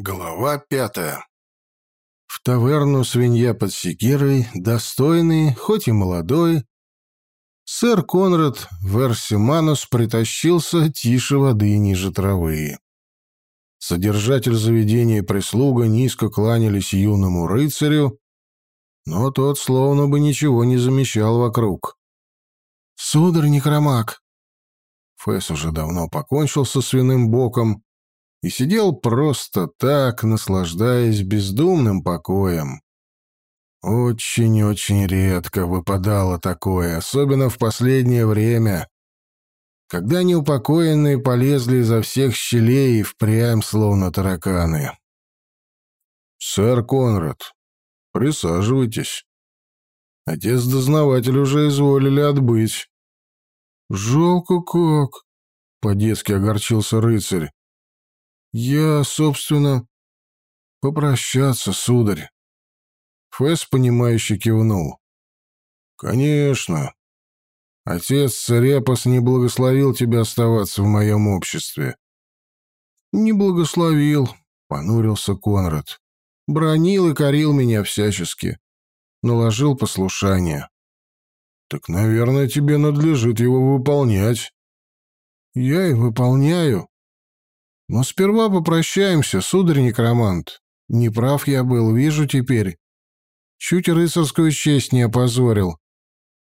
Глава пятая. В таверну свинья под секирой, достойный, хоть и молодой, сэр Конрад Версиманус притащился тише воды ниже травы. Содержатель заведения и прислуга низко кланялись юному рыцарю, но тот словно бы ничего не замечал вокруг. «Сударь Некромак!» Фэс уже давно покончил со свиным боком, и сидел просто так, наслаждаясь бездумным покоем. Очень-очень редко выпадало такое, особенно в последнее время, когда неупокоенные полезли изо всех щелей и впрямь словно тараканы. «Сэр Конрад, присаживайтесь. Отец-дознаватель уже изволили отбыть». «Жалко как», — по-детски огорчился рыцарь. «Я, собственно, попрощаться, сударь». Фэс, понимающе кивнул. «Конечно. Отец Царепас не благословил тебя оставаться в моем обществе». «Не благословил», — понурился Конрад. «Бронил и корил меня всячески. Наложил послушание». «Так, наверное, тебе надлежит его выполнять». «Я и выполняю», но сперва попрощаемся, сударь некромант. Неправ я был, вижу теперь. Чуть рыцарскую честь не опозорил.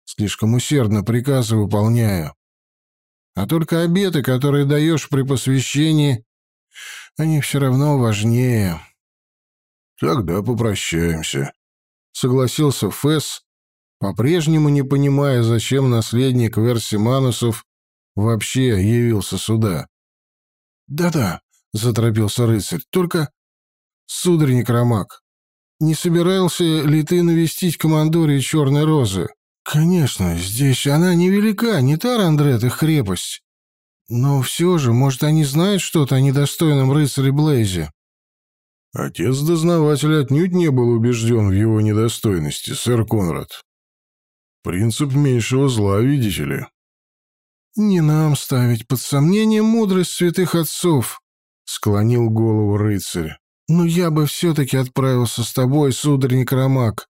Слишком усердно приказы выполняю. А только обеты, которые даешь при посвящении, они все равно важнее. Тогда попрощаемся, — согласился Фесс, по-прежнему не понимая, зачем наследник Версиманусов вообще явился сюда. «Да-да», — заторопился рыцарь, — «только, сударь Некромак, не собирался ли ты навестить командорию Черной Розы? Конечно, здесь она невелика, не та Рандрет их крепость. Но все же, может, они знают что-то о недостойном рыцаре Блейзе?» Отец дознавателя отнюдь не был убежден в его недостойности, сэр Конрад. Принцип меньшего зла, видите ли. «Не нам ставить под сомнение мудрость святых отцов», — склонил голову рыцарь. «Но я бы все-таки отправился с тобой, сударь Некромак.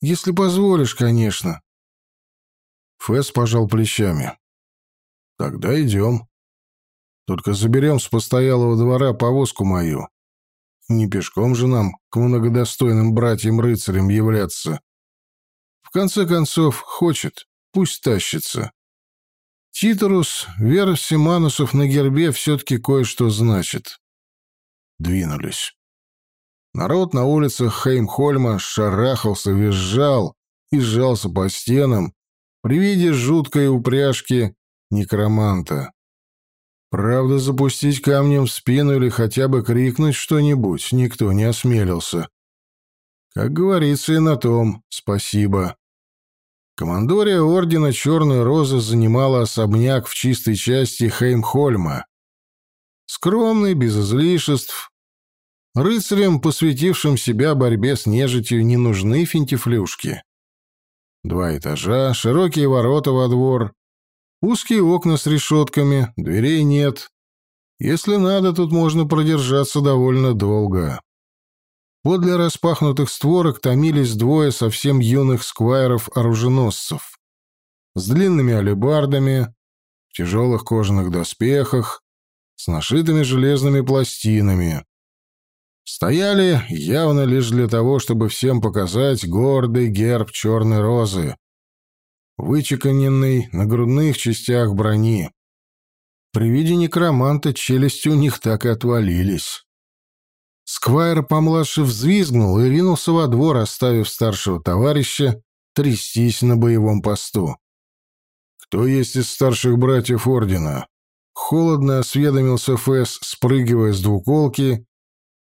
Если позволишь, конечно». Фэс пожал плечами. «Тогда идем. Только заберем с постоялого двора повозку мою. Не пешком же нам к многодостойным братьям-рыцарям являться. В конце концов, хочет, пусть тащится». Титарус, вера Симанусов на гербе все-таки кое-что значит. Двинулись. Народ на улицах Хеймхольма шарахался, визжал и сжался по стенам при виде жуткой упряжки некроманта. Правда, запустить камнем в спину или хотя бы крикнуть что-нибудь никто не осмелился. Как говорится и на том спасибо. Командория Ордена Черной Розы занимала особняк в чистой части Хеймхольма. Скромный, без излишеств. Рыцарям, посвятившим себя борьбе с нежитью, не нужны финтифлюшки. Два этажа, широкие ворота во двор, узкие окна с решетками, дверей нет. Если надо, тут можно продержаться довольно долго. Подле распахнутых створок томились двое совсем юных сквайров-оруженосцев с длинными алебардами, в тяжелых кожаных доспехах, с нашитыми железными пластинами. Стояли явно лишь для того, чтобы всем показать гордый герб черной розы, вычеканенный на грудных частях брони. При виде некроманта челюсти у них так и отвалились. Сквайр помладше взвизгнул и ринулся во двор, оставив старшего товарища трястись на боевом посту. «Кто есть из старших братьев Ордена?» Холодно осведомился Фэс, спрыгивая с двуколки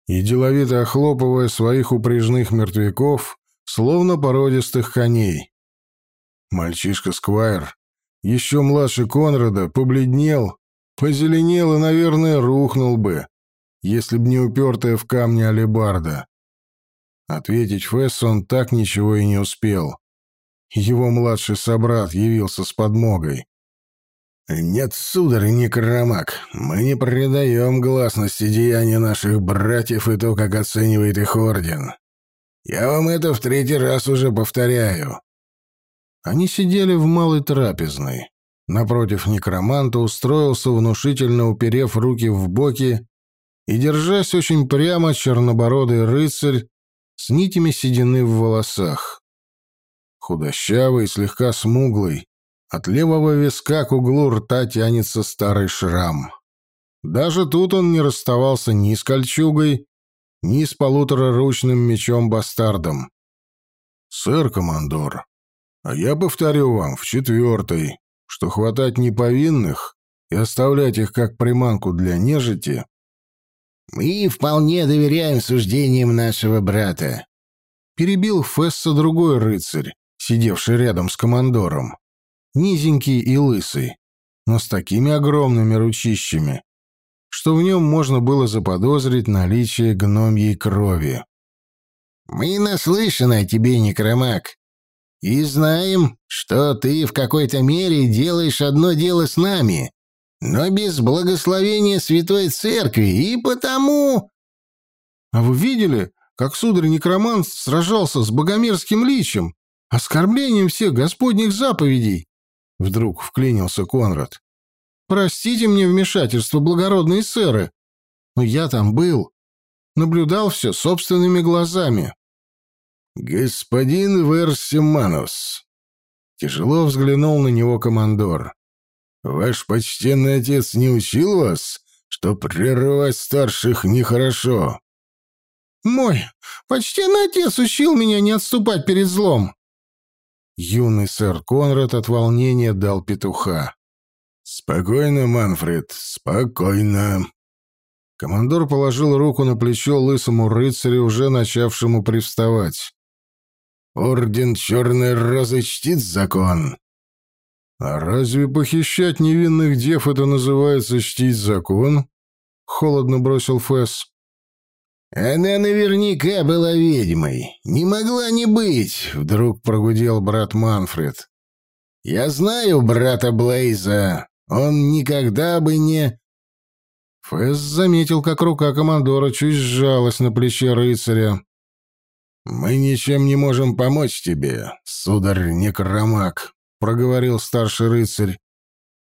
и деловито охлопывая своих упряжных мертвяков, словно породистых коней. Мальчишка Сквайр, еще младше Конрада, побледнел, позеленел и, наверное, рухнул бы, если б не упертая в камне алебарда. Ответить Фесс он так ничего и не успел. Его младший собрат явился с подмогой. «Нет, сударь Некромак, мы не предаем гласности деяния наших братьев и то, как оценивает их орден. Я вам это в третий раз уже повторяю». Они сидели в малой трапезной. Напротив некроманта устроился, внушительно уперев руки в боки и, держась очень прямо, чернобородый рыцарь с нитями седины в волосах. Худощавый, слегка смуглый, от левого виска к углу рта тянется старый шрам. Даже тут он не расставался ни с кольчугой, ни с полутораручным мечом-бастардом. «Сэр, командор, а я повторю вам в четвертой, что хватать неповинных и оставлять их как приманку для нежити...» «Мы вполне доверяем суждениям нашего брата», — перебил Фесса другой рыцарь, сидевший рядом с командором низенький и лысый, но с такими огромными ручищами, что в нем можно было заподозрить наличие гномьей крови. «Мы наслышаны о тебе, некромаг, и знаем, что ты в какой-то мере делаешь одно дело с нами, но без благословения Святой Церкви, и потому...» «А вы видели, как сударь-некромант сражался с богомерзким личем, оскорблением всех господних заповедей?» Вдруг вклинился Конрад. «Простите мне вмешательство, благородные сэры, но я там был. Наблюдал все собственными глазами». «Господин Версиманус», — тяжело взглянул на него командор, — «ваш почтенный отец не учил вас, что прерывать старших нехорошо?» «Мой почтенный отец учил меня не отступать перед злом», Юный сэр Конрад от волнения дал петуха. «Спокойно, Манфред, спокойно». Командор положил руку на плечо лысому рыцарю, уже начавшему привставать. «Орден Черной Розы чтит закон». «А разве похищать невинных дев это называется чтить закон?» — холодно бросил Фесс. «Она наверняка была ведьмой. Не могла не быть», — вдруг прогудел брат Манфред. «Я знаю брата Блейза. Он никогда бы не...» Фэс заметил, как рука командора чуть сжалась на плече рыцаря. «Мы ничем не можем помочь тебе, сударь Некромак», — проговорил старший рыцарь.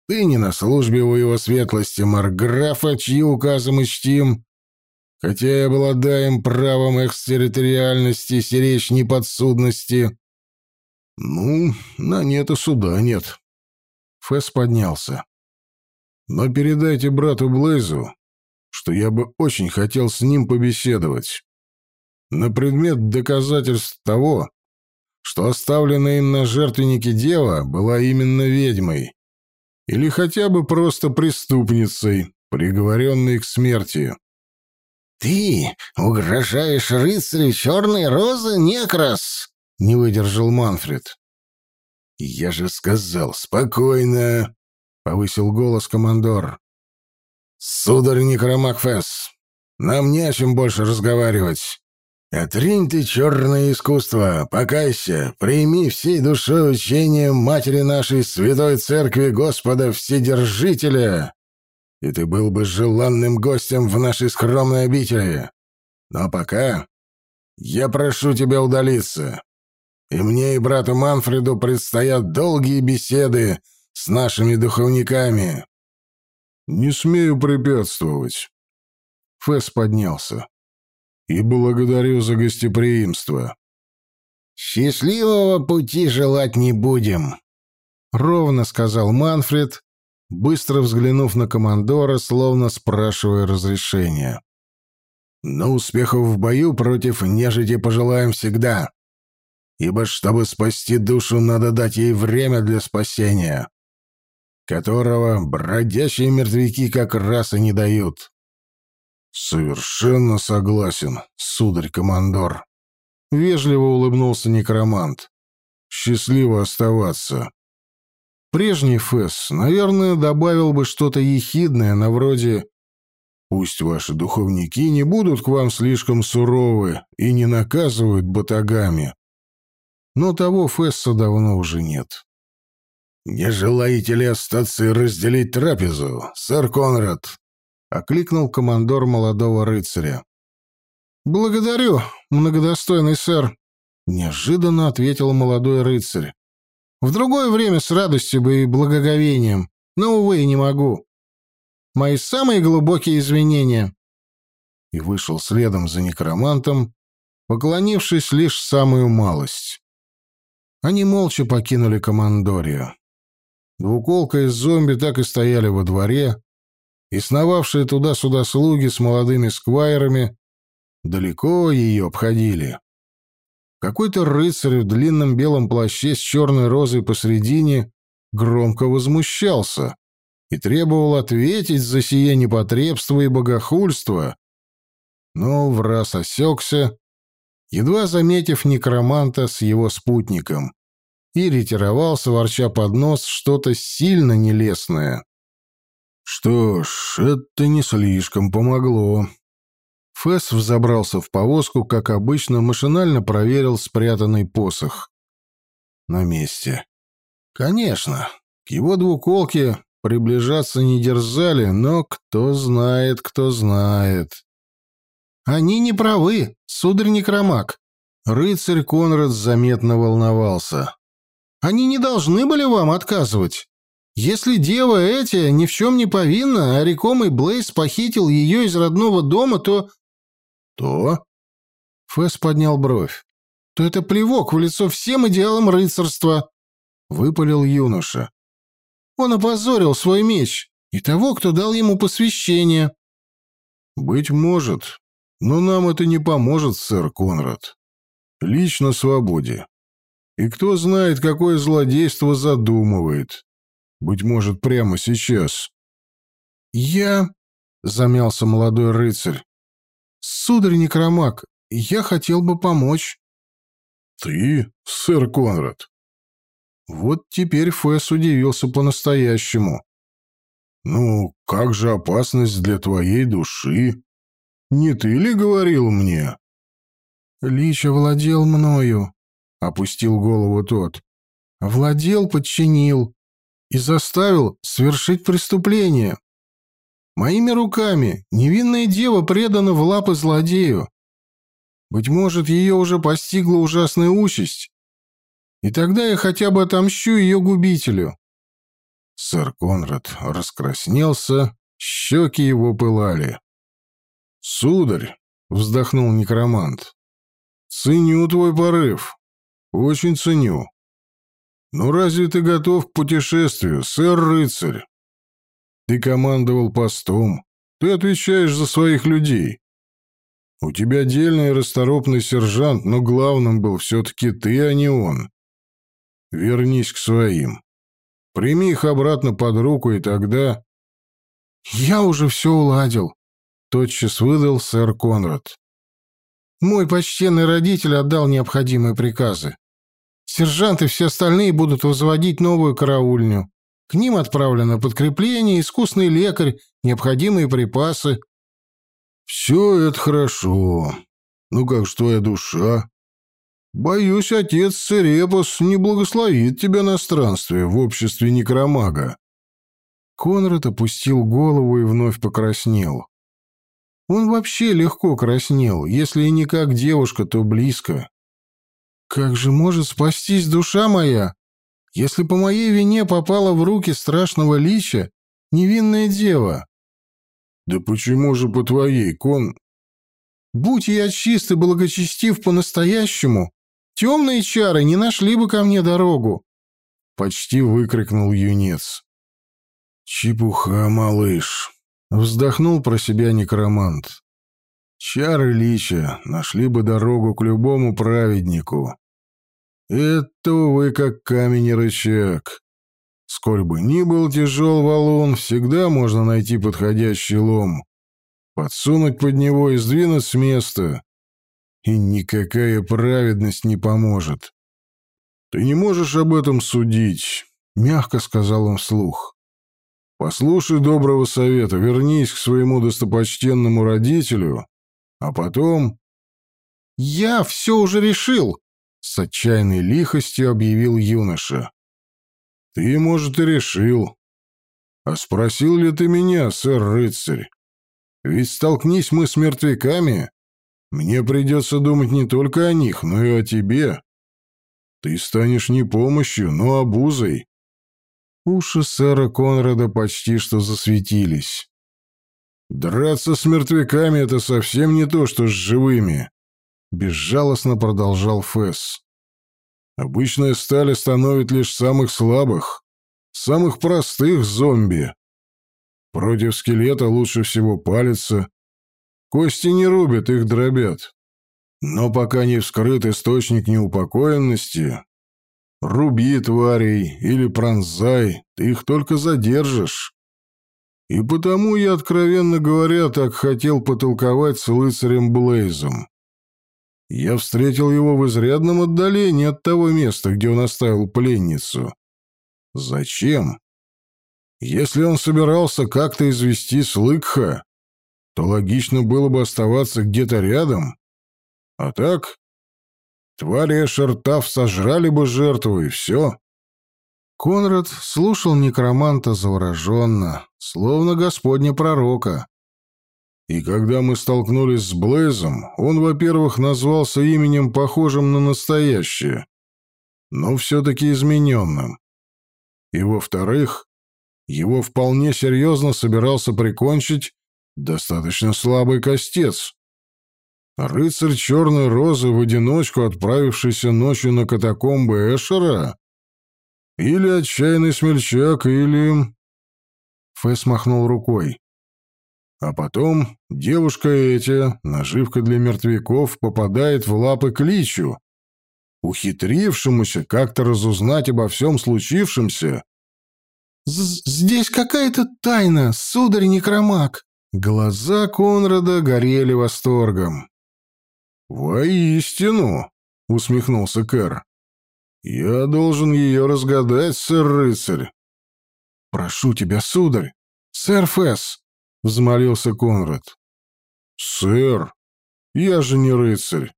«Ты не на службе у его светлости Марграфа, чьи указы мы чтим, хотя и обладаем правом экстерриториальности, сиречь неподсудности. Ну, на нет и суда нет. Фэс поднялся. Но передайте брату Блейзу, что я бы очень хотел с ним побеседовать. На предмет доказательств того, что оставленная им на жертвеннике дева была именно ведьмой. Или хотя бы просто преступницей, приговоренной к смерти. «Ты угрожаешь рыцарю черной розы, некрас?» — не выдержал Манфред. «Я же сказал, спокойно!» — повысил голос командор. «Сударь Некромакфес, нам не о чем больше разговаривать. Отринь ты черное искусство, покайся, прими всей душой учение Матери нашей Святой Церкви Господа Вседержителя и ты был бы желанным гостем в нашей скромной обители. Но пока я прошу тебя удалиться. И мне и брату Манфреду предстоят долгие беседы с нашими духовниками. Не смею препятствовать. Фэс поднялся. И благодарю за гостеприимство. «Счастливого пути желать не будем», — ровно сказал Манфред быстро взглянув на командора, словно спрашивая разрешения. «Но успехов в бою против нежити пожелаем всегда, ибо чтобы спасти душу, надо дать ей время для спасения, которого бродячие мертвяки как раз и не дают». «Совершенно согласен, сударь-командор», — вежливо улыбнулся некромант. «Счастливо оставаться». Прежний Фэс, наверное, добавил бы что-то ехидное на вроде «Пусть ваши духовники не будут к вам слишком суровы и не наказывают батагами». Но того Фесса давно уже нет. «Не желаете ли остаться и разделить трапезу, сэр Конрад?» — окликнул командор молодого рыцаря. «Благодарю, многодостойный сэр», — неожиданно ответил молодой рыцарь. «В другое время с радостью бы и благоговением, но, увы, не могу. Мои самые глубокие извинения». И вышел следом за некромантом, поклонившись лишь самую малость. Они молча покинули командорию. Двуколка и зомби так и стояли во дворе, и сновавшие туда-сюда слуги с молодыми сквайрами далеко ее обходили. Какой-то рыцарь в длинном белом плаще с черной розой посредине громко возмущался и требовал ответить за сие непотребство и богохульство, но в раз осекся, едва заметив некроманта с его спутником и ретировался, ворча под нос что-то сильно нелестное. Что ж, это не слишком помогло. Фэс взобрался в повозку, как обычно, машинально проверил спрятанный посох. На месте. Конечно, к его двуколке приближаться не дерзали, но кто знает, кто знает. Они не правы, сударь Некромак. Рыцарь Конрад заметно волновался. Они не должны были вам отказывать. Если дева эти ни в чем не повинна, а рекомый Блейз похитил ее из родного дома, то... То? Фэс поднял бровь. То это плевок в лицо всем идеалам рыцарства, выпалил юноша. Он опозорил свой меч и того, кто дал ему посвящение. Быть может, но нам это не поможет, сэр Конрад. Лично свободе. И кто знает, какое злодейство задумывает. Быть может, прямо сейчас. «Я...» — замялся молодой рыцарь. «Сударь Некромак, я хотел бы помочь». «Ты, сэр Конрад?» Вот теперь Фэс удивился по-настоящему. «Ну, как же опасность для твоей души? Не ты ли говорил мне?» Лич овладел мною, опустил голову тот. Владел, подчинил и заставил свершить преступление. Моими руками невинная дева предана в лапы злодею. Быть может, ее уже постигла ужасная участь, и тогда я хотя бы отомщу ее губителю. Сэр Конрад раскраснелся, щеки его пылали. «Сударь!» — вздохнул некромант. «Ценю твой порыв. Очень ценю. Но разве ты готов к путешествию, сэр-рыцарь? Ты командовал постом. Ты отвечаешь за своих людей. У тебя дельный и расторопный сержант, но главным был все-таки ты, а не он. Вернись к своим. Прими их обратно под руку, и тогда... Я уже все уладил, тотчас выдал сэр Конрад. Мой почтенный родитель отдал необходимые приказы. Сержант и все остальные будут возводить новую караульню. К ним отправлено подкрепление, искусный лекарь, необходимые припасы. Все это хорошо. Ну как же твоя душа? Боюсь, отец Церепос не благословит тебя на странстве в обществе некромага. Конрад опустил голову и вновь покраснел. Он вообще легко краснел, если и не как девушка, то близко. Как же может спастись душа моя, если по моей вине попала в руки страшного лича невинная дева? Да почему же по твоей, кон... Будь я чист и благочестив по-настоящему, темные чары не нашли бы ко мне дорогу. Почти выкрикнул юнец. Чепуха, малыш. Вздохнул про себя некромант. Чары лича нашли бы дорогу к любому праведнику. Это, увы, как камень и рычаг. Сколь бы ни был тяжел валун, всегда можно найти подходящий лом, подсунуть под него и сдвинуть с места. И никакая праведность не поможет. «Ты не можешь об этом судить», — мягко сказал он вслух. «Послушай доброго совета, вернись к своему достопочтенному родителю, а потом...» «Я все уже решил», с отчаянной лихостью объявил юноша. Ты, может, и решил. А спросил ли ты меня, сэр-рыцарь? Ведь столкнись мы с мертвяками, мне придется думать не только о них, но и о тебе. Ты станешь не помощью, но обузой. Уши сэра Конрада почти что засветились. Драться с мертвяками — это совсем не то, что с живыми. Безжалостно продолжал Фесс. Обычная сталь остановит лишь самых слабых, самых простых зомби. Против скелета лучше всего палиться. Кости не рубят, их дробят. Но пока не вскрыт источник неупокоенности, руби тварей или пронзай, ты их только задержишь. И потому я, откровенно говоря, так хотел потолковать с лыцарем Блейзом. Я встретил его в изрядном отдалении от того места, где он оставил пленницу. Зачем? Если он собирался как-то извести Слыкха, то логично было бы оставаться где-то рядом. А так, твари Эшертав сожрали бы жертву, и все. Конрад слушал некроманта завороженно, словно господня пророка. И когда мы столкнулись с Блейзом, он, во-первых, назвался именем, похожим на настоящее, но все-таки измененным. И, во-вторых, его вполне серьезно собирался прикончить достаточно слабый костец. Рыцарь Черной Розы в одиночку, отправившийся ночью на катакомбы Эшера? Или отчаянный смельчак, или... Фэс махнул рукой. А потом девушка эти, наживка для мертвяков, попадает в лапы Кличу, ухитрившемуся как-то разузнать обо всем случившемся. «Здесь какая-то тайна, сударь-некромак!» Глаза Конрада горели восторгом. «Воистину!» — усмехнулся Кэр. «Я должен ее разгадать, сэр-рыцарь». «Прошу тебя, сударь! Сэр Фесс!» — взмолился Конрад. «Сэр, я же не рыцарь».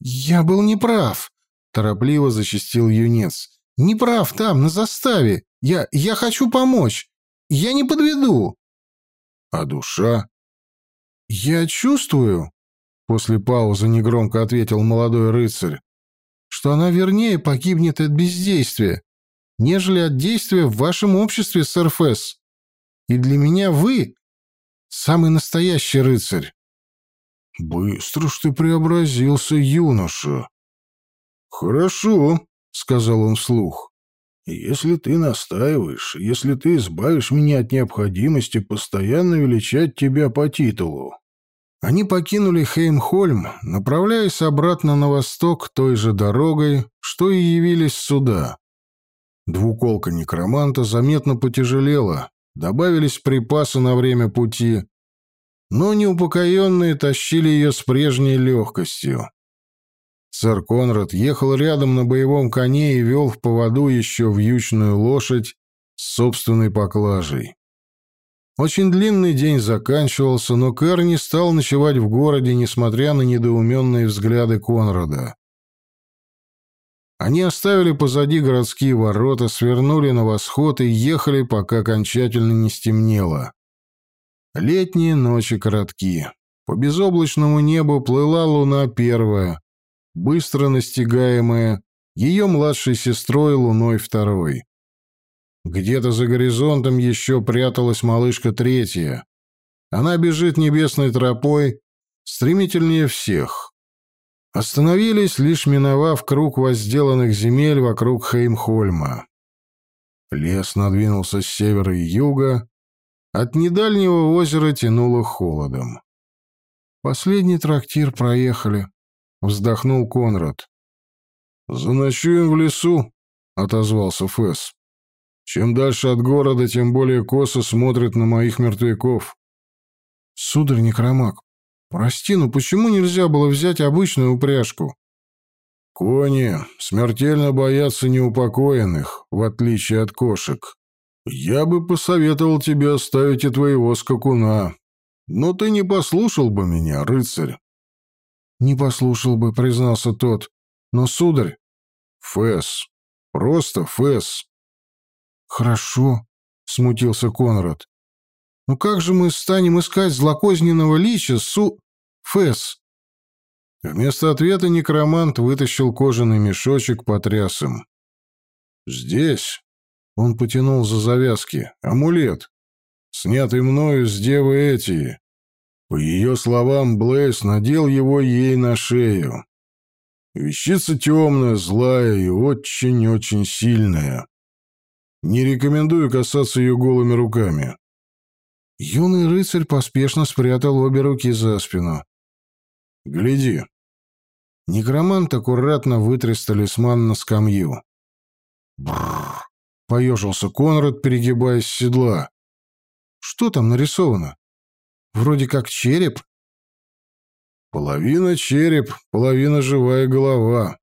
«Я был неправ», — торопливо зачастил юнец. «Неправ там, на заставе. Я, я хочу помочь. Я не подведу». «А душа?» «Я чувствую», — после паузы негромко ответил молодой рыцарь, «что она вернее погибнет от бездействия, нежели от действия в вашем обществе, сэр Фесс. И для меня вы самый настоящий рыцарь. Быстро ж ты преобразился, юноша. Хорошо, сказал он вслух. Если ты настаиваешь, если ты избавишь меня от необходимости постоянно величать тебя по титулу. Они покинули Хеймхольм, направляясь обратно на восток той же дорогой, что и явились сюда. Двуколка некроманта заметно потяжелела, добавились припасы на время пути, но неупокоенные тащили ее с прежней легкостью. Сэр Конрад ехал рядом на боевом коне и вел в поводу еще вьючную лошадь с собственной поклажей. Очень длинный день заканчивался, но Кэр не стал ночевать в городе, несмотря на недоуменные взгляды Конрада. Они оставили позади городские ворота, свернули на восход и ехали, пока окончательно не стемнело. Летние ночи коротки. По безоблачному небу плыла луна первая, быстро настигаемая ее младшей сестрой луной второй. Где-то за горизонтом еще пряталась малышка третья. Она бежит небесной тропой, стремительнее всех. Остановились, лишь миновав круг возделанных земель вокруг Хеймхольма. Лес надвинулся с севера и юга, от недальнего озера тянуло холодом. «Последний трактир проехали», — вздохнул Конрад. «Заночуем в лесу», — отозвался Фэс. «Чем дальше от города, тем более косо смотрят на моих мертвяков». «Сударь Некромак, Прости, но почему нельзя было взять обычную упряжку? Кони смертельно боятся неупокоенных, в отличие от кошек. Я бы посоветовал тебе оставить и твоего скакуна. Но ты не послушал бы меня, рыцарь. Не послушал бы, признался тот. Но, сударь... Фэс. Просто Фэс. Хорошо, смутился Конрад. Ну как же мы станем искать злокозненного лича Су... Фэс? Вместо ответа некромант вытащил кожаный мешочек, потряс им. «Здесь», — он потянул за завязки, — «амулет, снятый мною с девы эти. По ее словам, Блейс надел его ей на шею. Вещица темная, злая и очень-очень сильная. Не рекомендую касаться ее голыми руками». Юный рыцарь поспешно спрятал обе руки за спину. «Гляди». Некромант аккуратно вытряс талисман на скамью. Бррр. Поежился Конрад, перегибаясь с седла. Что там нарисовано? Вроде как череп. Половина череп, половина живая голова.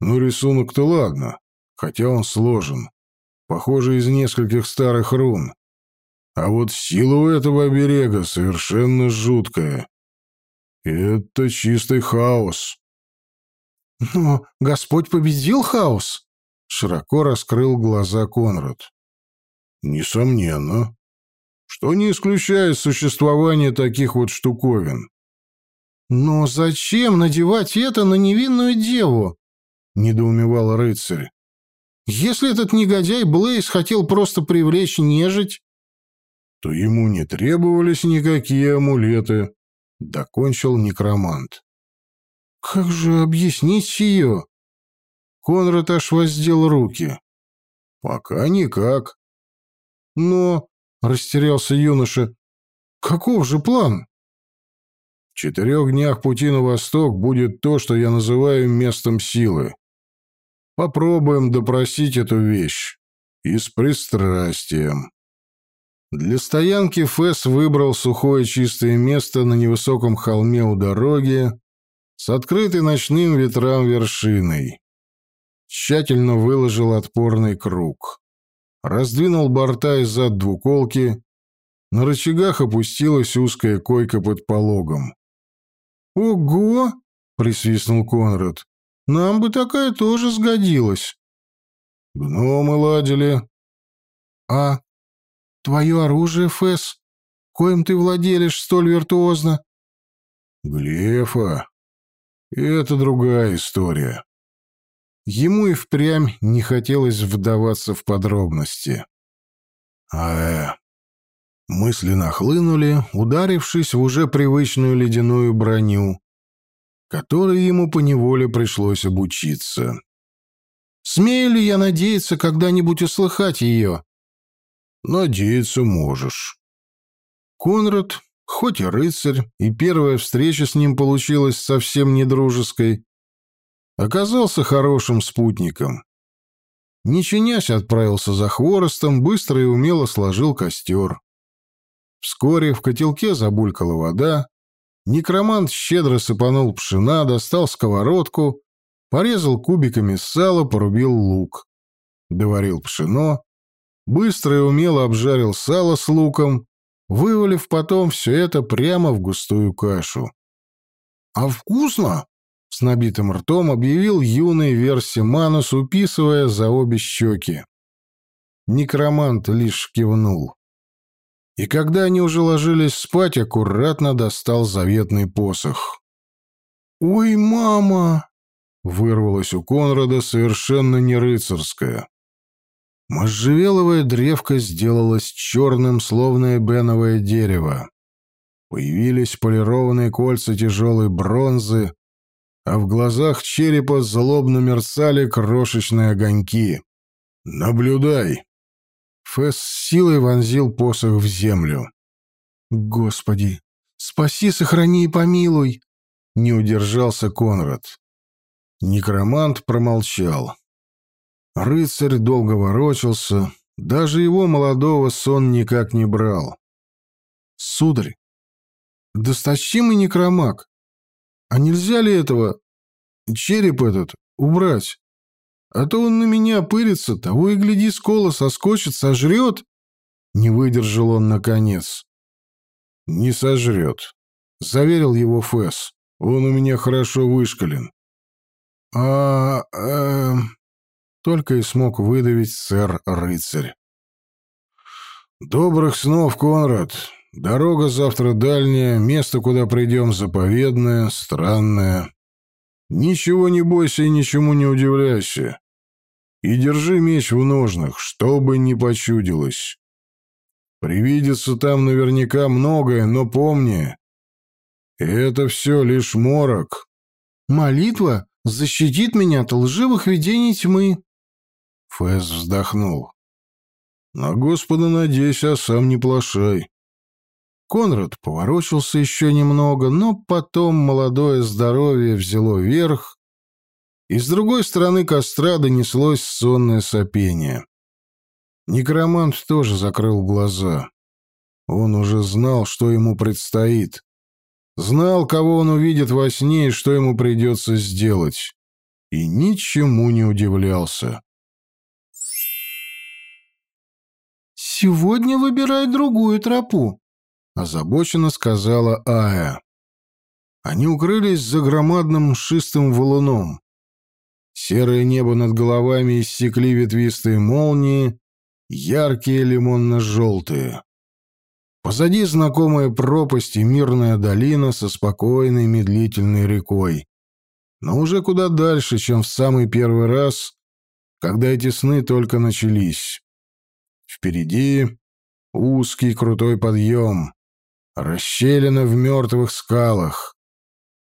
Ну, рисунок-то ладно, хотя он сложен. Похоже, из нескольких старых рун. А вот сила у этого оберега совершенно жуткая. Это чистый хаос. Но Господь победил хаос? Широко раскрыл глаза Конрад. Несомненно. Что не исключает существование таких вот штуковин. Но зачем надевать это на невинную деву? Недоумевал рыцарь. Если этот негодяй Блейз хотел просто привлечь нежить, то ему не требовались никакие амулеты, докончил некромант. Как же объяснить ее? Конрад аж воздел руки. «Пока никак». «Но...» — растерялся юноша. «Каков же план?» «В четырех днях пути на восток будет то, что я называю местом силы. Попробуем допросить эту вещь. И с пристрастием». Для стоянки Фэс выбрал сухое чистое место на невысоком холме у дороги с открытой ночным ветрам вершиной тщательно выложил отпорный круг. Раздвинул борта и зад двуколки. На рычагах опустилась узкая койка под пологом. «Ого!» — присвистнул Конрад. «Нам бы такая тоже сгодилась». «Гномы ладили». «А твое оружие, Фэс, коим ты владелишь столь виртуозно?» «Глефа. Это другая история». Ему и впрямь не хотелось вдаваться в подробности. А э, мысли нахлынули, ударившись в уже привычную ледяную броню, которой ему поневоле пришлось обучиться. «Смею ли я надеяться когда-нибудь услыхать ее?» «Надеяться можешь». Конрад, хоть и рыцарь, и первая встреча с ним получилась совсем недружеской, оказался хорошим спутником. Не чинясь, отправился за хворостом, быстро и умело сложил костер. Вскоре в котелке забулькала вода, некромант щедро сыпанул пшена, достал сковородку, порезал кубиками сала, порубил лук. Доварил пшено, быстро и умело обжарил сало с луком, вывалив потом все это прямо в густую кашу. «А вкусно!» С набитым ртом объявил юный Версиманус, уписывая за обе щеки. Некромант лишь кивнул. И когда они уже ложились спать, аккуратно достал заветный посох. «Ой, мама!» — вырвалось у Конрада совершенно не рыцарское. Можжевеловая древко сделалось черным, словно эбеновое дерево. Появились полированные кольца тяжелой бронзы, а в глазах черепа злобно мерцали крошечные огоньки. «Наблюдай!» Фэс с силой вонзил посох в землю. «Господи, спаси, сохрани и помилуй!» Не удержался Конрад. Некромант промолчал. Рыцарь долго ворочался, даже его молодого сон никак не брал. «Сударь, досточимый некромаг, а нельзя ли этого, череп этот, убрать? А то он на меня пырится, того и гляди, скола соскочит, сожрет. Не выдержал он наконец. Не сожрет, заверил его Фэс. Он у меня хорошо вышкален. А, э, только и смог выдавить сэр-рыцарь. «Добрых снов, Конрад. Дорога завтра дальняя, место, куда придем, заповедное, странное. Ничего не бойся и ничему не удивляйся. И держи меч в ножнах, что бы ни почудилось. Привидится там наверняка многое, но помни, это все лишь морок. Молитва защитит меня от лживых видений тьмы. Фэс вздохнул. На Господа надейся, а сам не плашай. Конрад поворочился еще немного, но потом молодое здоровье взяло верх, и с другой стороны костра донеслось сонное сопение. Некромант тоже закрыл глаза. Он уже знал, что ему предстоит. Знал, кого он увидит во сне и что ему придется сделать. И ничему не удивлялся. «Сегодня выбирай другую тропу», — озабоченно сказала Ая. Они укрылись за громадным шистым валуном. Серое небо над головами иссекли ветвистые молнии, яркие лимонно-желтые. Позади знакомая пропасть и мирная долина со спокойной медлительной рекой. Но уже куда дальше, чем в самый первый раз, когда эти сны только начались. Впереди узкий крутой подъем, расщелина в мертвых скалах,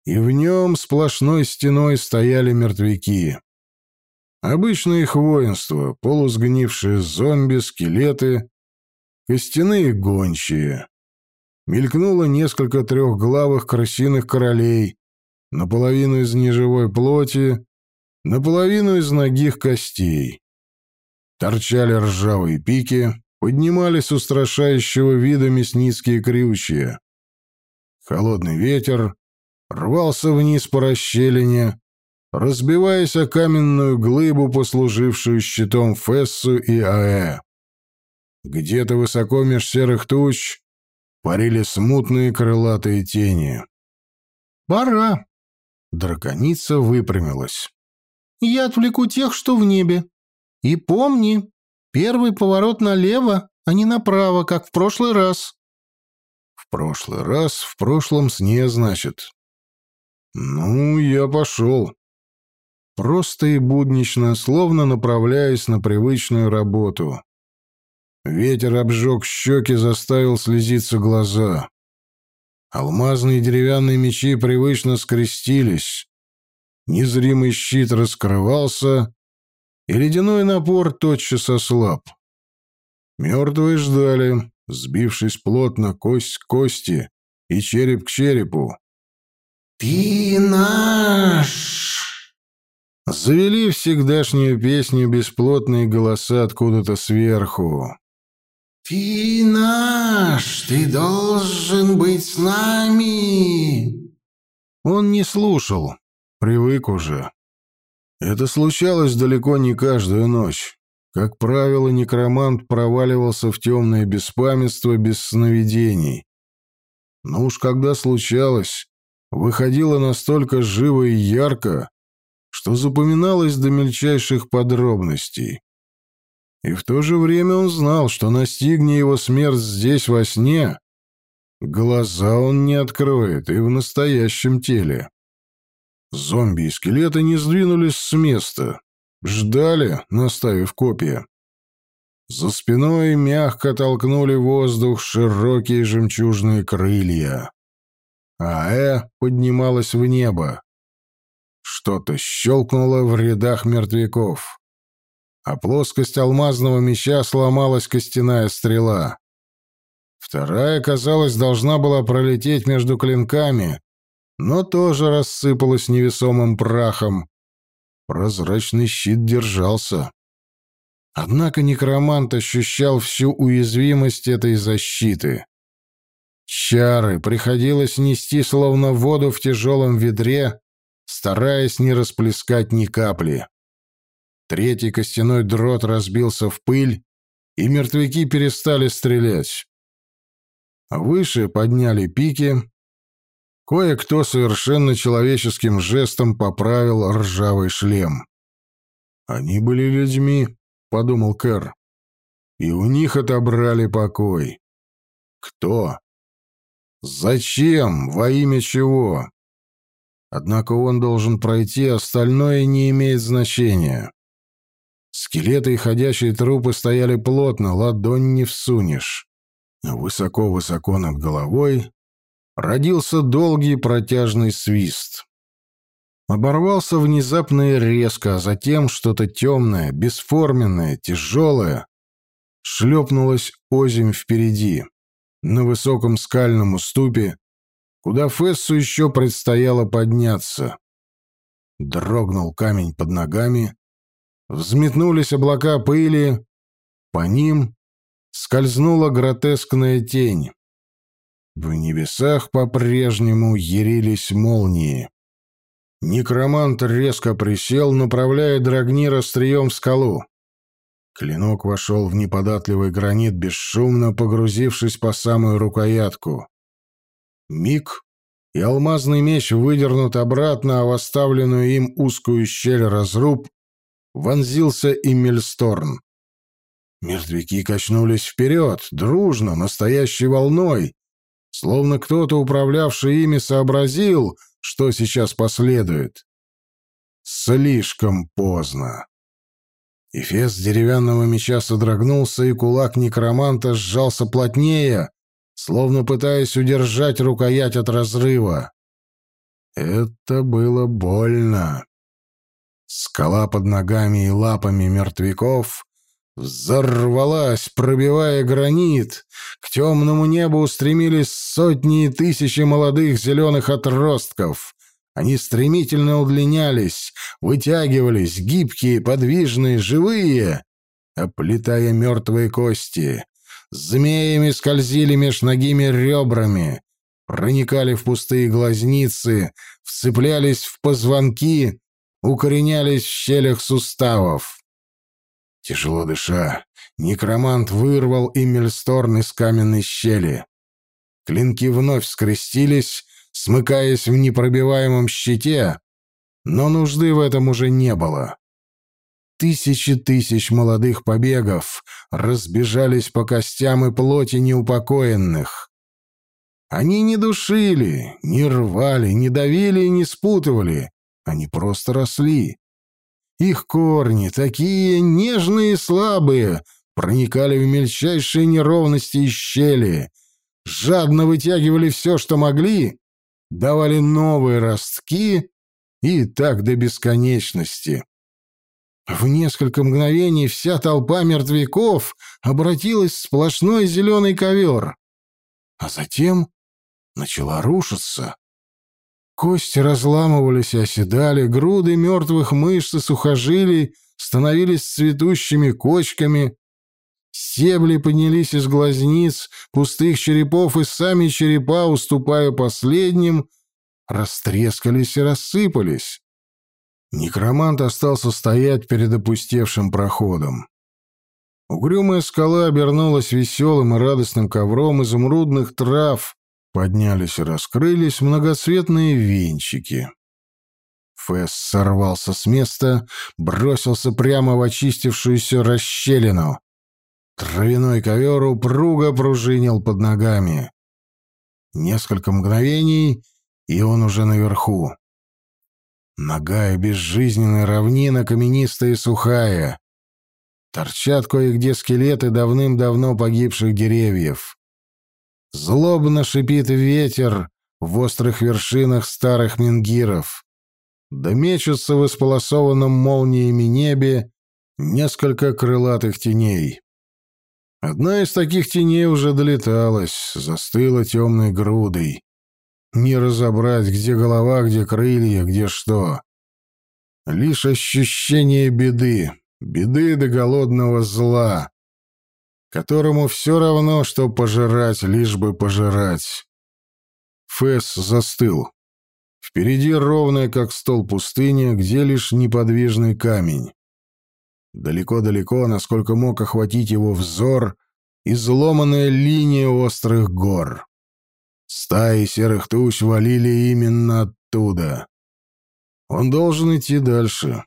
и в нем сплошной стеной стояли мертвяки. Обычное их воинство, полусгнившие зомби, скелеты, костяные гончие. Мелькнуло несколько трехглавых крысиных королей, наполовину из неживой плоти, наполовину из ногих костей. Торчали ржавые пики, поднимались устрашающего вида мясницкие крючья. Холодный ветер рвался вниз по расщелине, разбиваясь о каменную глыбу, послужившую щитом Фессу и Аэ. Где-то высоко меж серых туч парили смутные крылатые тени. «Пора!» Драконица выпрямилась. «Я отвлеку тех, что в небе. И помни, первый поворот налево, а не направо, как в прошлый раз». «В прошлый раз, в прошлом сне, значит». «Ну, я пошел». Просто и буднично, словно направляясь на привычную работу. Ветер обжег щеки, заставил слезиться глаза. Алмазные деревянные мечи привычно скрестились. Незримый щит раскрывался, и ледяной напор тотчас ослаб. Мертвые ждали, сбившись плотно кость к кости и череп к черепу. «Ты наш!» Завели всегдашнюю песню бесплотные голоса откуда-то сверху. «Ты наш! Ты должен быть с нами!» Он не слушал, привык уже. Это случалось далеко не каждую ночь. Как правило, некромант проваливался в темное беспамятство без сновидений. Но уж когда случалось, выходило настолько живо и ярко, что запоминалось до мельчайших подробностей. И в то же время он знал, что настигни его смерть здесь во сне, глаза он не откроет и в настоящем теле. Зомби и скелеты не сдвинулись с места, ждали, наставив копья. За спиной мягко толкнули воздух широкие жемчужные крылья. А Э поднималась в небо. Что-то щелкнуло в рядах мертвяков а плоскость алмазного меча сломалась костяная стрела. Вторая, казалось, должна была пролететь между клинками, но тоже рассыпалась невесомым прахом. Прозрачный щит держался. Однако некромант ощущал всю уязвимость этой защиты. Чары приходилось нести словно воду в тяжелом ведре, стараясь не расплескать ни капли. Третий костяной дрот разбился в пыль, и мертвяки перестали стрелять. Выше подняли пики. Кое-кто совершенно человеческим жестом поправил ржавый шлем. «Они были людьми», — подумал Кэр. и у них отобрали покой. Кто? Зачем? Во имя чего? Однако он должен пройти, остальное не имеет значения. Скелеты и ходячие трупы стояли плотно, ладонь не всунешь. Высоко-высоко над головой родился долгий протяжный свист. Оборвался внезапно и резко, а затем что-то темное, бесформенное, тяжелое шлепнулось озимь впереди, на высоком скальном уступе, куда Фессу еще предстояло подняться. Дрогнул камень под ногами, взметнулись облака пыли, по ним скользнула гротескная тень. В небесах по-прежнему ярились молнии. Некромант резко присел, направляя Драгнир острием в скалу. Клинок вошел в неподатливый гранит, бесшумно погрузившись по самую рукоятку. Миг, и алмазный меч выдернут обратно, а в оставленную им узкую щель разруб вонзился и Мельсторн. Мертвяки качнулись вперед, дружно, настоящей волной, словно кто-то, управлявший ими, сообразил, что сейчас последует. Слишком поздно. Эфес деревянного меча содрогнулся, и кулак некроманта сжался плотнее, словно пытаясь удержать рукоять от разрыва. Это было больно. Скала под ногами и лапами мертвяков взорвалась, пробивая гранит. К темному небу устремились сотни и тысячи молодых зеленых отростков. Они стремительно удлинялись, вытягивались, гибкие, подвижные, живые, оплетая мертвые кости. Змеями скользили меж ногими ребрами, проникали в пустые глазницы, вцеплялись в позвонки, укоренялись в щелях суставов. Тяжело дыша, некромант вырвал Иммельсторн из каменной щели. Клинки вновь скрестились, смыкаясь в непробиваемом щите, но нужды в этом уже не было. Тысячи тысяч молодых побегов разбежались по костям и плоти неупокоенных. Они не душили, не рвали, не давили и не спутывали, они просто росли. Их корни, такие нежные и слабые, проникали в мельчайшие неровности и щели, жадно вытягивали все, что могли, давали новые ростки и так до бесконечности. В несколько мгновений вся толпа мертвяков обратилась в сплошной зеленый ковер, а затем начала рушиться. Кости разламывались и оседали, груды мертвых мышц и сухожилий становились цветущими кочками, Себли поднялись из глазниц, пустых черепов, и сами черепа, уступая последним, растрескались и рассыпались. Некромант остался стоять перед опустевшим проходом. Угрюмая скала обернулась веселым и радостным ковром изумрудных трав, поднялись и раскрылись многоцветные венчики. Фэс сорвался с места, бросился прямо в очистившуюся расщелину. Травяной ковер упруго пружинил под ногами. Несколько мгновений, и он уже наверху. Ногая безжизненная равнина, каменистая и сухая. Торчат кое-где скелеты давным-давно погибших деревьев. Злобно шипит ветер в острых вершинах старых менгиров. Да мечутся в исполосованном молниями небе несколько крылатых теней. Одна из таких теней уже долеталась, застыла темной грудой. Не разобрать, где голова, где крылья, где что. Лишь ощущение беды, беды до голодного зла, которому все равно, что пожирать, лишь бы пожирать. Фэс застыл. Впереди ровная, как стол пустыня, где лишь неподвижный камень. Далеко-далеко, насколько мог охватить его взор, изломанная линия острых гор. Стаи серых туч валили именно оттуда. Он должен идти дальше.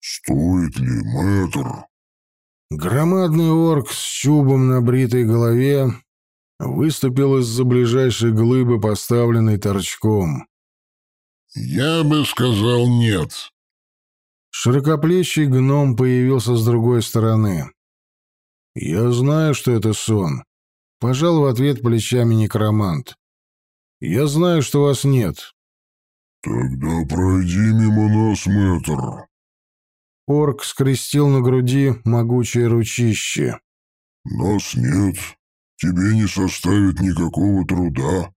«Стоит ли, мэтр?» Громадный орк с чубом на бритой голове выступил из-за ближайшей глыбы, поставленной торчком. «Я бы сказал нет». Широкоплечий гном появился с другой стороны. «Я знаю, что это сон», — пожал в ответ плечами некромант. «Я знаю, что вас нет». «Тогда пройди мимо нас, мэтр». Орк скрестил на груди могучее ручище. «Нас нет. Тебе не составит никакого труда».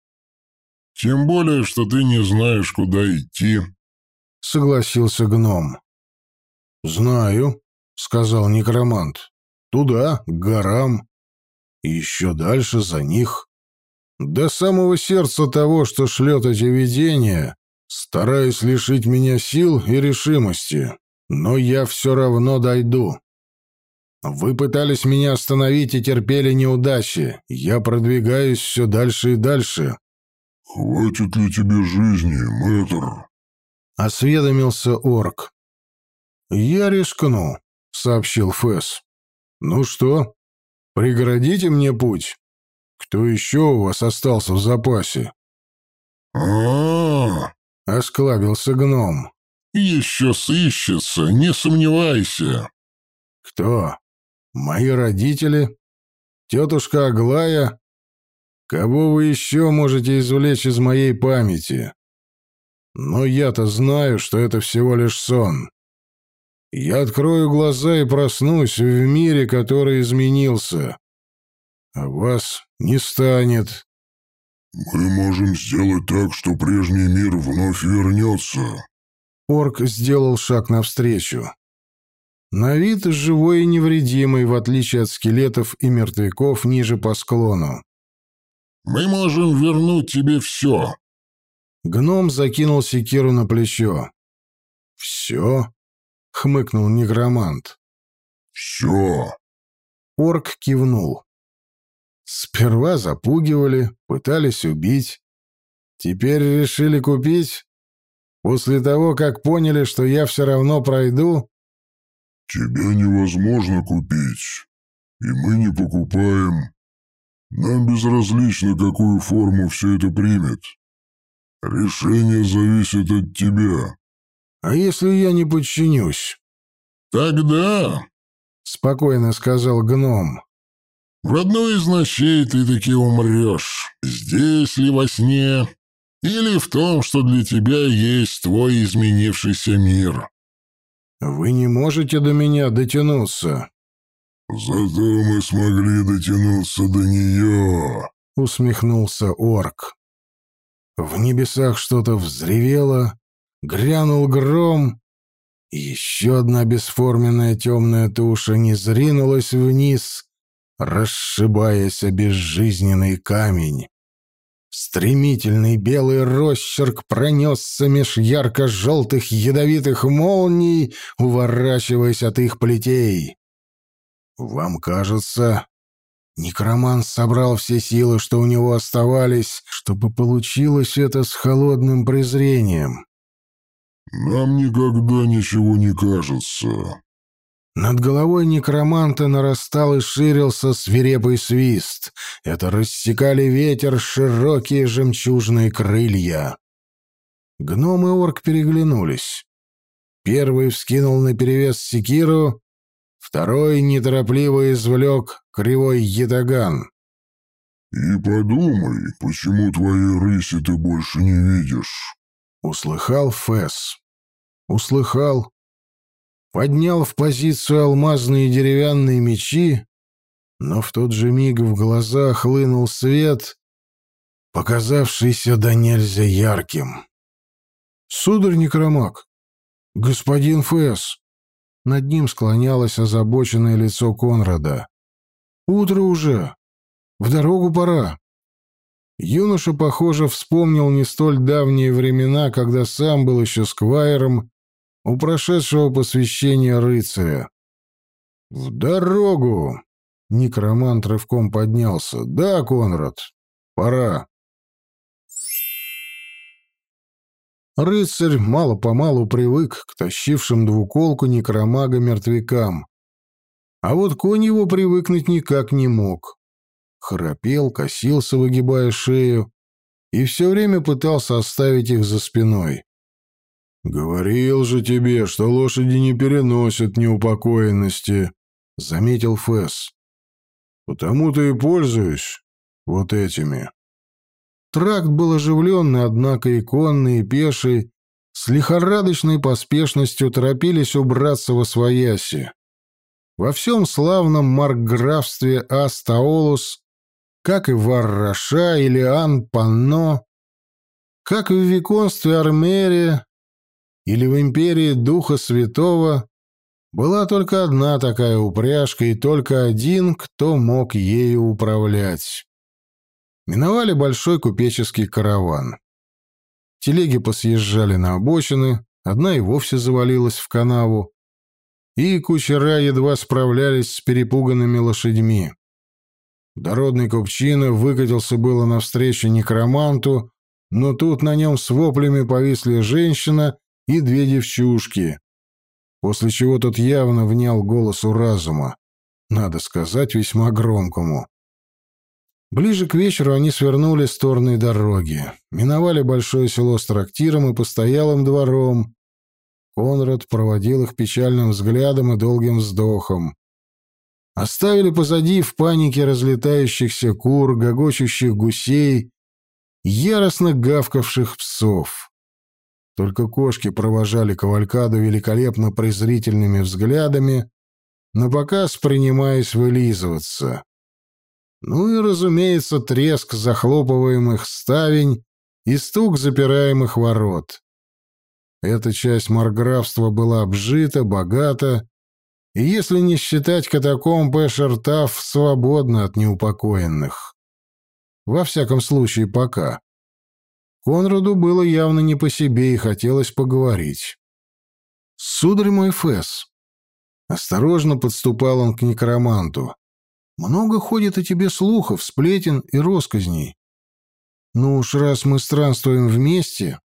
«Тем более, что ты не знаешь, куда идти», — согласился гном. «Знаю», — сказал некромант. «Туда, к горам. И еще дальше за них. До самого сердца того, что шлет эти видения, стараясь лишить меня сил и решимости. Но я все равно дойду. Вы пытались меня остановить и терпели неудачи. Я продвигаюсь все дальше и дальше». «Хватит ли тебе жизни, мэтр?» — осведомился орк. «Я рискну», — сообщил Фэс. «Ну что, преградите мне путь? Кто еще у вас остался в запасе?» «А-а-а!» — осклабился гном. «Еще сыщется, не сомневайся». «Кто? Мои родители? Тетушка Аглая? Кого вы еще можете извлечь из моей памяти? Но я-то знаю, что это всего лишь сон. Я открою глаза и проснусь в мире, который изменился. А вас не станет. Мы можем сделать так, что прежний мир вновь вернется. Орк сделал шаг навстречу. На вид живой и невредимый, в отличие от скелетов и мертвяков ниже по склону. «Мы можем вернуть тебе все». Гном закинул секиру на плечо. «Все?» — хмыкнул негромант. «Все». Орк кивнул. Сперва запугивали, пытались убить. Теперь решили купить? После того, как поняли, что я все равно пройду? «Тебя невозможно купить, и мы не покупаем. Нам безразлично, какую форму все это примет. Решение зависит от тебя». «А если я не подчинюсь?» «Тогда», — спокойно сказал гном, — «в одной из ночей ты таки умрешь. Здесь ли во сне, или в том, что для тебя есть твой изменившийся мир». «Вы не можете до меня дотянуться». «Зато мы смогли дотянуться до нее», — усмехнулся орк. В небесах что-то взревело, грянул гром, и еще одна бесформенная темная туша не зринулась вниз, расшибаясь о безжизненный камень. Стремительный белый росчерк пронесся меж ярко-желтых ядовитых молний, уворачиваясь от их плетей. «Вам кажется...» Некромант собрал все силы, что у него оставались, чтобы получилось это с холодным презрением. «Нам никогда ничего не кажется». Над головой некроманта нарастал и ширился свирепый свист. Это рассекали ветер широкие жемчужные крылья. Гном и орк переглянулись. Первый вскинул наперевес секиру, второй неторопливо извлек кривой ятаган. «И подумай, почему твои рыси ты больше не видишь?» Услыхал Фэс. Услыхал. Поднял в позицию алмазные деревянные мечи, но в тот же миг в глаза хлынул свет, показавшийся до нельзя ярким. «Сударь Некромак! Господин Фэс!» Над ним склонялось озабоченное лицо Конрада. «Утро уже! В дорогу пора!» Юноша, похоже, вспомнил не столь давние времена, когда сам был еще сквайром у прошедшего посвящения рыцаря. «В дорогу!» — некромант рывком поднялся. «Да, Конрад, пора!» Рыцарь мало-помалу привык к тащившим двуколку некромага-мертвякам. А вот конь его привыкнуть никак не мог. Храпел, косился, выгибая шею, и все время пытался оставить их за спиной. «Говорил же тебе, что лошади не переносят неупокоенности», — заметил Фэс. «Потому-то и пользуюсь вот этими». Тракт был оживленный, однако и конный, и пеший, с лихорадочной поспешностью торопились убраться во свояси. Во всем славном маркграфстве Астаолус, как и в Арраша или Ан-Панно, как и в виконстве Армерия или в империи Духа Святого, была только одна такая упряжка и только один, кто мог ею управлять. Миновали большой купеческий караван. Телеги посъезжали на обочины, одна и вовсе завалилась в канаву, и кучера едва справлялись с перепуганными лошадьми. Дородный купчина выкатился было навстречу некроманту, но тут на нем с воплями повисли женщина и две девчушки, после чего тот явно внял голосу разума, надо сказать, весьма громкому. Ближе к вечеру они свернули с торной дороги, миновали большое село с трактиром и постоялым двором. Конрад проводил их печальным взглядом и долгим вздохом. Оставили позади в панике разлетающихся кур, гогочущих гусей, яростно гавкавших псов. Только кошки провожали кавалькаду великолепно презрительными взглядами, но показ принимаясь вылизываться. Ну и, разумеется, треск захлопываемых ставень и стук запираемых ворот. Эта часть марграфства была обжита, богата, и, если не считать катакомб Эшертаф, свободна от неупокоенных. Во всяком случае, пока. Конраду было явно не по себе и хотелось поговорить. «Сударь мой Фэс!» Осторожно подступал он к некроманту. Много ходит о тебе слухов, сплетен и росказней. Ну уж раз мы странствуем вместе...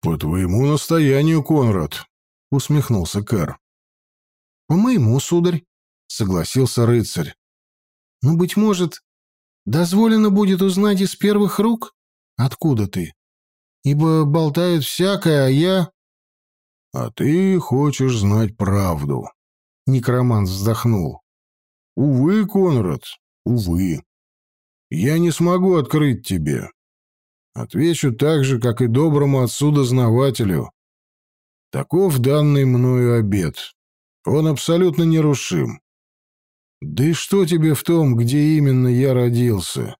— По твоему настоянию, Конрад, — усмехнулся Кэр. — По моему, сударь, — согласился рыцарь. — Ну, быть может, дозволено будет узнать из первых рук, откуда ты? Ибо болтают всякое, а я... — А ты хочешь знать правду, — некромант вздохнул. Увы, Конрад, увы. Я не смогу открыть тебе. Отвечу так же, как и доброму отцу-дознавателю. Таков данный мною обед. Он абсолютно нерушим. Да и что тебе в том, где именно я родился?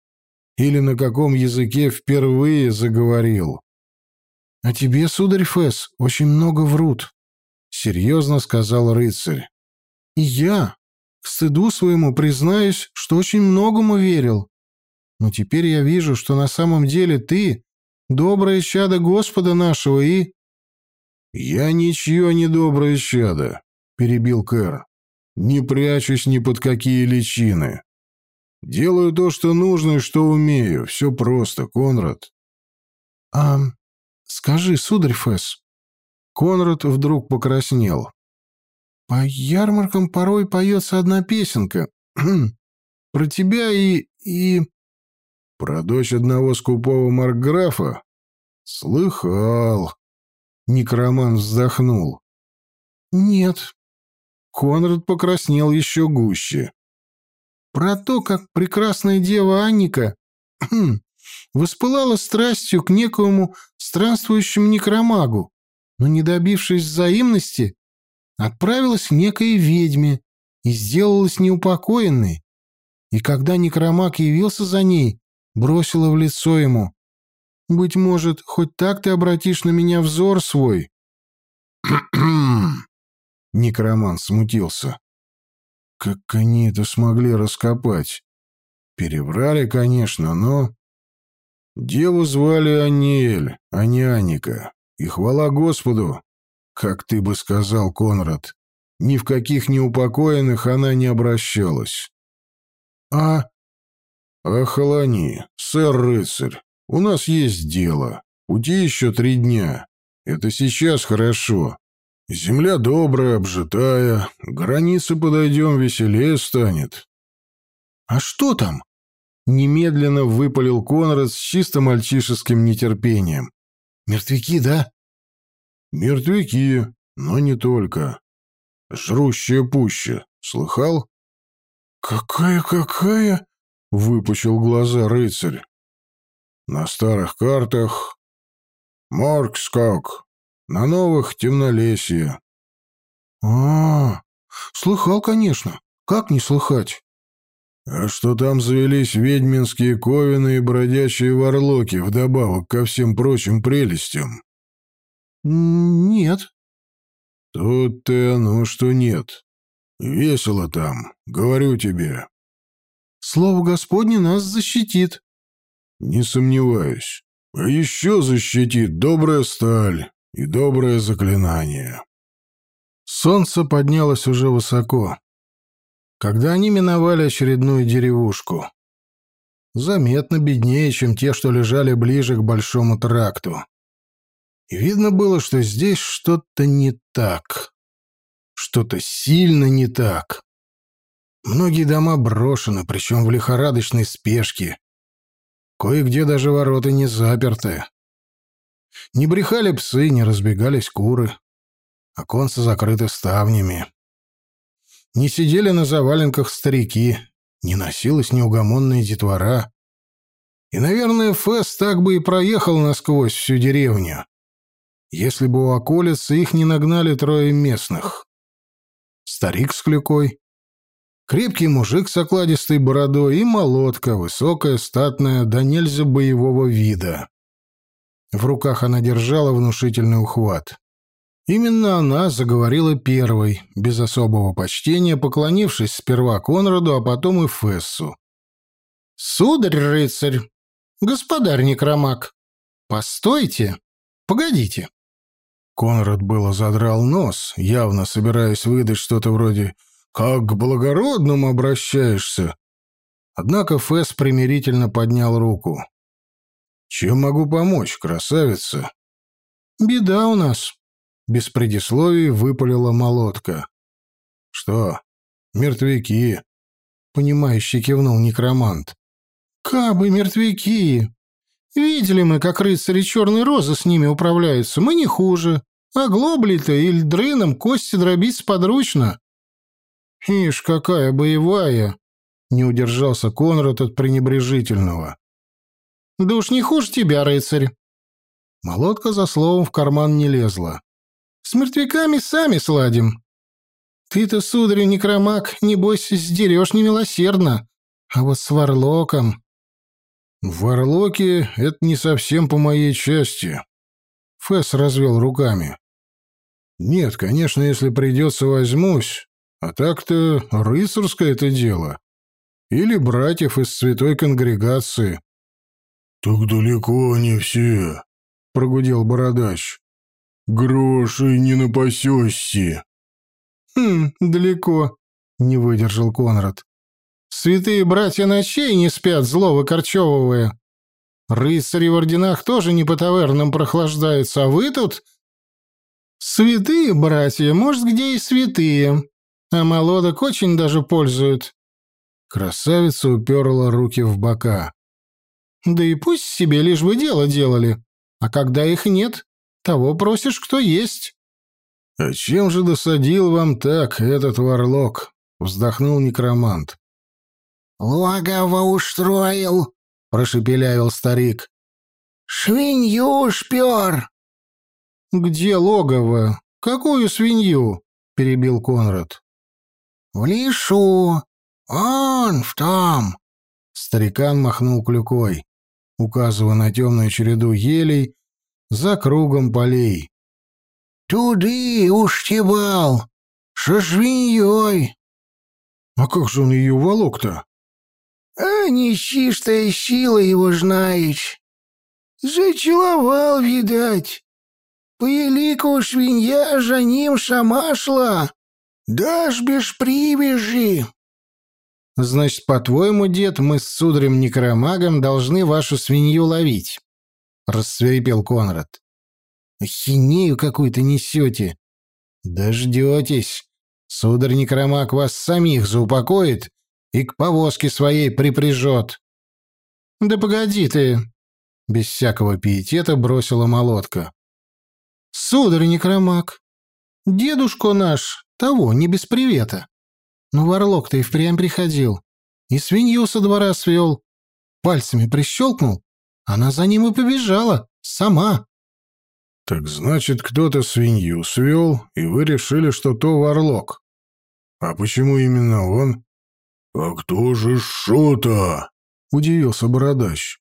Или на каком языке впервые заговорил? — А тебе, сударь Фэс, очень много врут, — серьезно сказал рыцарь. — И я, к стыду своему признаюсь, что очень многому верил. Но теперь я вижу, что на самом деле ты — доброе чадо Господа нашего и...» «Я ничье не доброе чадо», — перебил Кэр. «Не прячусь ни под какие личины. Делаю то, что нужно и что умею. Все просто, Конрад». «А скажи, сударь Фэс...» Конрад вдруг покраснел. По ярмаркам порой поется одна песенка. Про тебя и... и... Про дочь одного скупого маркграфа? Слыхал. Некроман вздохнул. Нет. Конрад покраснел еще гуще. Про то, как прекрасная дева Анника воспылала страстью к некоему странствующему некромагу, но, не добившись взаимности, отправилась к некой ведьме и сделалась неупокоенной, и когда некромак явился за ней, бросила в лицо ему. «Быть может, хоть так ты обратишь на меня взор свой?» Некроман смутился. «Как они это смогли раскопать? Переврали, конечно, но...» Деву звали Аниэль, а не Аника. И хвала Господу, как ты бы сказал, Конрад, ни в каких неупокоенных она не обращалась. А... Охолони, сэр-рыцарь, у нас есть дело. Пути еще три дня. Это сейчас хорошо. Земля добрая, обжитая, к границе подойдем, веселее станет. А что там? Немедленно выпалил Конрад с чисто мальчишеским нетерпением. Мертвяки, да? Мертвяки, но не только. Жрущая пуща. Слыхал? Какая-какая? Выпучил глаза рыцарь. На старых картах Моргскок, на новых темнолесье. А, -а, а, слыхал, конечно. Как не слыхать? А что там завелись ведьминские ковины и бродячие варлоки, вдобавок ко всем прочим прелестям? Нет. Тут-то оно, что нет. Весело там, говорю тебе. Слово Господне нас защитит. Не сомневаюсь. А еще защитит добрая сталь и доброе заклинание. Солнце поднялось уже высоко. Когда они миновали очередную деревушку. Заметно беднее, чем те, что лежали ближе к большому тракту. И видно было, что здесь что-то не так. Что-то сильно не так. Многие дома брошены, причем в лихорадочной спешке, Кое-где даже ворота не заперты. Не брехали псы, не разбегались куры. Оконцы закрыты ставнями. Не сидели на заваленках старики, не носилась неугомонная детвора. И, наверное, Фэс так бы и проехал насквозь всю деревню, если бы у околицы их не нагнали трое местных. Старик с клюкой, Крепкий мужик с окладистой бородой и молотка, высокая, статная, да нельзя боевого вида. В руках она держала внушительный ухват. Именно она заговорила первой, без особого почтения, поклонившись сперва Конраду, а потом и Фессу. «Сударь-рыцарь! Господарь Некромак! Постойте! Погодите!» Конрад было задрал нос, явно собираясь выдать что-то вроде как к благородному обращаешься. Однако Фэс примирительно поднял руку. Чем могу помочь, красавица? Беда у нас. Без предисловий выпалила молотка. Что? Мертвяки. Понимающе кивнул некромант. Кабы мертвяки. Видели мы, как рыцари Черной Розы с ними управляются. Мы не хуже. А глобли-то или дрыном кости дробить сподручно. «Ишь, какая боевая!» — не удержался Конрад от пренебрежительного. «Да уж не хуже тебя, рыцарь!» Молотка за словом в карман не лезла. «С мертвяками сами сладим. Ты-то, сударь, некромак, небось, сдерешь немилосердно. А вот с Варлоком...» «Варлоки — это не совсем по моей части», — Фэс развел руками. «Нет, конечно, если придется, возьмусь, а так-то рыцарское это дело. Или братьев из святой конгрегации. — Так далеко не все, — прогудел бородач. — Гроши не напасешься. — Хм, далеко, — не выдержал Конрад. — Святые братья ночей не спят, зло выкорчевывая. Рыцари в орденах тоже не по тавернам прохлаждаются, а вы тут... Святые братья, может, где и святые, а молодок очень даже пользуют». Красавица уперла руки в бока. «Да и пусть себе лишь бы дело делали. А когда их нет, того просишь, кто есть». «А чем же досадил вам так этот варлок?» — вздохнул некромант. «Логово устроил», — прошепелявил старик. «Свинью шпер». «Где логово? Какую свинью?» — перебил Конрад. «В лесу. Он в том». Старикан махнул клюкой, указывая на темную череду елей за кругом полей. «Туды уштебал, со свиньей». «А как же он ее волок-то?» «А нечистая сила его знаешь. Зачеловал, видать. По елику свинья за ним сама шла. «Дашь без привяжи!» «Значит, по-твоему, дед, мы с сударем-некромагом должны вашу свинью ловить?» — рассверепел Конрад. «Ахинею какую-то несете. Дождетесь. Сударь Некромак вас самих заупокоит и к повозке своей припряжет. Да погоди ты, без всякого пиетета бросила молотка. Сударь Некромак, дедушку наш, того, не без привета. Но Варлок-то и впрямь приходил, и свинью со двора свел, пальцами прищелкнул, она за ним и побежала, сама. Так значит, кто-то свинью свел, и вы решили, что то Варлок. А почему именно он? А кто же что-то? Удивился Бородач.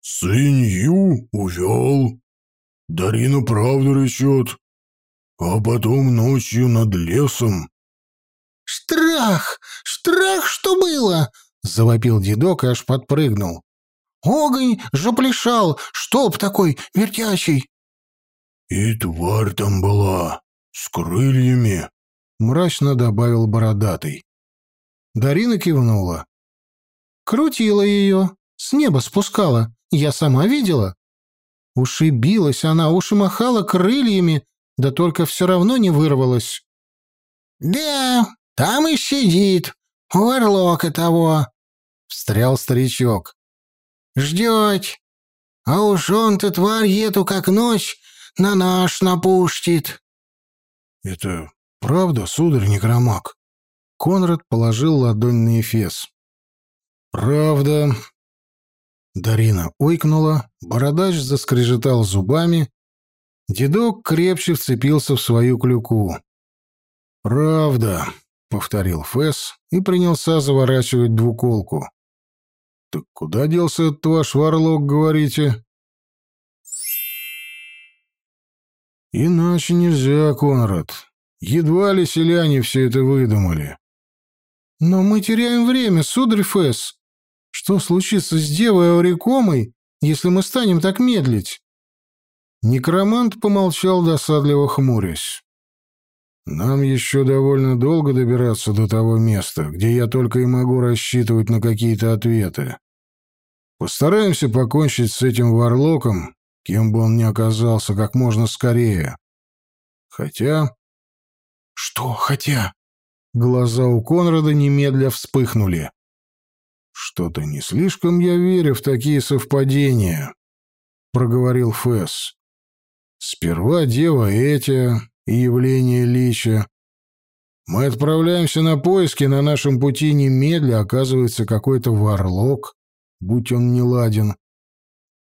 Свинью увел. Дарина правду речет. А потом ночью над лесом. «Штрах! Штрах, что было!» — завопил дедок и аж подпрыгнул. «Огонь заплешал! Штоп такой вертящий!» «И тварь там была, с крыльями», — мрачно добавил бородатый. Дарина кивнула. «Крутила ее, с неба спускала, я сама видела. Уши билась она, уши махала крыльями, да только все равно не вырвалась». «Да, там и сидит, у орлока того», — встрял старичок. «Ждет. А уж он-то тварь эту, как ночь, на наш напуштит. Это правда, сударь Некромак? Конрад положил ладонь на Эфес. Правда. Дарина ойкнула, бородач заскрежетал зубами, дедок крепче вцепился в свою клюку. «Правда», — повторил Фэс и принялся заворачивать двуколку. «Так куда делся этот ваш варлок, говорите?» Иначе нельзя, Конрад. Едва ли селяне все это выдумали. Но мы теряем время, сударь Фэс. Что случится с девой Аурикомой, если мы станем так медлить? Некромант помолчал, досадливо хмурясь. Нам еще довольно долго добираться до того места, где я только и могу рассчитывать на какие-то ответы. Постараемся покончить с этим варлоком кем бы он ни оказался, как можно скорее. Хотя... Что «хотя»? Глаза у Конрада немедля вспыхнули. «Что-то не слишком я верю в такие совпадения», — проговорил Фэс. «Сперва дева Этия и явление Лича. Мы отправляемся на поиски, на нашем пути немедля оказывается какой-то варлок, будь он не ладен.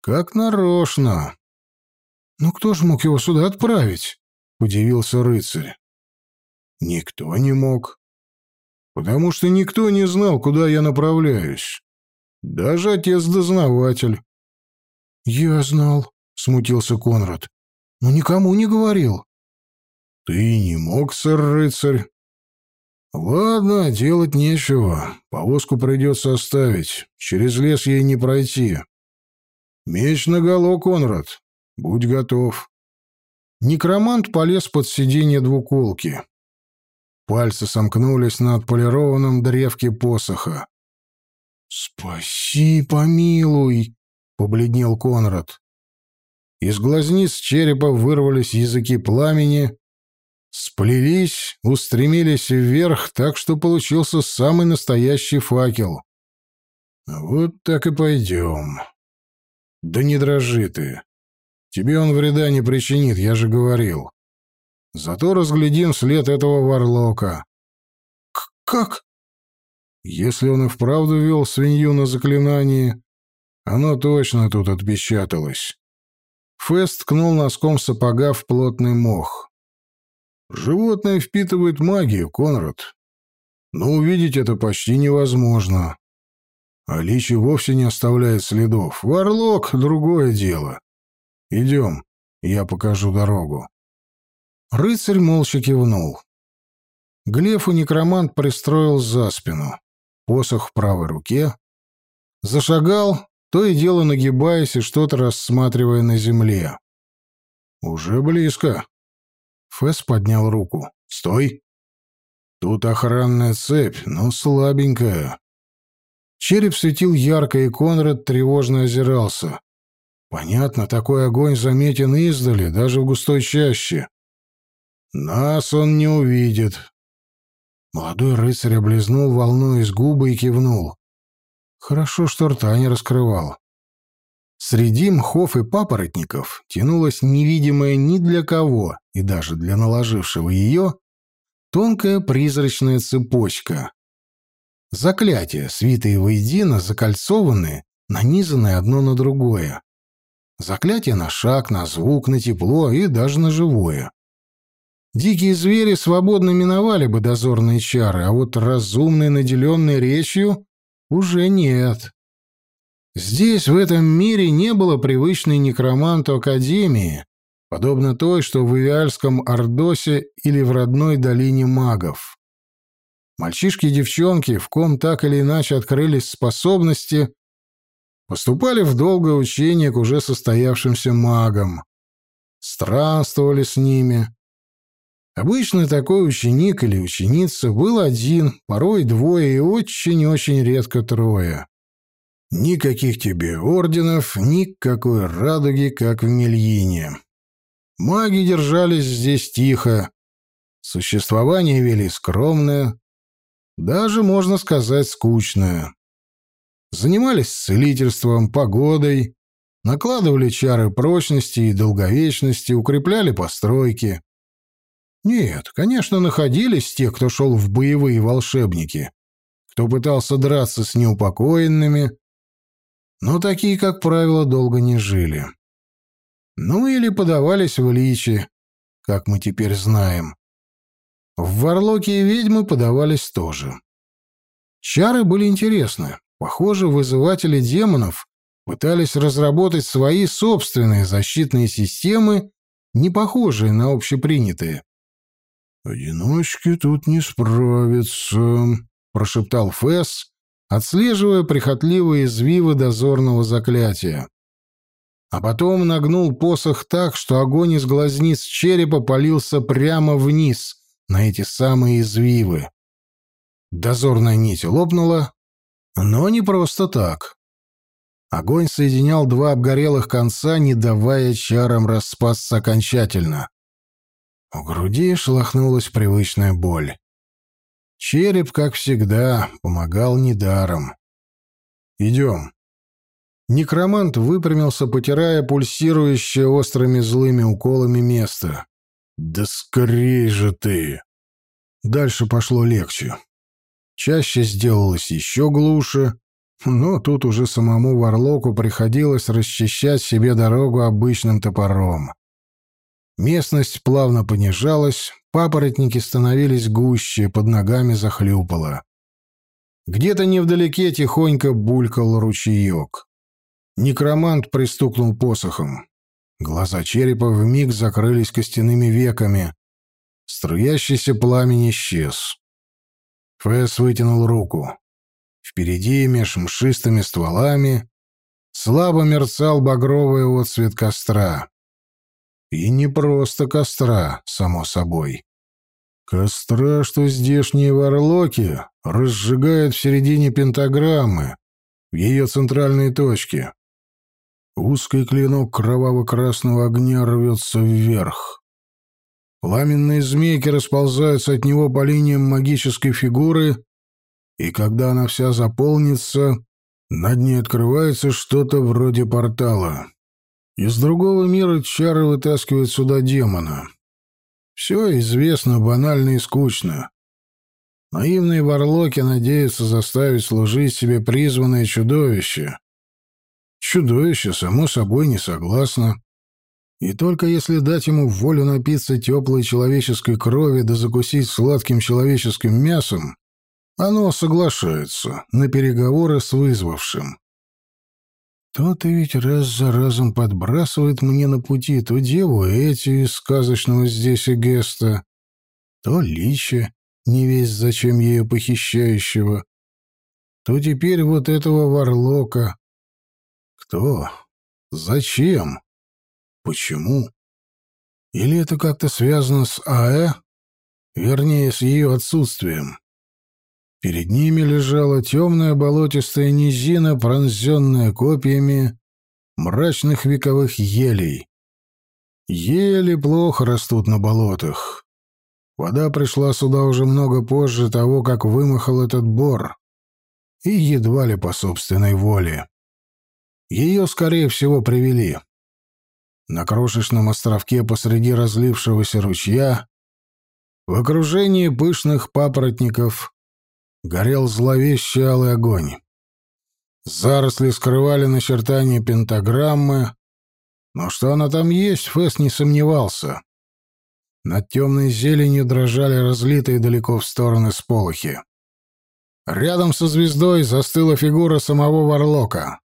Как нарочно. Ну кто ж мог его сюда отправить? Удивился рыцарь. Никто не мог. Потому что никто не знал, куда я направляюсь. Даже отец-дознаватель. Я знал, смутился Конрад. Но никому не говорил. Ты не мог, сэр-рыцарь. Ладно, делать нечего. Повозку придется оставить. Через лес ей не пройти. «Меч наголо, Конрад. Будь готов». Некромант полез под сиденье двуколки. Пальцы сомкнулись на отполированном древке посоха. «Спаси, помилуй!» — побледнел Конрад. Из глазниц черепа вырвались языки пламени, сплелись, устремились вверх, так что получился самый настоящий факел. «Вот так и пойдем». Да не дрожи ты. Тебе он вреда не причинит, я же говорил. Зато разглядим след этого варлока. К как? Если он и вправду вел свинью на заклинании, оно точно тут отпечаталось. Фест ткнул носком сапога в плотный мох. Животное впитывает магию, Конрад. Но увидеть это почти невозможно. А Личи вовсе не оставляет следов. Варлок — другое дело. Идем, я покажу дорогу. Рыцарь молча кивнул. Глефу некромант пристроил за спину. Посох в правой руке. Зашагал, то и дело нагибаясь и что-то рассматривая на земле. «Уже близко». Фэс поднял руку. «Стой!» «Тут охранная цепь, но слабенькая. Череп светил ярко, и Конрад тревожно озирался. Понятно, такой огонь заметен издали, даже в густой чаще. Нас он не увидит. Молодой рыцарь облизнул волну из губы и кивнул. Хорошо, что рта не раскрывал. Среди мхов и папоротников тянулась невидимая ни для кого, и даже для наложившего ее, тонкая призрачная цепочка. Заклятия, свитые воедино, закольцованные, нанизанные одно на другое. Заклятие на шаг, на звук, на тепло и даже на живое. Дикие звери свободно миновали бы дозорные чары, а вот разумные, наделенные речью, уже нет. Здесь, в этом мире, не было привычной некроманту Академии, подобно той, что в Ивиальском Ордосе или в родной долине магов. Мальчишки и девчонки, в ком так или иначе открылись способности, поступали в долгое учение к уже состоявшимся магам, странствовали с ними. Обычно такой ученик или ученица был один, порой двое и очень-очень редко трое. Никаких тебе орденов, никакой радуги, как в Мельине. Маги держались здесь тихо. Существование вели скромное, даже, можно сказать, скучное. Занимались целительством, погодой, накладывали чары прочности и долговечности, укрепляли постройки. Нет, конечно, находились те, кто шел в боевые волшебники, кто пытался драться с неупокоенными, но такие, как правило, долго не жили. Ну или подавались в личи, как мы теперь знаем. В Варлоке и ведьмы подавались тоже. Чары были интересны. Похоже, вызыватели демонов пытались разработать свои собственные защитные системы, не похожие на общепринятые. «Одиночки тут не справятся», — прошептал Фэс, отслеживая прихотливые извивы дозорного заклятия. А потом нагнул посох так, что огонь из глазниц черепа полился прямо вниз, на эти самые извивы. Дозорная нить лопнула, но не просто так. Огонь соединял два обгорелых конца, не давая чарам распасться окончательно. У груди шелохнулась привычная боль. Череп, как всегда, помогал недаром. «Идем». Некромант выпрямился, потирая пульсирующее острыми злыми уколами место. «Да скорей же ты!» Дальше пошло легче. Чаще сделалось еще глуше, но тут уже самому Варлоку приходилось расчищать себе дорогу обычным топором. Местность плавно понижалась, папоротники становились гуще, под ногами захлюпало. Где-то невдалеке тихонько булькал ручеек. Некромант пристукнул посохом. Глаза черепа вмиг закрылись костяными веками. Струящийся пламень исчез. Фэс вытянул руку. Впереди, меж мшистыми стволами, слабо мерцал багровый отсвет костра. И не просто костра, само собой. Костра, что здешние варлоки разжигают в середине пентаграммы, в ее центральной точке. Узкий клинок кроваво-красного огня рвется вверх. Пламенные змейки расползаются от него по линиям магической фигуры, и когда она вся заполнится, над ней открывается что-то вроде портала. Из другого мира чары вытаскивают сюда демона. Все известно банально и скучно. Наивные варлоки надеются заставить служить себе призванное чудовище, Чудовище, само собой, не согласно. И только если дать ему волю напиться теплой человеческой крови да закусить сладким человеческим мясом, оно соглашается на переговоры с вызвавшим. То-то ведь раз за разом подбрасывает мне на пути то деву эти из сказочного здесь и геста, то лича, не весь зачем ее похищающего, то теперь вот этого варлока, кто? Зачем? Почему? Или это как-то связано с АЭ? Вернее, с ее отсутствием. Перед ними лежала темная болотистая низина, пронзенная копьями мрачных вековых елей. Ели плохо растут на болотах. Вода пришла сюда уже много позже того, как вымахал этот бор, и едва ли по собственной воле. Ее, скорее всего, привели. На крошечном островке посреди разлившегося ручья, в окружении пышных папоротников, горел зловещий алый огонь. Заросли скрывали начертания пентаграммы, но что она там есть, Фэс не сомневался. Над темной зеленью дрожали разлитые далеко в стороны сполохи. Рядом со звездой застыла фигура самого Варлока.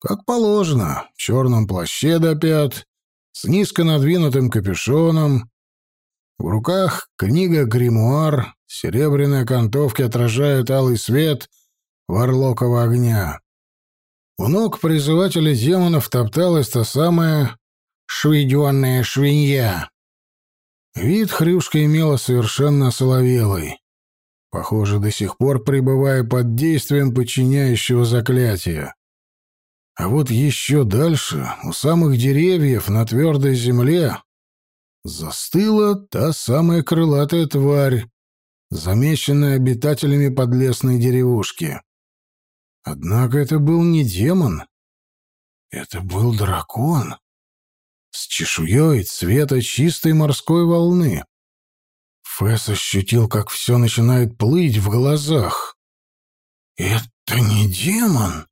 Как положено, в черном плаще до пят, с низко надвинутым капюшоном. В руках книга-гримуар, серебряные окантовки отражают алый свет варлокова огня. У ног призывателя демонов топталась та самая шведенная швинья. Вид хрюшка имела совершенно соловелый. Похоже, до сих пор пребывая под действием подчиняющего заклятия. А вот еще дальше, у самых деревьев на твердой земле, застыла та самая крылатая тварь, замеченная обитателями подлесной деревушки. Однако это был не демон. Это был дракон с чешуей цвета чистой морской волны. Фэс ощутил, как все начинает плыть в глазах. «Это не демон.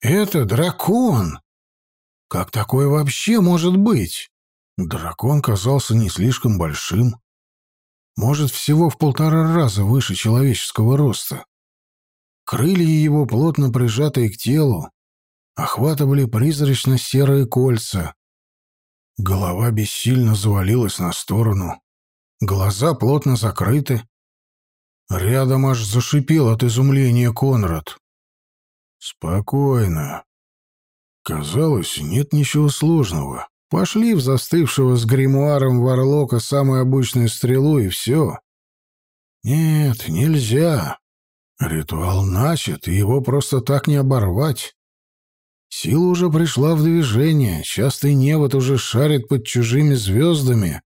Это дракон. Как такое вообще может быть?» Дракон казался не слишком большим. Может, всего в полтора раза выше человеческого роста. Крылья его, плотно прижатые к телу, охватывали призрачно-серые кольца, Голова бессильно завалилась на сторону. Глаза плотно закрыты. Рядом аж зашипел от изумления Конрад. «Спокойно. Казалось, нет ничего сложного. Пошли в застывшего с гримуаром Варлока самую обычную стрелу, и все. Нет, нельзя. Ритуал начат, и его просто так не оборвать. Сила уже пришла в движение, частый невод уже шарит под чужими звездами,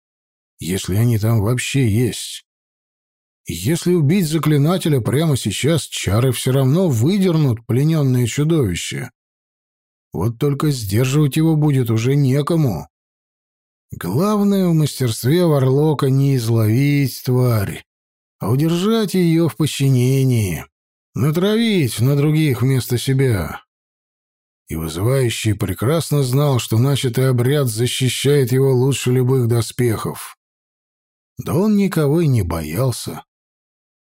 если они там вообще есть. если убить заклинателя прямо сейчас, чары все равно выдернут плененное чудовище. Вот только сдерживать его будет уже некому. Главное в мастерстве Варлока не изловить тварь, а удержать ее в подчинении, натравить на других вместо себя и вызывающий прекрасно знал, что начатый обряд защищает его лучше любых доспехов. Да он никого и не боялся.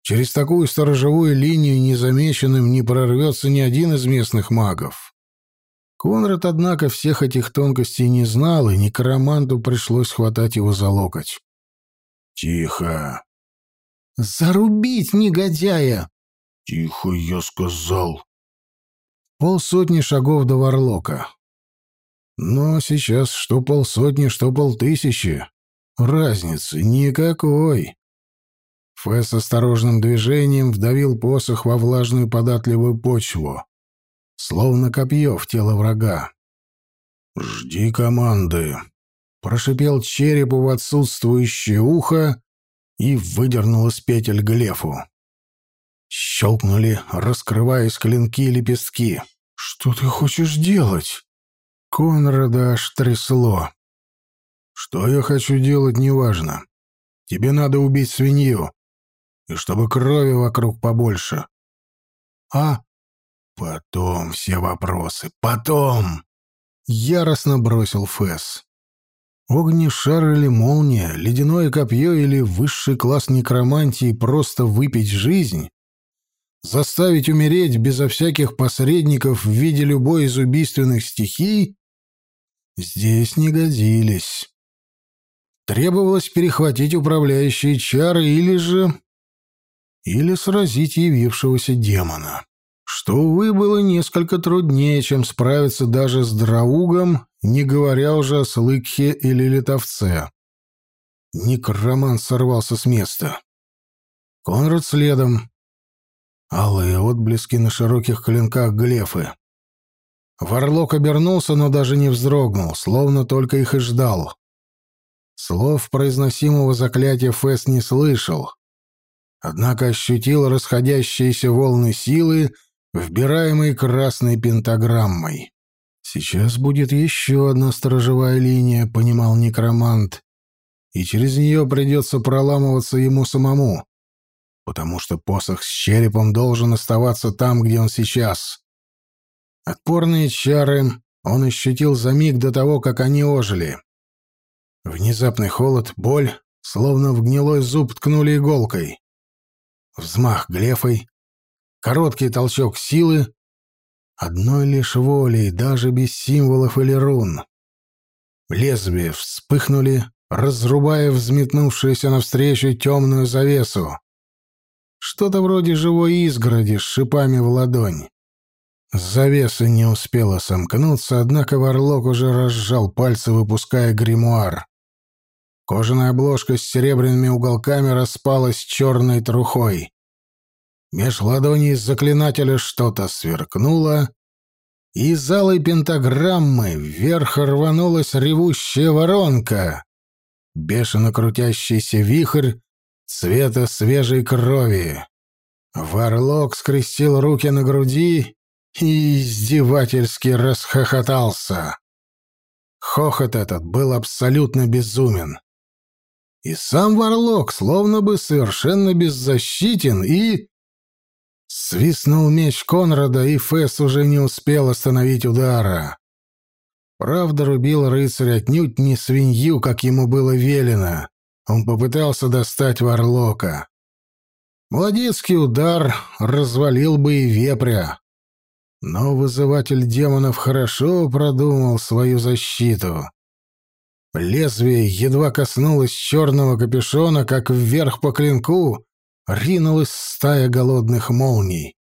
Через такую сторожевую линию незамеченным не прорвется ни один из местных магов. Конрад, однако, всех этих тонкостей не знал, и некроманту пришлось хватать его за локоть. «Тихо!» «Зарубить негодяя!» «Тихо, я сказал!» Полсотни шагов до Варлока. Но сейчас что полсотни, что полтысячи. Разницы никакой. Фэс осторожным движением вдавил посох во влажную податливую почву, словно копье в тело врага. «Жди команды», — прошипел черепу в отсутствующее ухо и выдернул из петель глефу. Щелкнули, раскрываясь клинки и лепестки. «Что ты хочешь делать?» Конрада аж трясло. «Что я хочу делать, неважно. Тебе надо убить свинью. И чтобы крови вокруг побольше». «А?» «Потом все вопросы. Потом!» Яростно бросил Фэс. Огнешар или молния, ледяное копье или высший класс некромантии просто выпить жизнь заставить умереть безо всяких посредников в виде любой из убийственных стихий, здесь не годились. Требовалось перехватить управляющие чары или же... или сразить явившегося демона. Что, увы, было несколько труднее, чем справиться даже с Драугом, не говоря уже о Слыкхе или Литовце. Некроман сорвался с места. Конрад следом, Алые отблески на широких клинках глефы. Варлок обернулся, но даже не вздрогнул, словно только их и ждал. Слов произносимого заклятия Фэс не слышал, однако ощутил расходящиеся волны силы, вбираемой красной пентаграммой. «Сейчас будет еще одна сторожевая линия», — понимал некромант, «и через нее придется проламываться ему самому, потому что посох с черепом должен оставаться там, где он сейчас». Отпорные чары он ощутил за миг до того, как они ожили. Внезапный холод, боль, словно в гнилой зуб ткнули иголкой. Взмах глефой, короткий толчок силы, одной лишь волей, даже без символов или рун. Лезвия вспыхнули, разрубая взметнувшуюся навстречу темную завесу. Что-то вроде живой изгороди с шипами в ладонь. Завеса не успела сомкнуться, однако Варлок уже разжал пальцы, выпуская гримуар. Кожаная обложка с серебряными уголками распалась черной трухой. Меж ладоней заклинателя что-то сверкнуло, и из алой пентаграммы вверх рванулась ревущая воронка, бешено крутящийся вихрь цвета свежей крови. Варлок скрестил руки на груди и издевательски расхохотался. Хохот этот был абсолютно безумен. И сам Варлок словно бы совершенно беззащитен и... Свистнул меч Конрада, и Фесс уже не успел остановить удара. Правда, рубил рыцарь отнюдь не свинью, как ему было велено. Он попытался достать Варлока. Молодецкий удар развалил бы и вепря. Но вызыватель демонов хорошо продумал свою защиту. Лезвие едва коснулось черного капюшона, как вверх по клинку ринулась стая голодных молний.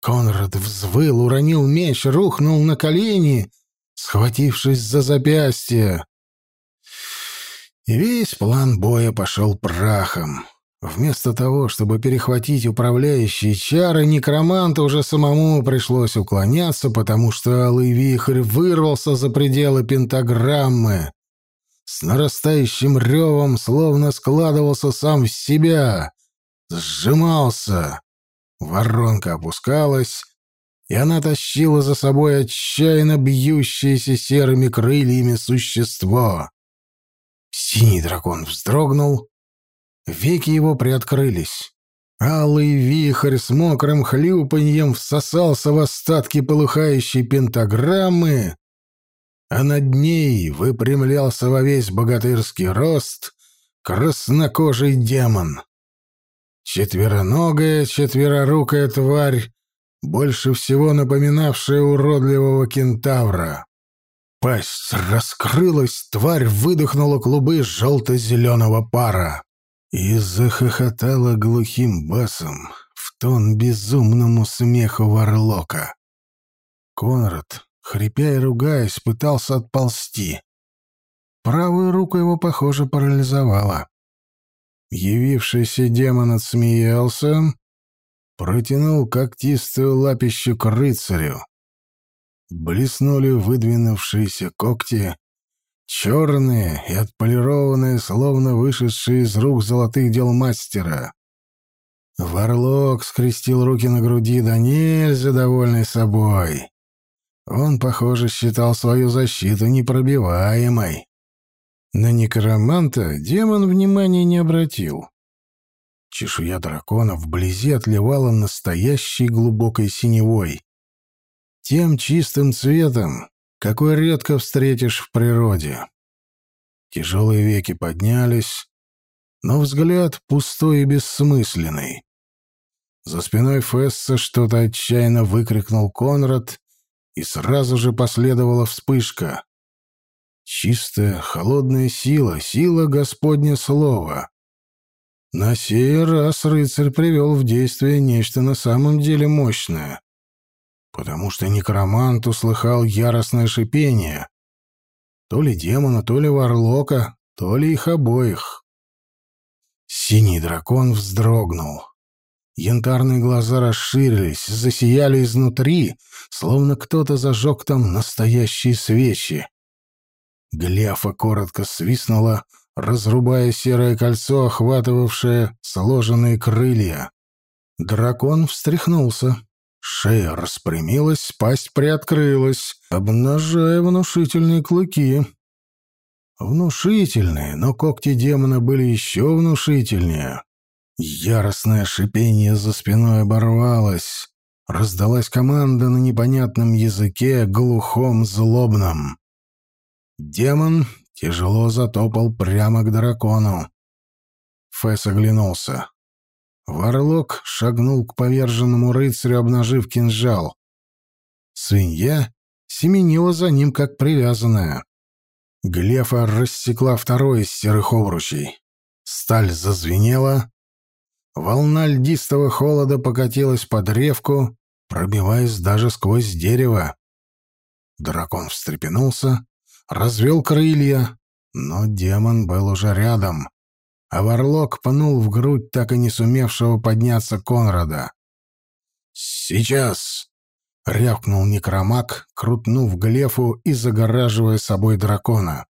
Конрад взвыл, уронил меч, рухнул на колени, схватившись за запястье. И весь план боя пошел прахом. Вместо того, чтобы перехватить управляющие чары, некроманту уже самому пришлось уклоняться, потому что алый вихрь вырвался за пределы пентаграммы. С нарастающим ревом словно складывался сам в себя, сжимался. Воронка опускалась, и она тащила за собой отчаянно бьющееся серыми крыльями существо. Синий дракон вздрогнул — Веки его приоткрылись. Алый вихрь с мокрым хлюпаньем всосался в остатки полыхающей пентаграммы, а над ней выпрямлялся во весь богатырский рост краснокожий демон. Четвероногая, четверорукая тварь, больше всего напоминавшая уродливого кентавра. Пасть раскрылась, тварь выдохнула клубы желто-зеленого пара и захохотала глухим басом в тон безумному смеху Варлока. Конрад, хрипя и ругаясь, пытался отползти. Правую руку его, похоже, парализовала. Явившийся демон отсмеялся, протянул когтистую лапищу к рыцарю. Блеснули выдвинувшиеся когти, черные и отполированные, словно вышедшие из рук золотых дел мастера. Варлок скрестил руки на груди, да нельзя довольный собой. Он, похоже, считал свою защиту непробиваемой. На некроманта демон внимания не обратил. Чешуя дракона вблизи отливала настоящей глубокой синевой. Тем чистым цветом, какой редко встретишь в природе. Тяжелые веки поднялись, но взгляд пустой и бессмысленный. За спиной Фесса что-то отчаянно выкрикнул Конрад, и сразу же последовала вспышка. Чистая, холодная сила, сила Господня Слова. На сей раз рыцарь привел в действие нечто на самом деле мощное потому что некромант услыхал яростное шипение. То ли демона, то ли варлока, то ли их обоих. Синий дракон вздрогнул. Янтарные глаза расширились, засияли изнутри, словно кто-то зажег там настоящие свечи. Гляфа коротко свистнула, разрубая серое кольцо, охватывавшее сложенные крылья. Дракон встряхнулся. Шея распрямилась, пасть приоткрылась, обнажая внушительные клыки. Внушительные, но когти демона были еще внушительнее. Яростное шипение за спиной оборвалось. Раздалась команда на непонятном языке, глухом, злобном. Демон тяжело затопал прямо к дракону. Фэс оглянулся. Варлок шагнул к поверженному рыцарю, обнажив кинжал. Свинья семенила за ним, как привязанная. Глефа рассекла второй из серых обручей. Сталь зазвенела. Волна льдистого холода покатилась под ревку, пробиваясь даже сквозь дерево. Дракон встрепенулся, развел крылья, но демон был уже рядом а Варлок пнул в грудь так и не сумевшего подняться Конрада. «Сейчас!» — рявкнул некромак, крутнув глефу и загораживая собой дракона.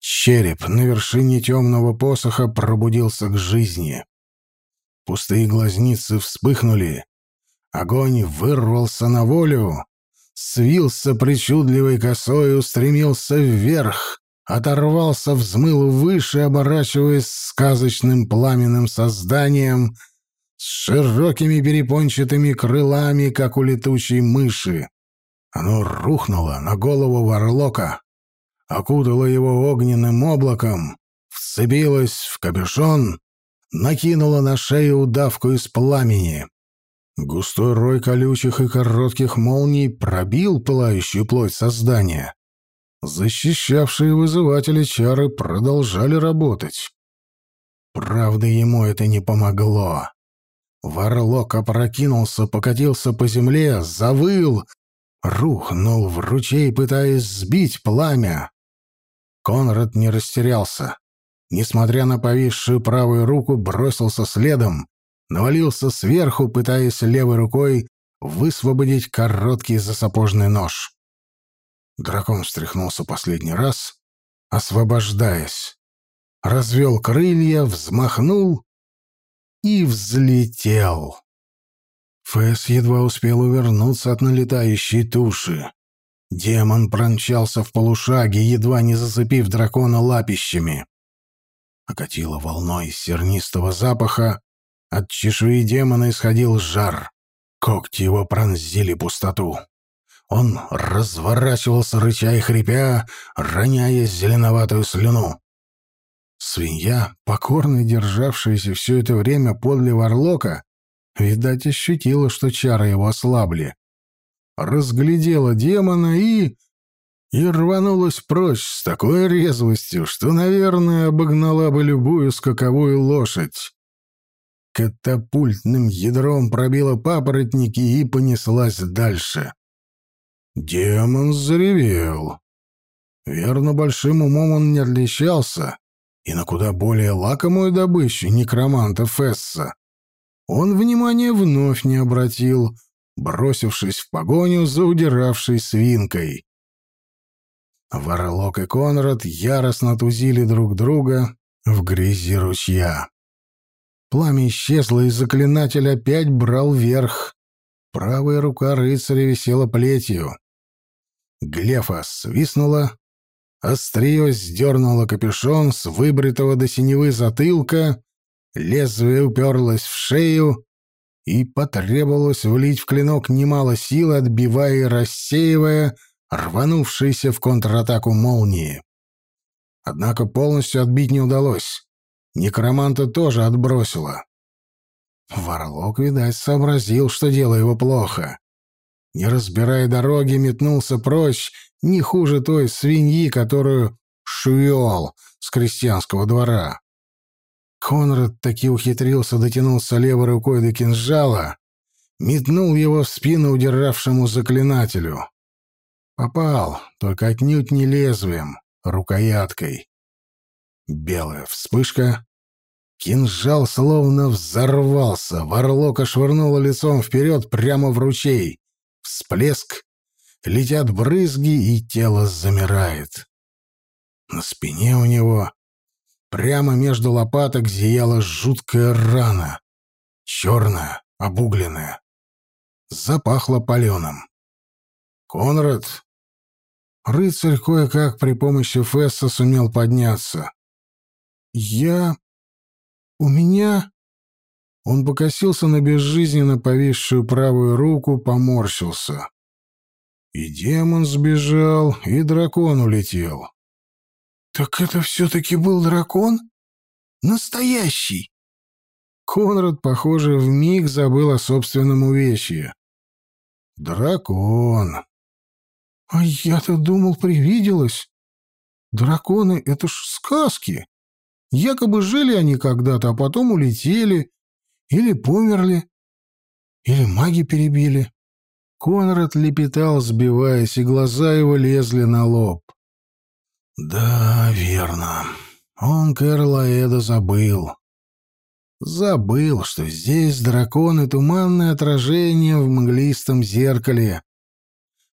Череп на вершине темного посоха пробудился к жизни. Пустые глазницы вспыхнули. Огонь вырвался на волю, свился причудливой косой устремился вверх, оторвался, взмыл выше, оборачиваясь сказочным пламенным созданием с широкими перепончатыми крылами, как у летучей мыши. Оно рухнуло на голову Варлока, окутало его огненным облаком, вцепилось в капюшон, накинуло на шею удавку из пламени. Густой рой колючих и коротких молний пробил пылающую плоть создания. Защищавшие вызыватели чары продолжали работать. Правда, ему это не помогло. Варлок опрокинулся, покатился по земле, завыл, рухнул в ручей, пытаясь сбить пламя. Конрад не растерялся. Несмотря на повисшую правую руку, бросился следом, навалился сверху, пытаясь левой рукой высвободить короткий засапожный нож. Дракон встряхнулся последний раз, освобождаясь. Развел крылья, взмахнул и взлетел. Фэс едва успел увернуться от налетающей туши. Демон промчался в полушаге, едва не зацепив дракона лапищами. Окатило волной сернистого запаха, от чешуи демона исходил жар. Когти его пронзили пустоту. Он разворачивался, рыча и хрипя, роняя зеленоватую слюну. Свинья, покорно державшаяся все это время подле Варлока, видать, ощутила, что чары его ослабли. Разглядела демона и... и рванулась прочь с такой резвостью, что, наверное, обогнала бы любую скаковую лошадь. Катапультным ядром пробила папоротники и понеслась дальше. Демон заревел. Верно, большим умом он не отличался, и на куда более лакомую добычу некроманта Фесса он внимания вновь не обратил, бросившись в погоню за удиравшей свинкой. Варлок и Конрад яростно тузили друг друга в грязи ручья. Пламя исчезло, и заклинатель опять брал верх. Правая рука рыцаря висела плетью. Глефа свистнула, острие сдернуло капюшон с выбритого до синевы затылка, лезвие уперлось в шею, и потребовалось влить в клинок немало силы, отбивая и рассеивая рванувшиеся в контратаку молнии. Однако полностью отбить не удалось. Некроманта тоже отбросило. Варлок, видать, сообразил, что дело его плохо не разбирая дороги, метнулся прочь, не хуже той свиньи, которую швел с крестьянского двора. Конрад таки ухитрился дотянуться левой рукой до кинжала, метнул его в спину удиравшему заклинателю. Попал, только отнюдь не лезвием, рукояткой. Белая вспышка. Кинжал словно взорвался, Варлока швырнуло лицом вперед прямо в ручей. Всплеск, летят брызги, и тело замирает. На спине у него Прямо между лопаток зияла жуткая рана. Черная, обугленная. Запахло паленым. «Конрад!» Рыцарь кое-как при помощи Фесса сумел подняться. «Я... у меня...» Он покосился на безжизненно повисшую правую руку, поморщился. И демон сбежал, и дракон улетел. «Так это все-таки был дракон? Настоящий!» Конрад, похоже, вмиг забыл о собственном увечье. «Дракон!» «А я-то думал, привиделось. Драконы — это ж сказки. Якобы жили они когда-то, а потом улетели, или померли, или маги перебили». Конрад лепетал, сбиваясь, и глаза его лезли на лоб. «Да, верно. Он Кэрла Эда забыл. Забыл, что здесь драконы — туманное отражение в мглистом зеркале.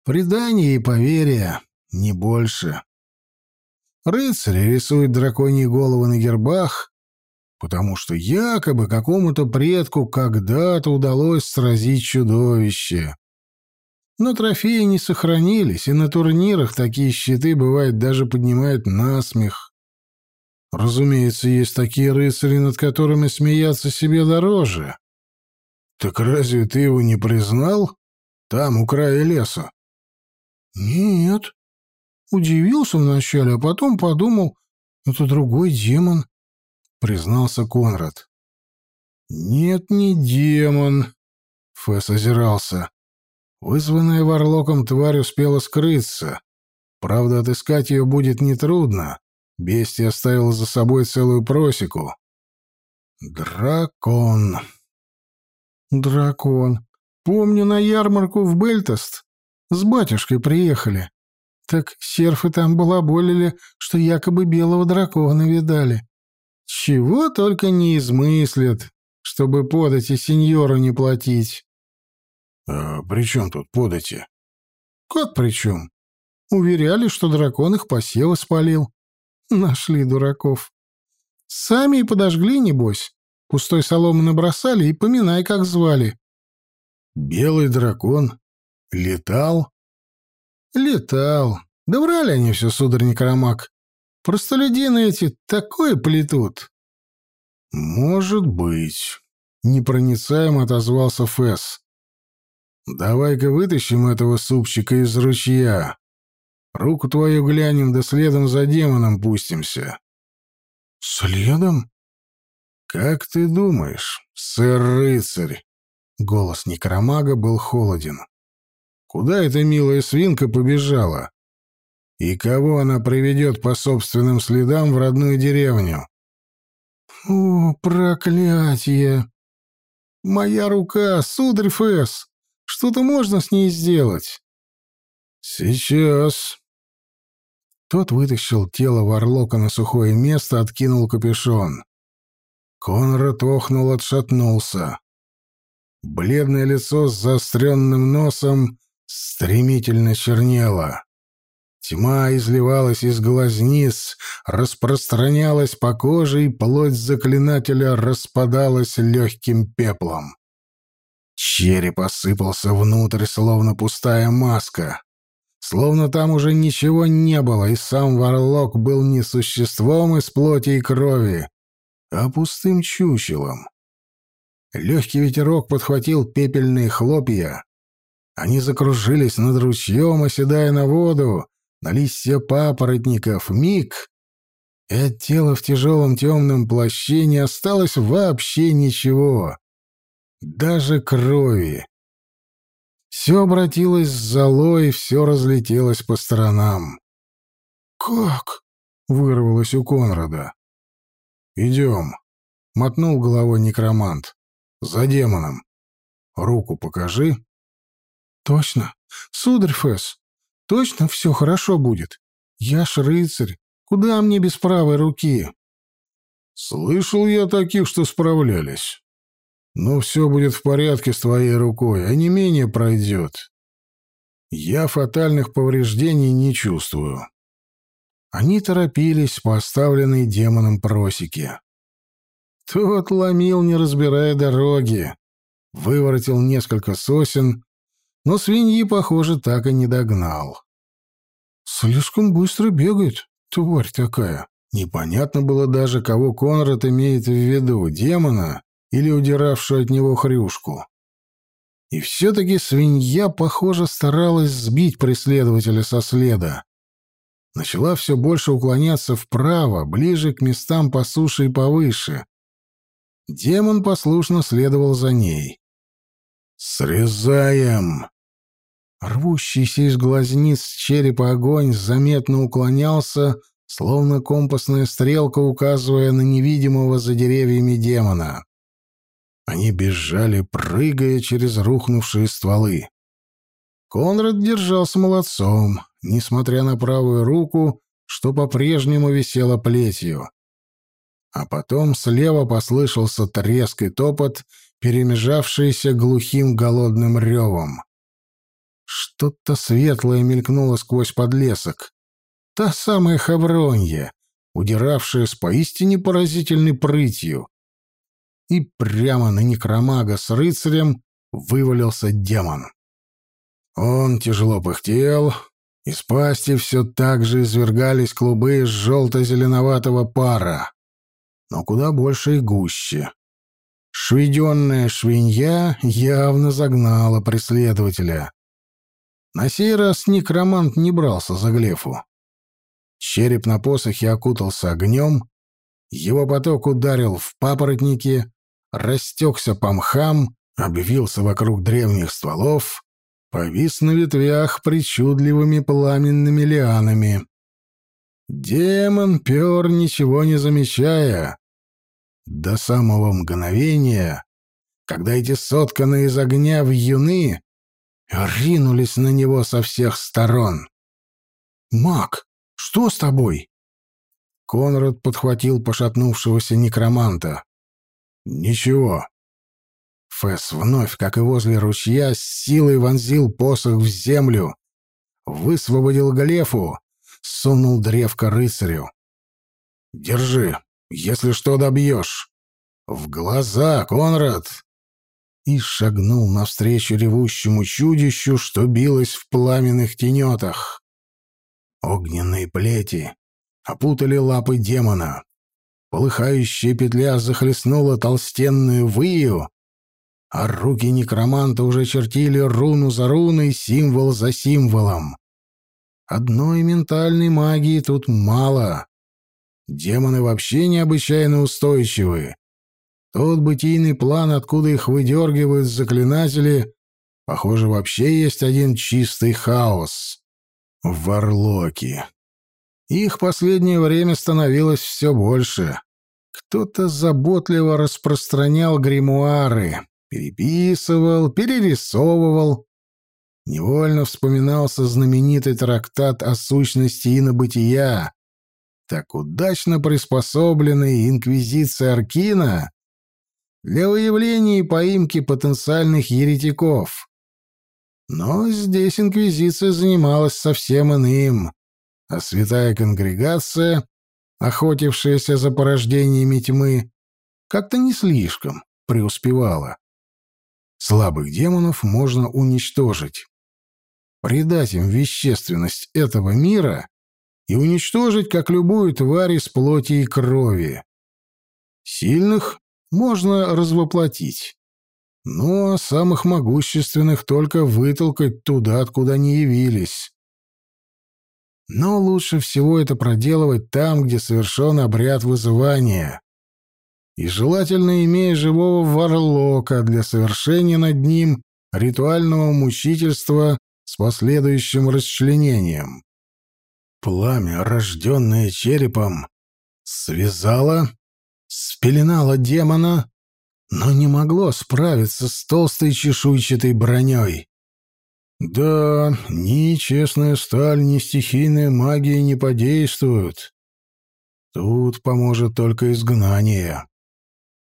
Предание и поверье, не больше. Рыцари рисуют драконьи головы на гербах, потому что якобы какому-то предку когда-то удалось сразить чудовище. Но трофеи не сохранились, и на турнирах такие щиты, бывает, даже поднимают насмех. Разумеется, есть такие рыцари, над которыми смеяться себе дороже. Так разве ты его не признал? Там, у края леса. Нет. Удивился вначале, а потом подумал, это другой демон, признался Конрад. Нет, не демон. Фэс озирался. Вызванная Варлоком тварь успела скрыться. Правда, отыскать ее будет нетрудно. Бестия оставила за собой целую просеку. Дракон. Дракон. Помню, на ярмарку в Бельтост с батюшкой приехали. Так серфы там балаболили, что якобы белого дракона видали. Чего только не измыслят, чтобы подать и сеньору не платить. «А при чем тут подати?» «Как при чем? Уверяли, что дракон их посевы спалил. Нашли дураков. Сами и подожгли, небось. Пустой соломы набросали и поминай, как звали». «Белый дракон? Летал?» «Летал. Да врали они все, сударь Некромак. Простолюдины эти такое плетут». «Может быть», — непроницаемо отозвался Фэс. Давай-ка вытащим этого супчика из ручья. Руку твою глянем, да следом за демоном пустимся. Следом? Как ты думаешь, сэр-рыцарь? Голос некромага был холоден. Куда эта милая свинка побежала? И кого она приведет по собственным следам в родную деревню? О, проклятие! Моя рука, сударь Фэс! Что-то можно с ней сделать. Сейчас. Тот вытащил тело Варлока на сухое место, откинул капюшон. Конрад охнул, отшатнулся. Бледное лицо с заостренным носом стремительно чернело. Тьма изливалась из глазниц, распространялась по коже, и плоть заклинателя распадалась легким пеплом. Череп осыпался внутрь, словно пустая маска. Словно там уже ничего не было, и сам Варлок был не существом из плоти и крови, а пустым чучелом. Легкий ветерок подхватил пепельные хлопья. Они закружились над ручьем, оседая на воду, на листья папоротников. Миг, и от тела в тяжелом темном плаще не осталось вообще ничего даже крови. Все обратилось в золой, все разлетелось по сторонам. «Как?» — вырвалось у Конрада. «Идем», — мотнул головой некромант. «За демоном. Руку покажи». «Точно. Сударь Фесс, точно все хорошо будет. Я ж рыцарь. Куда мне без правой руки?» «Слышал я таких, что справлялись. Но все будет в порядке с твоей рукой, а не менее пройдет. Я фатальных повреждений не чувствую. Они торопились по оставленной демоном просеке. Тот ломил, не разбирая дороги, выворотил несколько сосен, но свиньи, похоже, так и не догнал. Слишком быстро бегает, тварь такая. Непонятно было даже, кого Конрад имеет в виду, демона или удиравшую от него хрюшку. И все-таки свинья, похоже, старалась сбить преследователя со следа. Начала все больше уклоняться вправо, ближе к местам по суше и повыше. Демон послушно следовал за ней. «Срезаем!» Рвущийся из глазниц черепа огонь заметно уклонялся, словно компасная стрелка, указывая на невидимого за деревьями демона. Они бежали, прыгая через рухнувшие стволы. Конрад держался молодцом, несмотря на правую руку, что по-прежнему висела плетью. А потом слева послышался треск и топот, перемежавшийся глухим голодным ревом. Что-то светлое мелькнуло сквозь подлесок. Та самая хавронья, удиравшая с поистине поразительной прытью, и прямо на некромага с рыцарем вывалился демон. Он тяжело пыхтел, из пасти все так же извергались клубы желто-зеленоватого пара, но куда больше и гуще. Шведенная швинья явно загнала преследователя. На сей раз некромант не брался за Глефу. Череп на посохе окутался огнем, его поток ударил в папоротники, растекся по мхам, обвился вокруг древних стволов, повис на ветвях причудливыми пламенными лианами. Демон пер, ничего не замечая. До самого мгновения, когда эти сотканные из огня вьюны ринулись на него со всех сторон. «Мак, что с тобой?» Конрад подхватил пошатнувшегося некроманта. «Ничего». Фэс вновь, как и возле ручья, с силой вонзил посох в землю, высвободил Галефу, сунул древко рыцарю. «Держи, если что добьешь. В глаза, Конрад!» И шагнул навстречу ревущему чудищу, что билось в пламенных тенетах. Огненные плети опутали лапы демона. Полыхающая петля захлестнула толстенную выю, а руки некроманта уже чертили руну за руной, символ за символом. Одной ментальной магии тут мало. Демоны вообще необычайно устойчивы. Тот бытийный план, откуда их выдергивают заклинатели, похоже, вообще есть один чистый хаос. Варлоки. Их последнее время становилось все больше. Кто-то заботливо распространял гримуары, переписывал, перерисовывал. Невольно вспоминался знаменитый трактат о сущности инобытия, так удачно приспособленный инквизицией Аркина для выявления и поимки потенциальных еретиков. Но здесь инквизиция занималась совсем иным а святая конгрегация, охотившаяся за порождениями тьмы, как-то не слишком преуспевала. Слабых демонов можно уничтожить, придать им вещественность этого мира и уничтожить, как любую тварь из плоти и крови. Сильных можно развоплотить, но самых могущественных только вытолкать туда, откуда они явились. Но лучше всего это проделывать там, где совершен обряд вызывания. И желательно имея живого варлока для совершения над ним ритуального мучительства с последующим расчленением. Пламя, рожденное черепом, связало, спеленало демона, но не могло справиться с толстой чешуйчатой броней. Да, ни честная сталь, ни стихийная магия не подействуют. Тут поможет только изгнание.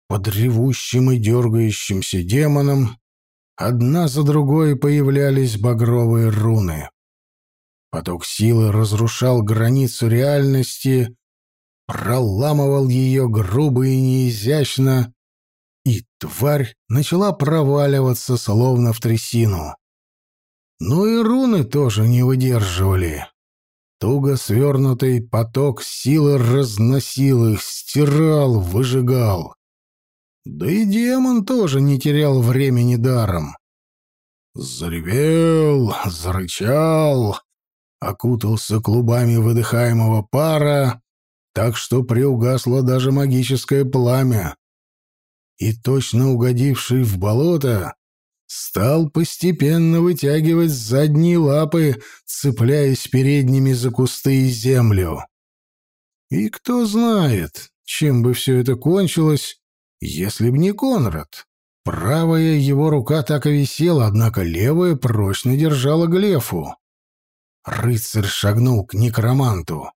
Под ревущим и дергающимся демоном одна за другой появлялись багровые руны. Поток силы разрушал границу реальности, проламывал ее грубо и неизящно, и тварь начала проваливаться, словно в трясину. Но и руны тоже не выдерживали. Туго свернутый поток силы разносил их, стирал, выжигал. Да и демон тоже не терял времени даром. Заревел, зарычал, окутался клубами выдыхаемого пара, так что приугасло даже магическое пламя. И точно угодивший в болото, стал постепенно вытягивать задние лапы, цепляясь передними за кусты и землю. И кто знает, чем бы все это кончилось, если б не Конрад. Правая его рука так и висела, однако левая прочно держала Глефу. Рыцарь шагнул к некроманту.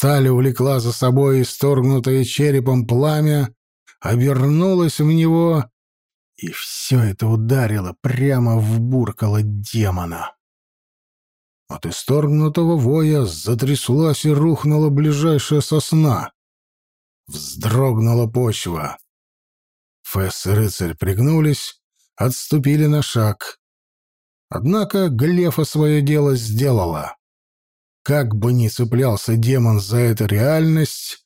Сталь увлекла за собой исторгнутое черепом пламя, обернулась в него и все это ударило прямо в буркало демона. От исторгнутого воя затряслась и рухнула ближайшая сосна. Вздрогнула почва. Фесс и рыцарь пригнулись, отступили на шаг. Однако Глефа свое дело сделала. Как бы ни цеплялся демон за эту реальность,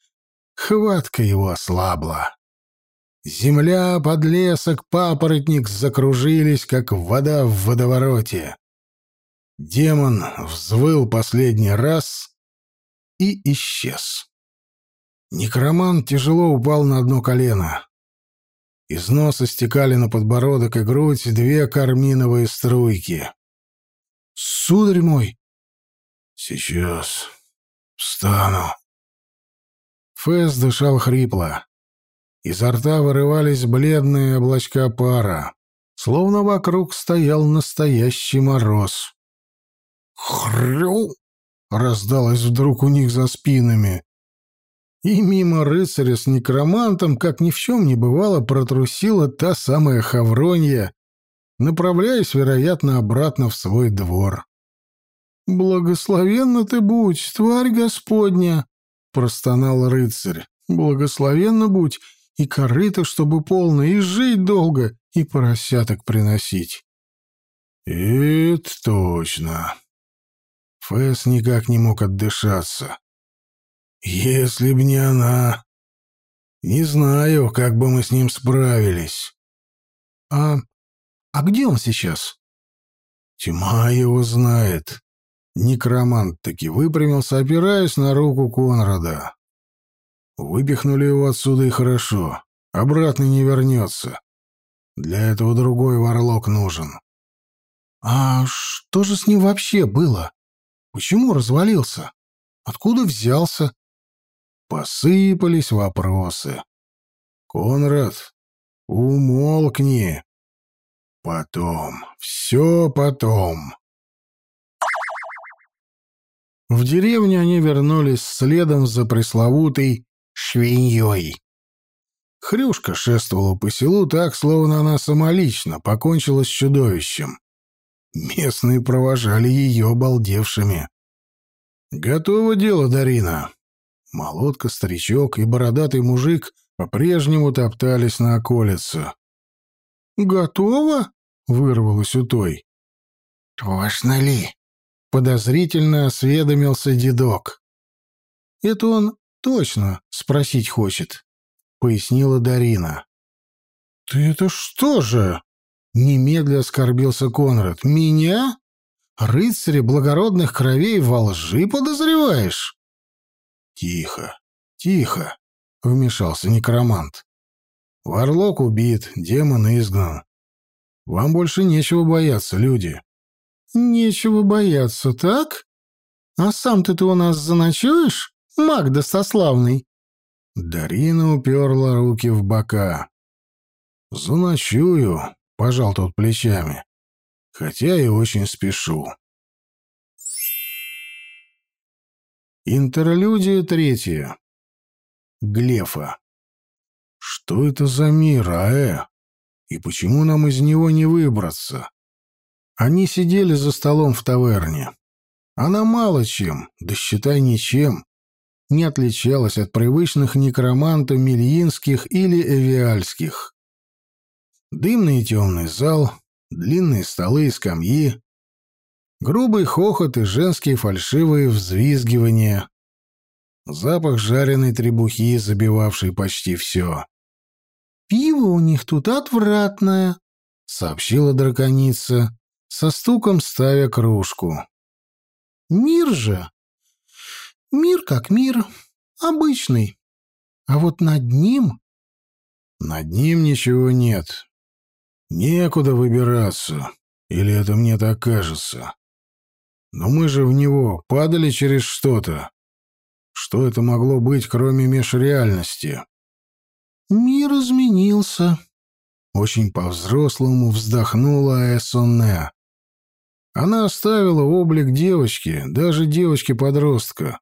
хватка его ослабла. Земля, подлесок, папоротник закружились, как вода в водовороте. Демон взвыл последний раз и исчез. Некроман тяжело упал на одно колено. Из носа стекали на подбородок и грудь две карминовые струйки. «Сударь мой!» «Сейчас встану». Фэс дышал хрипло. Изо рта вырывались бледные облачка пара, словно вокруг стоял настоящий мороз. «Хрю!» — раздалось вдруг у них за спинами. И мимо рыцаря с некромантом, как ни в чем не бывало, протрусила та самая хавронья, направляясь, вероятно, обратно в свой двор. «Благословенна ты будь, тварь Господня!» — простонал рыцарь. «Благословенна будь, и корыто, чтобы полно, и жить долго, и поросяток приносить. Это точно. Фэс никак не мог отдышаться. Если б не она... Не знаю, как бы мы с ним справились. А... а где он сейчас? Тьма его знает. Некромант таки выпрямился, опираясь на руку Конрада. Выпихнули его отсюда и хорошо. Обратно не вернется. Для этого другой варлок нужен. А что же с ним вообще было? Почему развалился? Откуда взялся? Посыпались вопросы. Конрад, умолкни. Потом, все потом. В деревню они вернулись следом за пресловутой швиньей. Хрюшка шествовала по селу так, словно она самолично покончила с чудовищем. Местные провожали ее обалдевшими. «Готово дело, Дарина!» Молодка, старичок и бородатый мужик по-прежнему топтались на околице. «Готово?» — вырвалось у той. «Тошно ли?» — подозрительно осведомился дедок. Это он точно спросить хочет», — пояснила Дарина. «Ты это что же?» — немедля оскорбился Конрад. «Меня? Рыцаря благородных кровей во лжи подозреваешь?» «Тихо, тихо», — вмешался некромант. «Варлок убит, демон изгнан. Вам больше нечего бояться, люди». «Нечего бояться, так? А сам-то ты у нас заночуешь?» маг достославный!» Дарина уперла руки в бока. «Заночую», — пожал тот плечами, хотя и очень спешу. Интерлюдия третья. Глефа. Что это за мир, Аэ? И почему нам из него не выбраться? Они сидели за столом в таверне. Она мало чем, да считай ничем, не отличалась от привычных некромантов мельинских или эвиальских. Дымный и темный зал, длинные столы и скамьи, грубый хохот и женские фальшивые взвизгивания, запах жареной требухи, забивавший почти все. «Пиво у них тут отвратное», — сообщила драконица, со стуком ставя кружку. «Мир же! Мир как мир, обычный. А вот над ним...» «Над ним ничего нет. Некуда выбираться. Или это мне так кажется? Но мы же в него падали через что-то. Что это могло быть, кроме межреальности?» «Мир изменился», — очень по-взрослому вздохнула Эссоне. Она оставила облик девочки, даже девочки-подростка.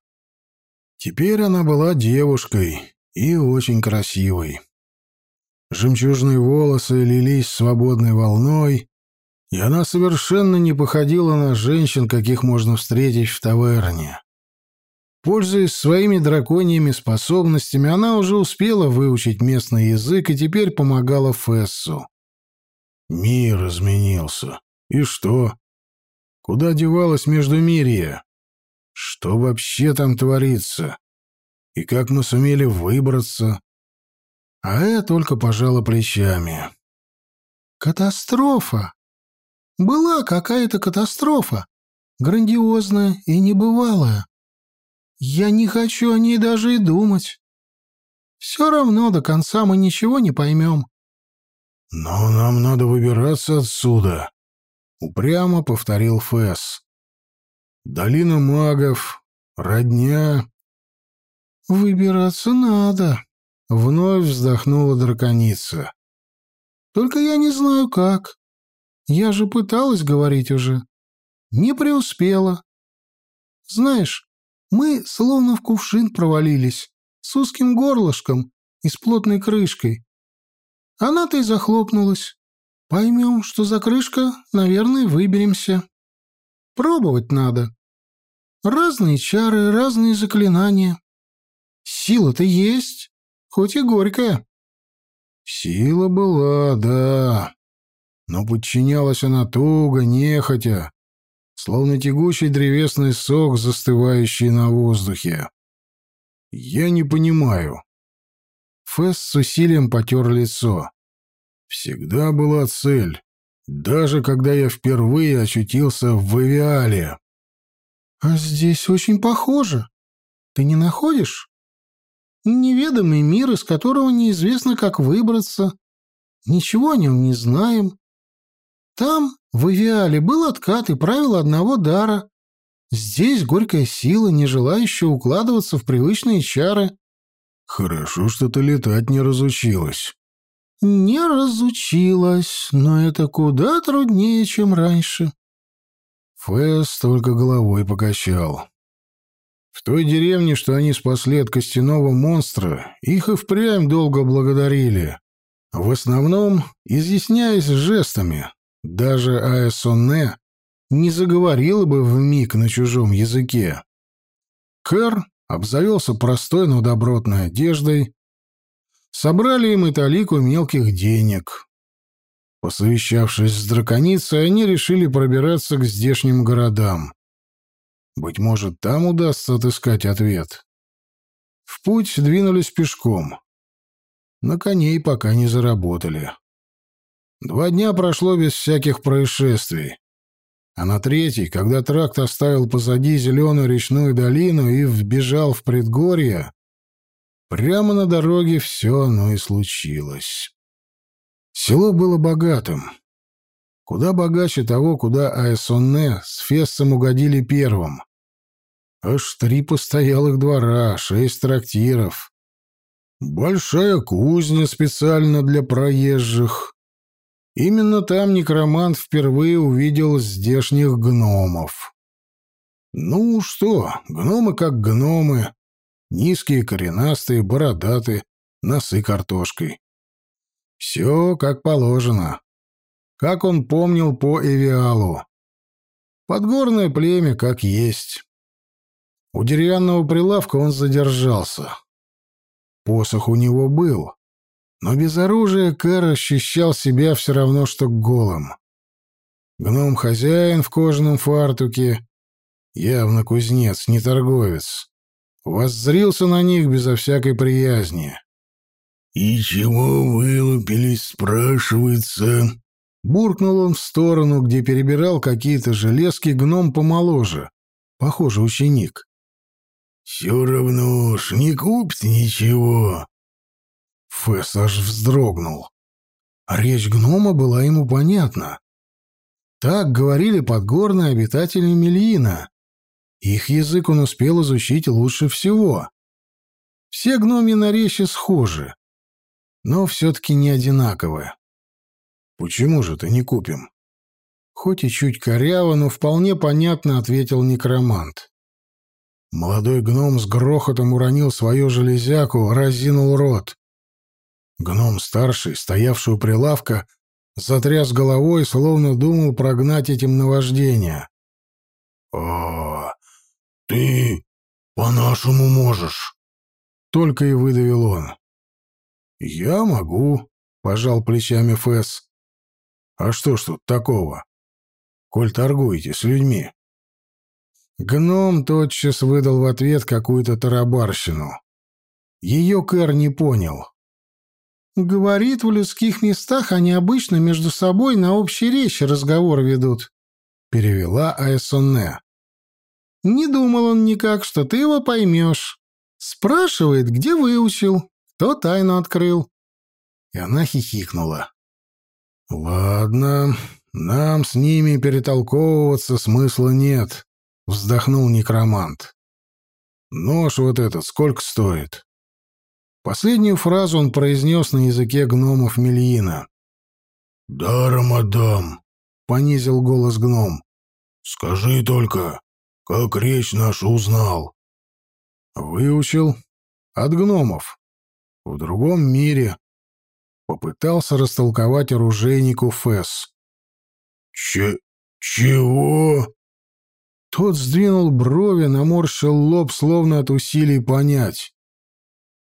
Теперь она была девушкой и очень красивой. Жемчужные волосы лились свободной волной, и она совершенно не походила на женщин, каких можно встретить в таверне. Пользуясь своими драконьими способностями, она уже успела выучить местный язык и теперь помогала Фессу. Мир изменился. И что? Куда девалась Междумирье? Что вообще там творится? И как мы сумели выбраться? А я только пожала плечами. Катастрофа. Была какая-то катастрофа. Грандиозная и небывалая. Я не хочу о ней даже и думать. Все равно до конца мы ничего не поймем. Но нам надо выбираться отсюда, упрямо повторил Фэс. Долина магов, родня. Выбираться надо, вновь вздохнула драконица. Только я не знаю как. Я же пыталась говорить уже. Не преуспела. Знаешь, мы словно в кувшин провалились, с узким горлышком и с плотной крышкой. Она-то и захлопнулась. Поймем, что за крышка, наверное, выберемся. Пробовать надо. Разные чары, разные заклинания. Сила-то есть, хоть и горькая. Сила была, да. Но подчинялась она туго, нехотя, словно тягучий древесный сок, застывающий на воздухе. Я не понимаю. Фесс с усилием потер лицо. Всегда была цель, даже когда я впервые очутился в Вавиале. А здесь очень похоже. Ты не находишь? Неведомый мир, из которого неизвестно, как выбраться. Ничего о нем не знаем. Там, в Ивиале, был откат и правило одного дара. Здесь горькая сила, не желающая укладываться в привычные чары. Хорошо, что ты летать не разучилась. Не разучилась, но это куда труднее, чем раньше. Фэс только головой покачал. В той деревне, что они спасли от костяного монстра, их и впрямь долго благодарили. В основном изъясняясь жестами, даже Аэсоне не заговорила бы в миг на чужом языке. Кэр обзавелся простой, но добротной одеждой. Собрали и талику мелких денег. Посовещавшись с драконицей, они решили пробираться к здешним городам. Быть может, там удастся отыскать ответ. В путь двинулись пешком. На коней пока не заработали. Два дня прошло без всяких происшествий. А на третий, когда тракт оставил позади зеленую речную долину и вбежал в предгорье, прямо на дороге все оно и случилось. Село было богатым. Куда богаче того, куда Аэсонне с Фессом угодили первым. Аж три постоялых двора, шесть трактиров. Большая кузня специально для проезжих, Именно там некромант впервые увидел здешних гномов. Ну что, гномы как гномы. Низкие, коренастые, бородатые, носы картошкой. Все как положено. Как он помнил по Эвиалу. Подгорное племя как есть. У деревянного прилавка он задержался. Посох у него был, но без оружия Кэр ощущал себя все равно, что голым. Гном-хозяин в кожаном фартуке, явно кузнец, не торговец, воззрился на них безо всякой приязни. «И чего вылупились, спрашивается?» Буркнул он в сторону, где перебирал какие-то железки гном помоложе, похоже, ученик. «Все равно уж не купит ничего». Фесс аж вздрогнул. Речь гнома была ему понятна. Так говорили подгорные обитатели Мельина. Их язык он успел изучить лучше всего. Все гномьи наречия схожи, но все-таки не одинаковые. «Почему же-то не купим?» Хоть и чуть коряво, но вполне понятно ответил некромант. Молодой гном с грохотом уронил свою железяку, разинул рот. Гном старший, стоявший у прилавка, затряс головой, словно думал прогнать этим наваждение. «О, ты по-нашему можешь!» Только и выдавил он. «Я могу», — пожал плечами Фэс. «А что ж тут такого? Коль торгуете с людьми?» Гном тотчас выдал в ответ какую-то тарабарщину. Ее Кэр не понял. «Говорит, в людских местах они обычно между собой на общей речи разговор ведут», — перевела Аэсонне. «Не думал он никак, что ты его поймешь. Спрашивает, где выучил, кто тайну открыл». И она хихикнула. «Ладно, нам с ними перетолковываться смысла нет», — вздохнул некромант. «Нож вот этот сколько стоит?» Последнюю фразу он произнес на языке гномов Мельина. «Даром отдам», — понизил голос гном. «Скажи только, как речь нашу узнал?» «Выучил. От гномов. В другом мире». Попытался растолковать оружейнику Фэс. «Че... чего?» Тот сдвинул брови, наморщил лоб, словно от усилий понять.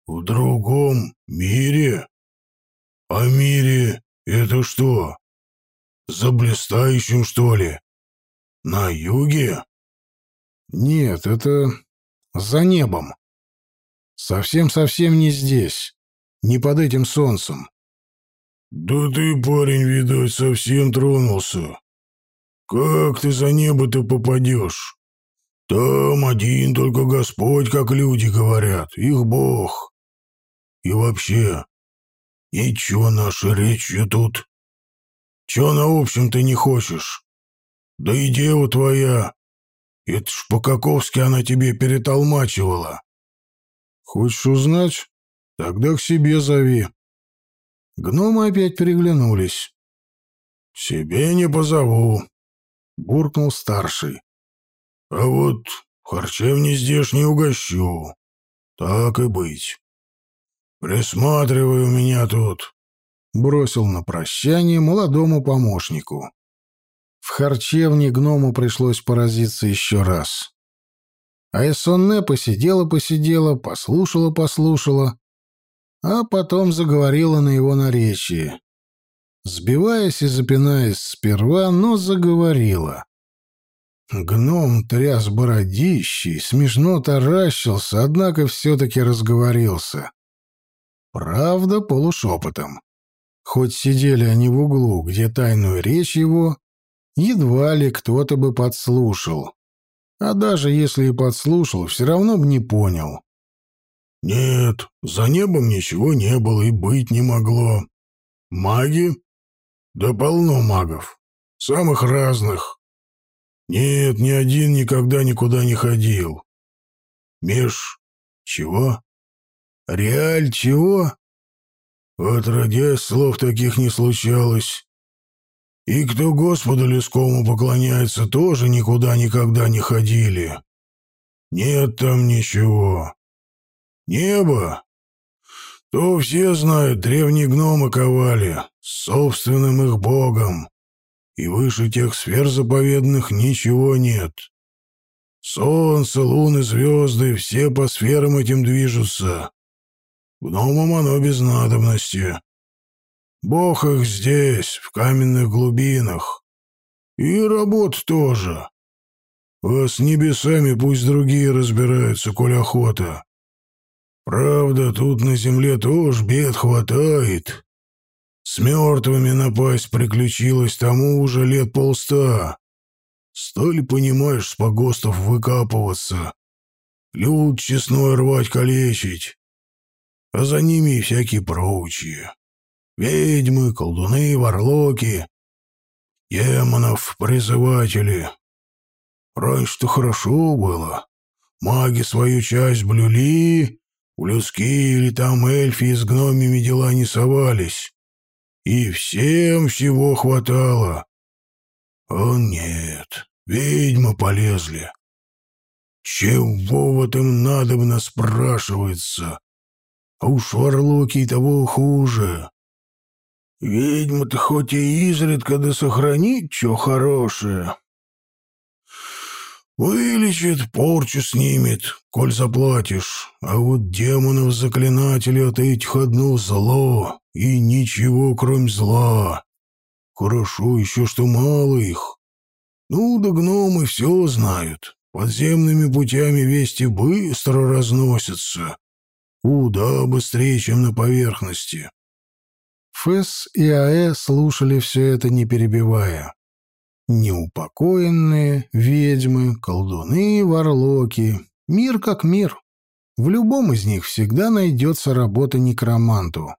«В другом мире? А мире это что? За блистающим, что ли? На юге?» «Нет, это за небом. Совсем-совсем не здесь, не под этим солнцем». «Да ты, парень, видать, совсем тронулся. Как ты за небо-то попадешь? Там один только Господь, как люди говорят, их Бог. И вообще, и чё наша речью тут? Чё на общем ты не хочешь? Да и дева твоя, это ж по-каковски она тебе перетолмачивала. Хочешь узнать? Тогда к себе зови. Гномы опять переглянулись. «Себе не позову», — буркнул старший. «А вот харчевни здесь не угощу. Так и быть. Присматривай у меня тут», — бросил на прощание молодому помощнику. В харчевне гному пришлось поразиться еще раз. А Эссонне посидела-посидела, послушала-послушала, а потом заговорила на его наречии сбиваясь и запинаясь сперва, но заговорила. Гном тряс бородищей, смешно таращился, однако все-таки разговорился. Правда, полушепотом. Хоть сидели они в углу, где тайную речь его, едва ли кто-то бы подслушал. А даже если и подслушал, все равно бы не понял. «Нет, за небом ничего не было и быть не могло. Маги да полно магов. Самых разных. Нет, ни один никогда никуда не ходил. Меж... чего? Реаль чего? Отродясь, слов таких не случалось. И кто Господу Лескому поклоняется, тоже никуда никогда не ходили. Нет там ничего. Небо то все знают, древние гномы ковали, собственным их богом. и выше тех сфер заповедных ничего нет. Солнце, луны, звезды — все по сферам этим движутся. Гномам оно без надобности. Бог их здесь, в каменных глубинах. И работ тоже. А с небесами пусть другие разбираются, коль охота. Правда, тут на земле тоже бед хватает. С мертвыми напасть приключилось тому уже лет полста. Стали, понимаешь, с погостов выкапываться. Люд честной рвать, калечить. А за ними и всякие прочие. Ведьмы, колдуны, варлоки, демонов, призыватели. Раньше-то хорошо было. Маги свою часть блюли, в людские или там эльфи с гномими дела не совались. И всем всего хватало. О нет, ведьмы полезли. Чего вот им надобно, спрашивается. А уж варлоки того хуже. Ведьма-то хоть и изредка да сохранит что хорошее. Вылечит, порчу снимет, коль заплатишь. А вот демонов-заклинателей от этих одно зло, и ничего, кроме зла. Хорошо еще, что мало их. Ну, да гномы все знают. Подземными путями вести быстро разносятся. Куда быстрее, чем на поверхности. Фэс и Аэ слушали все это, не перебивая. Неупокоенные, ведьмы, колдуны, варлоки. Мир как мир. В любом из них всегда найдется работа некроманту.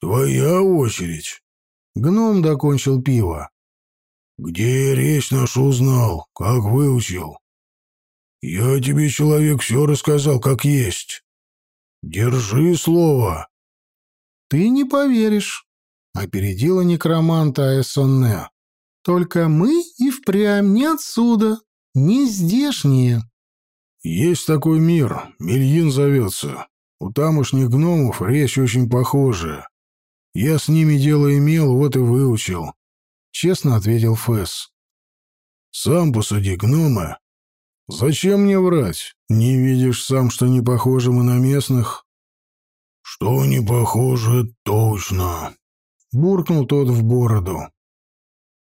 «Твоя очередь». Гном докончил пиво. «Где речь нашу узнал? Как выучил?» «Я тебе, человек, все рассказал, как есть. Держи слово». «Ты не поверишь», — опередила некроманта Аэсонне. «Только мы и впрямь не отсюда, не здешние». «Есть такой мир, Мельин зовется. У тамошних гномов речь очень похожая. Я с ними дело имел, вот и выучил», — честно ответил Фэс. «Сам посуди, гномы. Зачем мне врать? Не видишь сам, что не похожи мы на местных?» «Что не похоже, точно», — буркнул тот в бороду.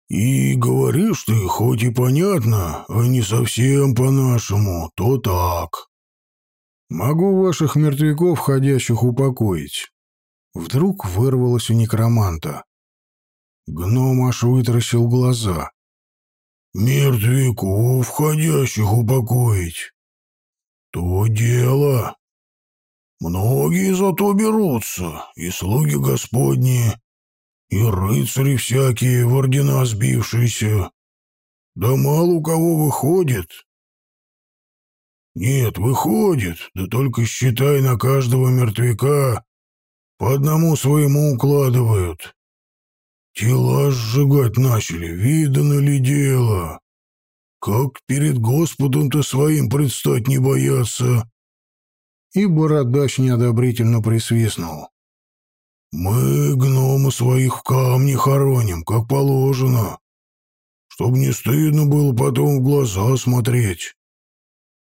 «И говоришь ты, хоть и понятно, а не совсем по-нашему, то так». «Могу ваших мертвяков, ходящих, упокоить». Вдруг вырвалось у некроманта. Гном аж вытаращил глаза. «Мертвяков, ходящих, упокоить? То дело. Многие за то берутся, и слуги господни, и рыцари всякие в ордена сбившиеся. Да мало у кого выходит. Нет, выходит, да только считай на каждого мертвяка по одному своему укладывают. Тела сжигать начали, видано ли дело? Как перед Господом-то своим предстать не бояться? И бородач неодобрительно присвистнул. «Мы, гномы, своих в камне хороним, как положено, чтоб не стыдно было потом в глаза смотреть.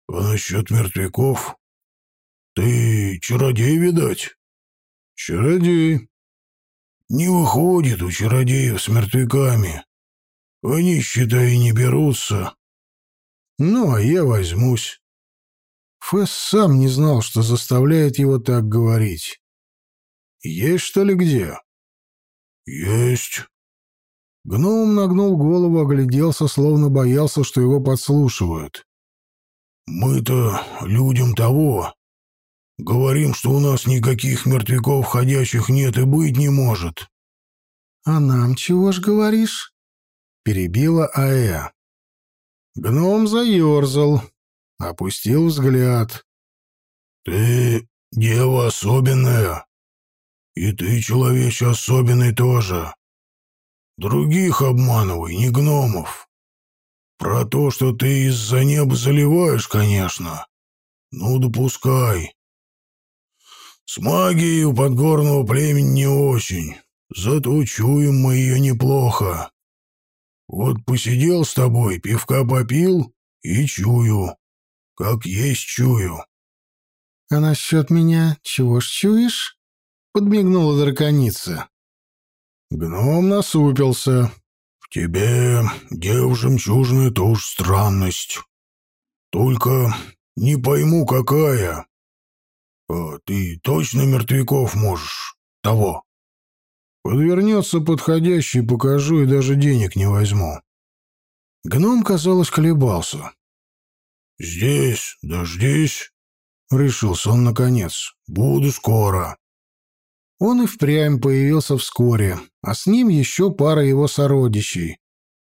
А насчет мертвяков? Ты чародей, видать?» «Чародей». «Не выходит у чародеев с мертвяками. Они, считай, не берутся». «Ну, а я возьмусь». Фэс сам не знал, что заставляет его так говорить. «Есть, что ли, где?» «Есть». Гном нагнул голову, огляделся, словно боялся, что его подслушивают. «Мы-то людям того. Говорим, что у нас никаких мертвяков ходящих нет и быть не может». «А нам чего ж говоришь?» — перебила Аэ. Гном заерзал, опустил взгляд. «Ты дева особенная, и ты, человече, особенный тоже. Других обманывай, не гномов. Про то, что ты из-за неба заливаешь, конечно. Ну, допускай. С магией у подгорного племени не очень, зато чуем мы ее неплохо. Вот посидел с тобой, пивка попил и чую. Как есть чую. — А насчет меня чего ж чуешь? — подмигнула драконица. Гном насупился. — В тебе, дев жемчужная, тоже странность. Только не пойму, какая. А ты точно мертвяков можешь? Того. Подвернется подходящий, покажу и даже денег не возьму. Гном, казалось, колебался. «Здесь, дождись», — решился он наконец. «Буду скоро». Он и впрямь появился вскоре, а с ним еще пара его сородичей,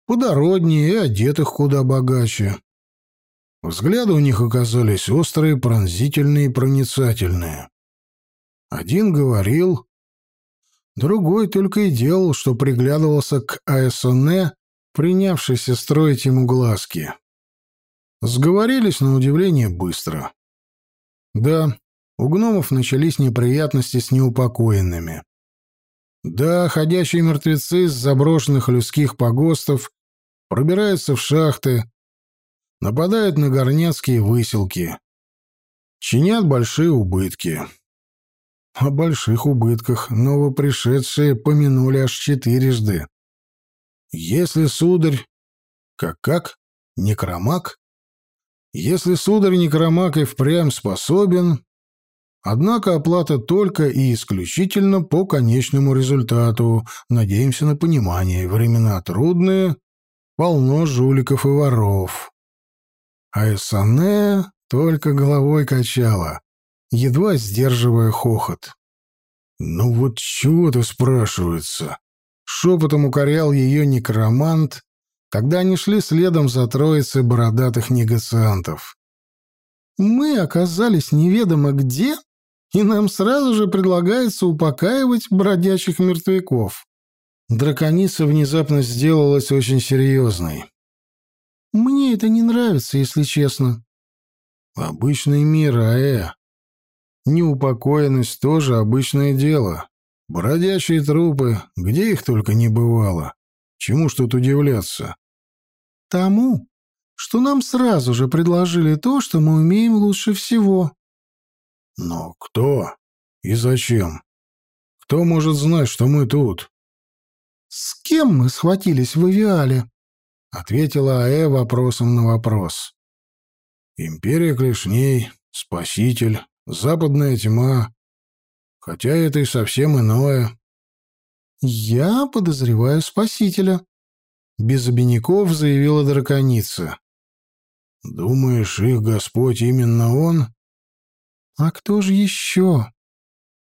подороднее и одетых куда богаче. Взгляды у них оказались острые, пронзительные и проницательные. Один говорил, другой только и делал, что приглядывался к Аэсоне, принявшийся строить ему глазки. Сговорились, на удивление, быстро. Да, у гномов начались неприятности с неупокоенными. Да, ходячие мертвецы с заброшенных людских погостов пробираются в шахты, нападают на горняцкие выселки, чинят большие убытки. О больших убытках новопришедшие помянули аж четырежды. Если сударь... Как-как? Некромак? Если сударь Некромак и впрямь способен... Однако оплата только и исключительно по конечному результату. Надеемся на понимание. Времена трудные, полно жуликов и воров. А Эссане только головой качала едва сдерживая хохот. «Ну вот чего-то спрашивается?» Шепотом укорял ее некромант, когда они шли следом за троицей бородатых негациантов. «Мы оказались неведомо где, и нам сразу же предлагается упокаивать бродячих мертвяков». Драконица внезапно сделалась очень серьезной. «Мне это не нравится, если честно». «Обычный мир, Аэ. Неупокоенность тоже обычное дело. Бродячие трупы, где их только не бывало. Чему ж тут удивляться? Тому, что нам сразу же предложили то, что мы умеем лучше всего. Но кто и зачем? Кто может знать, что мы тут? С кем мы схватились в Авиале? Ответила Аэ вопросом на вопрос. Империя клешней, спаситель, западная тьма. Хотя это и совсем иное. «Я подозреваю спасителя», — без обиняков заявила драконица. «Думаешь, их Господь именно он?» «А кто же еще?»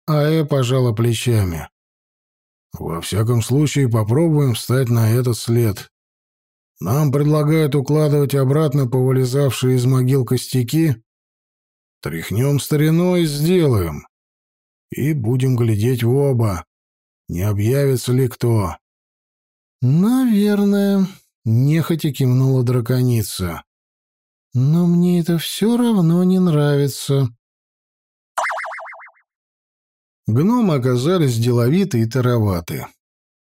Аэ пожала плечами. «Во всяком случае, попробуем встать на этот след. Нам предлагают укладывать обратно повылезавшие из могил костяки, Тряхнем стариной сделаем. И будем глядеть в оба. Не объявится ли кто? Наверное, нехотя кивнула драконица. Но мне это все равно не нравится. Гномы оказались деловиты и тароваты.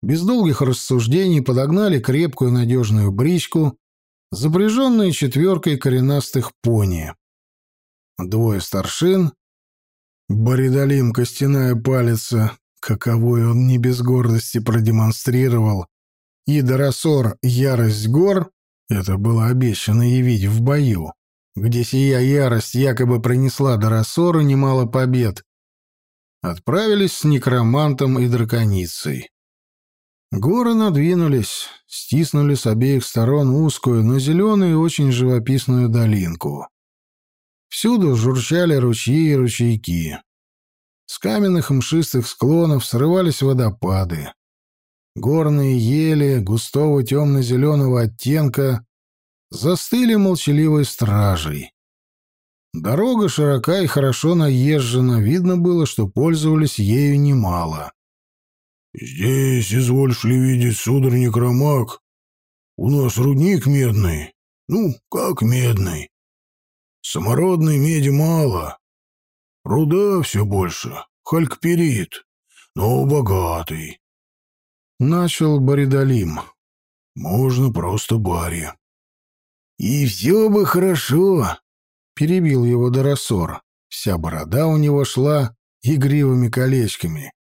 Без долгих рассуждений подогнали крепкую надежную бричку, запряженную четверкой коренастых пони. Двое старшин, Боридалим костяная палица, каковой он не без гордости продемонстрировал, и Доросор ярость гор, это было обещано явить в бою, где сия ярость якобы принесла Доросору немало побед, отправились с некромантом и драконицей. Горы надвинулись, стиснули с обеих сторон узкую, но зеленую и очень живописную долинку. Всюду журчали ручьи и ручейки. С каменных мшистых склонов срывались водопады. Горные ели густого темно-зеленого оттенка застыли молчаливой стражей. Дорога широка и хорошо наезжена, видно было, что пользовались ею немало. «Здесь, извольшь ли видеть, сударь Некромак, у нас рудник медный. Ну, как медный? Самородной меди мало. Руда все больше, халькперит, но богатый. Начал Боридалим. Можно просто Барри. И все бы хорошо, перебил его Доросор. Вся борода у него шла игривыми колечками.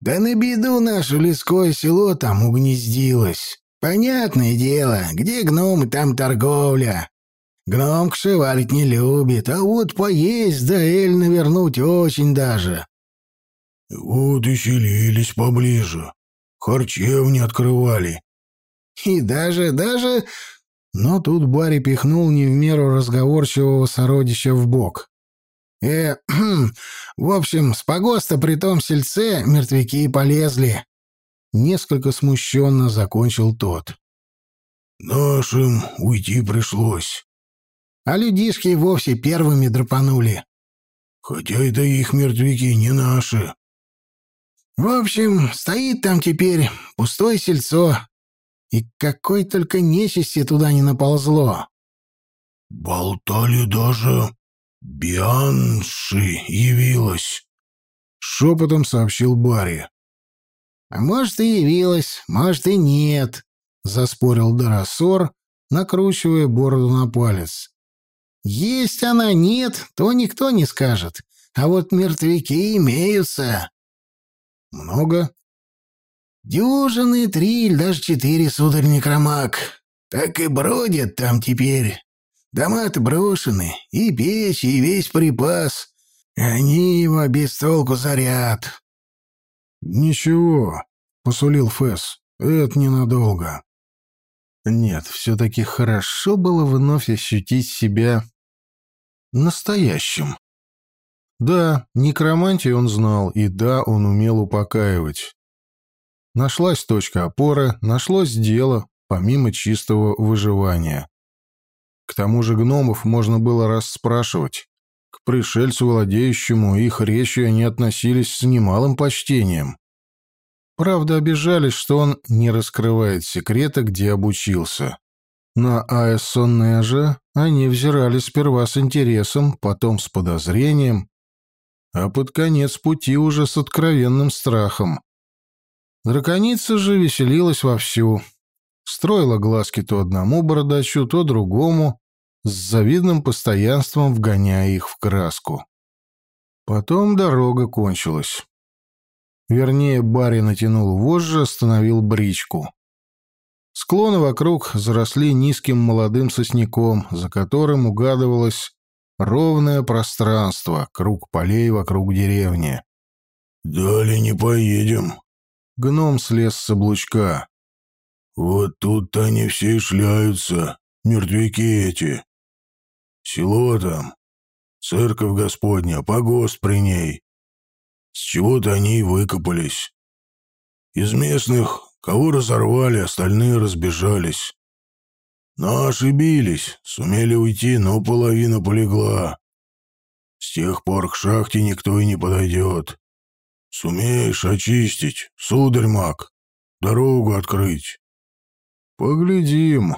Да на беду наше лесное село там угнездилось. Понятное дело, где гномы, там торговля. Гном кшеварить не любит, а вот поесть да эль навернуть очень даже. Вот и селились поближе. Харчевни открывали. И даже, даже... Но тут Барри пихнул не в меру разговорчивого сородича в бок. Э, в общем, с погоста при том сельце мертвяки полезли. Несколько смущенно закончил тот. Нашим уйти пришлось. А людишки вовсе первыми драпанули. Хотя это их мертвяки не наши. В общем, стоит там теперь пустое сельцо, и какой только нечисти туда не наползло. Болтали даже, Бианши явилась, — шепотом сообщил Барри. — А может, и явилась, может, и нет, — заспорил Дарасор, накручивая бороду на палец. — Есть она, нет, то никто не скажет, а вот мертвяки имеются. — Много? — Дюжины три или даже четыре, сударь Некромак. Так и бродят там теперь. Дома-то брошены, и печь, и весь припас. Они его без толку заряд. «Ничего», — посулил Фэс, — «это ненадолго». Нет, все-таки хорошо было вновь ощутить себя настоящим. Да, некромантию он знал, и да, он умел упокаивать. Нашлась точка опоры, нашлось дело, помимо чистого выживания. К тому же гномов можно было расспрашивать. К пришельцу, владеющему их речью, они относились с немалым почтением. Правда, обижались, что он не раскрывает секрета, где обучился. На Аэссонное же они взирали сперва с интересом, потом с подозрением, а под конец пути уже с откровенным страхом. Драконица же веселилась вовсю строила глазки то одному бородачу, то другому, с завидным постоянством вгоняя их в краску. Потом дорога кончилась. Вернее, Барри натянул вожжи, остановил бричку. Склоны вокруг заросли низким молодым сосняком, за которым угадывалось ровное пространство, круг полей вокруг деревни. «Далее не поедем». Гном слез с облучка. Вот тут-то они все и шляются, мертвяки эти. Село там, церковь Господня, погост при ней. С чего-то они и выкопались. Из местных, кого разорвали, остальные разбежались. Но ошибились, сумели уйти, но половина полегла. С тех пор к шахте никто и не подойдет. Сумеешь очистить, сударь маг, дорогу открыть. «Поглядим».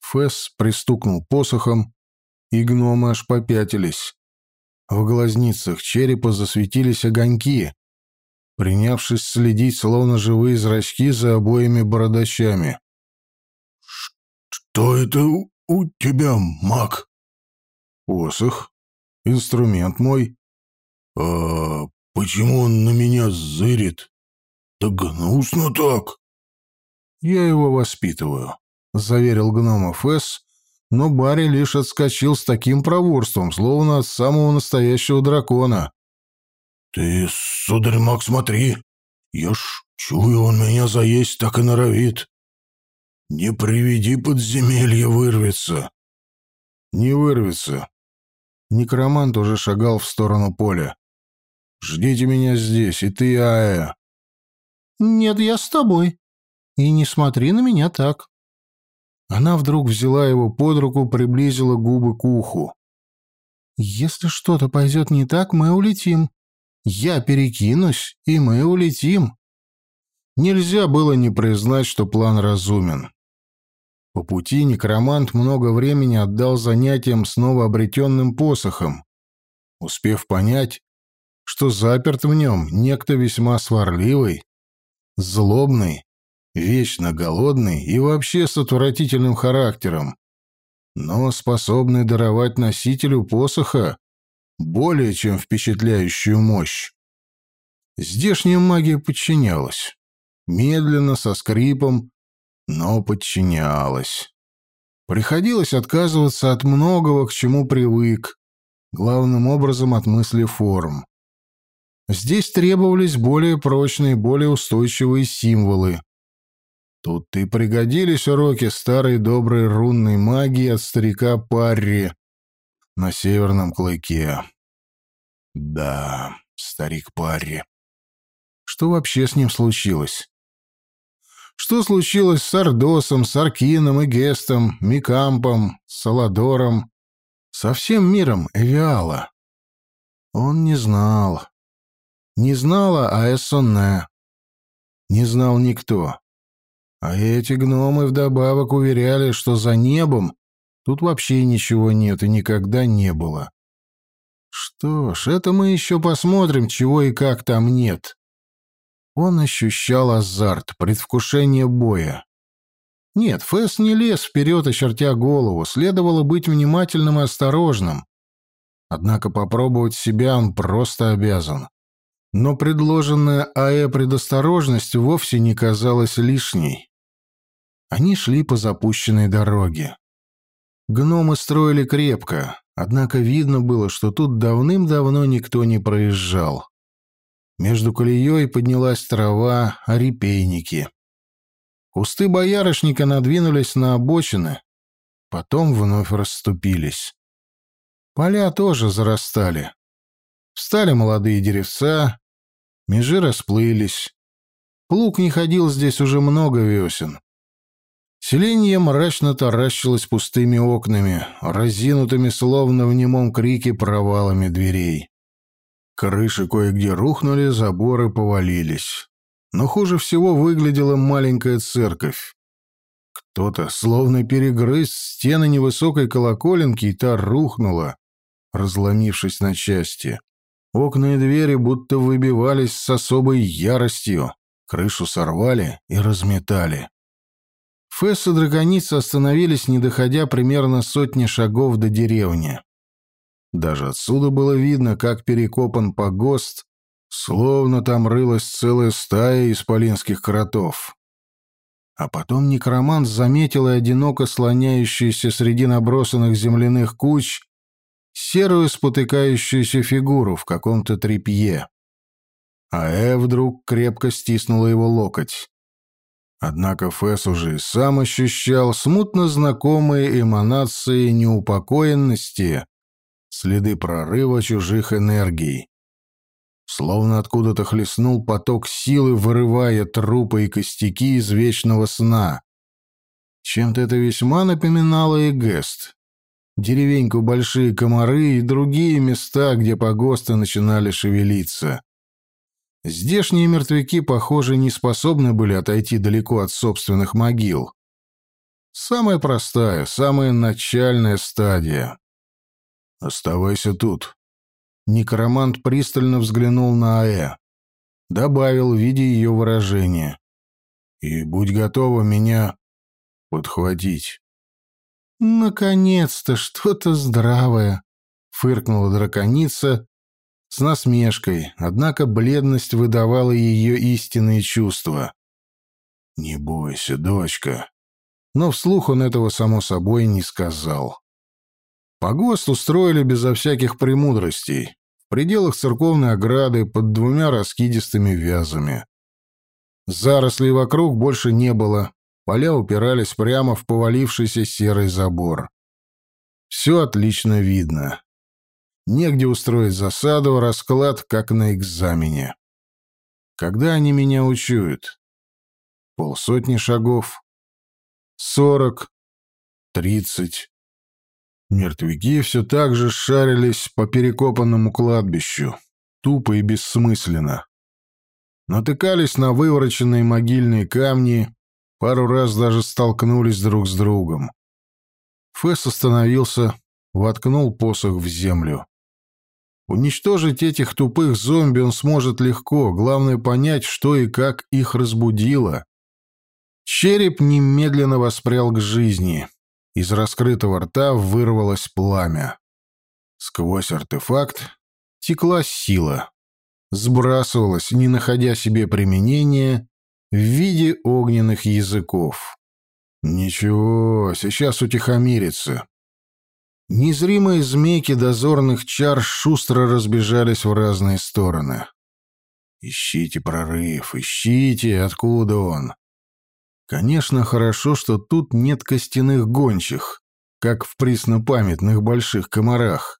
Фесс пристукнул посохом, и гномы аж попятились. В глазницах черепа засветились огоньки, принявшись следить, словно живые зрачки за обоими бородачами. «Что это у тебя, маг?» «Посох. Инструмент мой». «А почему он на меня зырит?» «Да гнусно так!» «Я его воспитываю», — заверил гномов Эс, но Барри лишь отскочил с таким проворством, словно от самого настоящего дракона. «Ты, сударь Мак, смотри, я ж чую, он меня заесть так и норовит. Не приведи подземелье вырвется». «Не вырвется». Некромант уже шагал в сторону поля. «Ждите меня здесь, и ты, Ая». «Нет, я с тобой», и не смотри на меня так». Она вдруг взяла его под руку, приблизила губы к уху. «Если что-то пойдет не так, мы улетим. Я перекинусь, и мы улетим». Нельзя было не признать, что план разумен. По пути некромант много времени отдал занятиям с новообретенным посохом, успев понять, что заперт в нем некто весьма сварливый, злобный вечно голодный и вообще с отвратительным характером, но способный даровать носителю посоха более чем впечатляющую мощь. Здешняя магия подчинялась. Медленно, со скрипом, но подчинялась. Приходилось отказываться от многого, к чему привык, главным образом от мысли форм. Здесь требовались более прочные, более устойчивые символы. Тут и пригодились уроки старой доброй рунной магии от старика Парри на северном клыке. Да, старик Парри. Что вообще с ним случилось? Что случилось с Ардосом, с Аркином и Гестом, Микампом, Саладором, со всем миром Эвиала? Он не знал. Не знала Аэссонне. Не знал никто. А эти гномы вдобавок уверяли, что за небом тут вообще ничего нет и никогда не было. Что ж, это мы еще посмотрим, чего и как там нет. Он ощущал азарт, предвкушение боя. Нет, Фэс не лез вперед, очертя голову, следовало быть внимательным и осторожным. Однако попробовать себя он просто обязан. Но предложенная АЭ предосторожность вовсе не казалась лишней. Они шли по запущенной дороге. Гномы строили крепко, однако видно было, что тут давным-давно никто не проезжал. Между колеей поднялась трава, репейники. Кусты боярышника надвинулись на обочины, потом вновь расступились. Поля тоже зарастали. Встали молодые деревца, межи расплылись. Плуг не ходил здесь уже много весен. Селение мрачно таращилось пустыми окнами, разинутыми словно в немом крике провалами дверей. Крыши кое-где рухнули, заборы повалились. Но хуже всего выглядела маленькая церковь. Кто-то словно перегрыз стены невысокой колоколенки, и та рухнула, разломившись на части. Окна и двери будто выбивались с особой яростью, крышу сорвали и разметали. Фесс и драконица остановились, не доходя примерно сотни шагов до деревни. Даже отсюда было видно, как перекопан погост, словно там рылась целая стая исполинских кротов. А потом некромант заметил и одиноко слоняющуюся среди набросанных земляных куч серую спотыкающуюся фигуру в каком-то тряпье. А Э вдруг крепко стиснула его локоть. Однако Фэс уже и сам ощущал смутно знакомые эманации неупокоенности, следы прорыва чужих энергий. Словно откуда-то хлестнул поток силы, вырывая трупы и костяки из вечного сна. Чем-то это весьма напоминало и Гест. Деревеньку Большие Комары и другие места, где погосты начинали шевелиться. Здешние мертвяки, похоже, не способны были отойти далеко от собственных могил. Самая простая, самая начальная стадия. «Оставайся тут». Некромант пристально взглянул на Аэ. Добавил, видя ее выражение. «И будь готова меня подхватить». «Наконец-то что-то здравое», — фыркнула драконица с насмешкой, однако бледность выдавала ее истинные чувства. «Не бойся, дочка». Но вслух он этого, само собой, не сказал. Погост устроили безо всяких премудростей, в пределах церковной ограды под двумя раскидистыми вязами. Зарослей вокруг больше не было, поля упирались прямо в повалившийся серый забор. Все отлично видно. Негде устроить засаду, расклад, как на экзамене. Когда они меня учуют? Полсотни шагов? Сорок? Тридцать? Мертвяки все так же шарились по перекопанному кладбищу, тупо и бессмысленно. Натыкались на вывороченные могильные камни, пару раз даже столкнулись друг с другом. Фэс остановился, воткнул посох в землю. Уничтожить этих тупых зомби он сможет легко, главное понять, что и как их разбудило. Череп немедленно воспрял к жизни. Из раскрытого рта вырвалось пламя. Сквозь артефакт текла сила. Сбрасывалась, не находя себе применения, в виде огненных языков. Ничего, сейчас утихомирится. Незримые змейки дозорных чар шустро разбежались в разные стороны. Ищите прорыв, ищите, откуда он. Конечно, хорошо, что тут нет костяных гончих, как в преснопамятных больших комарах.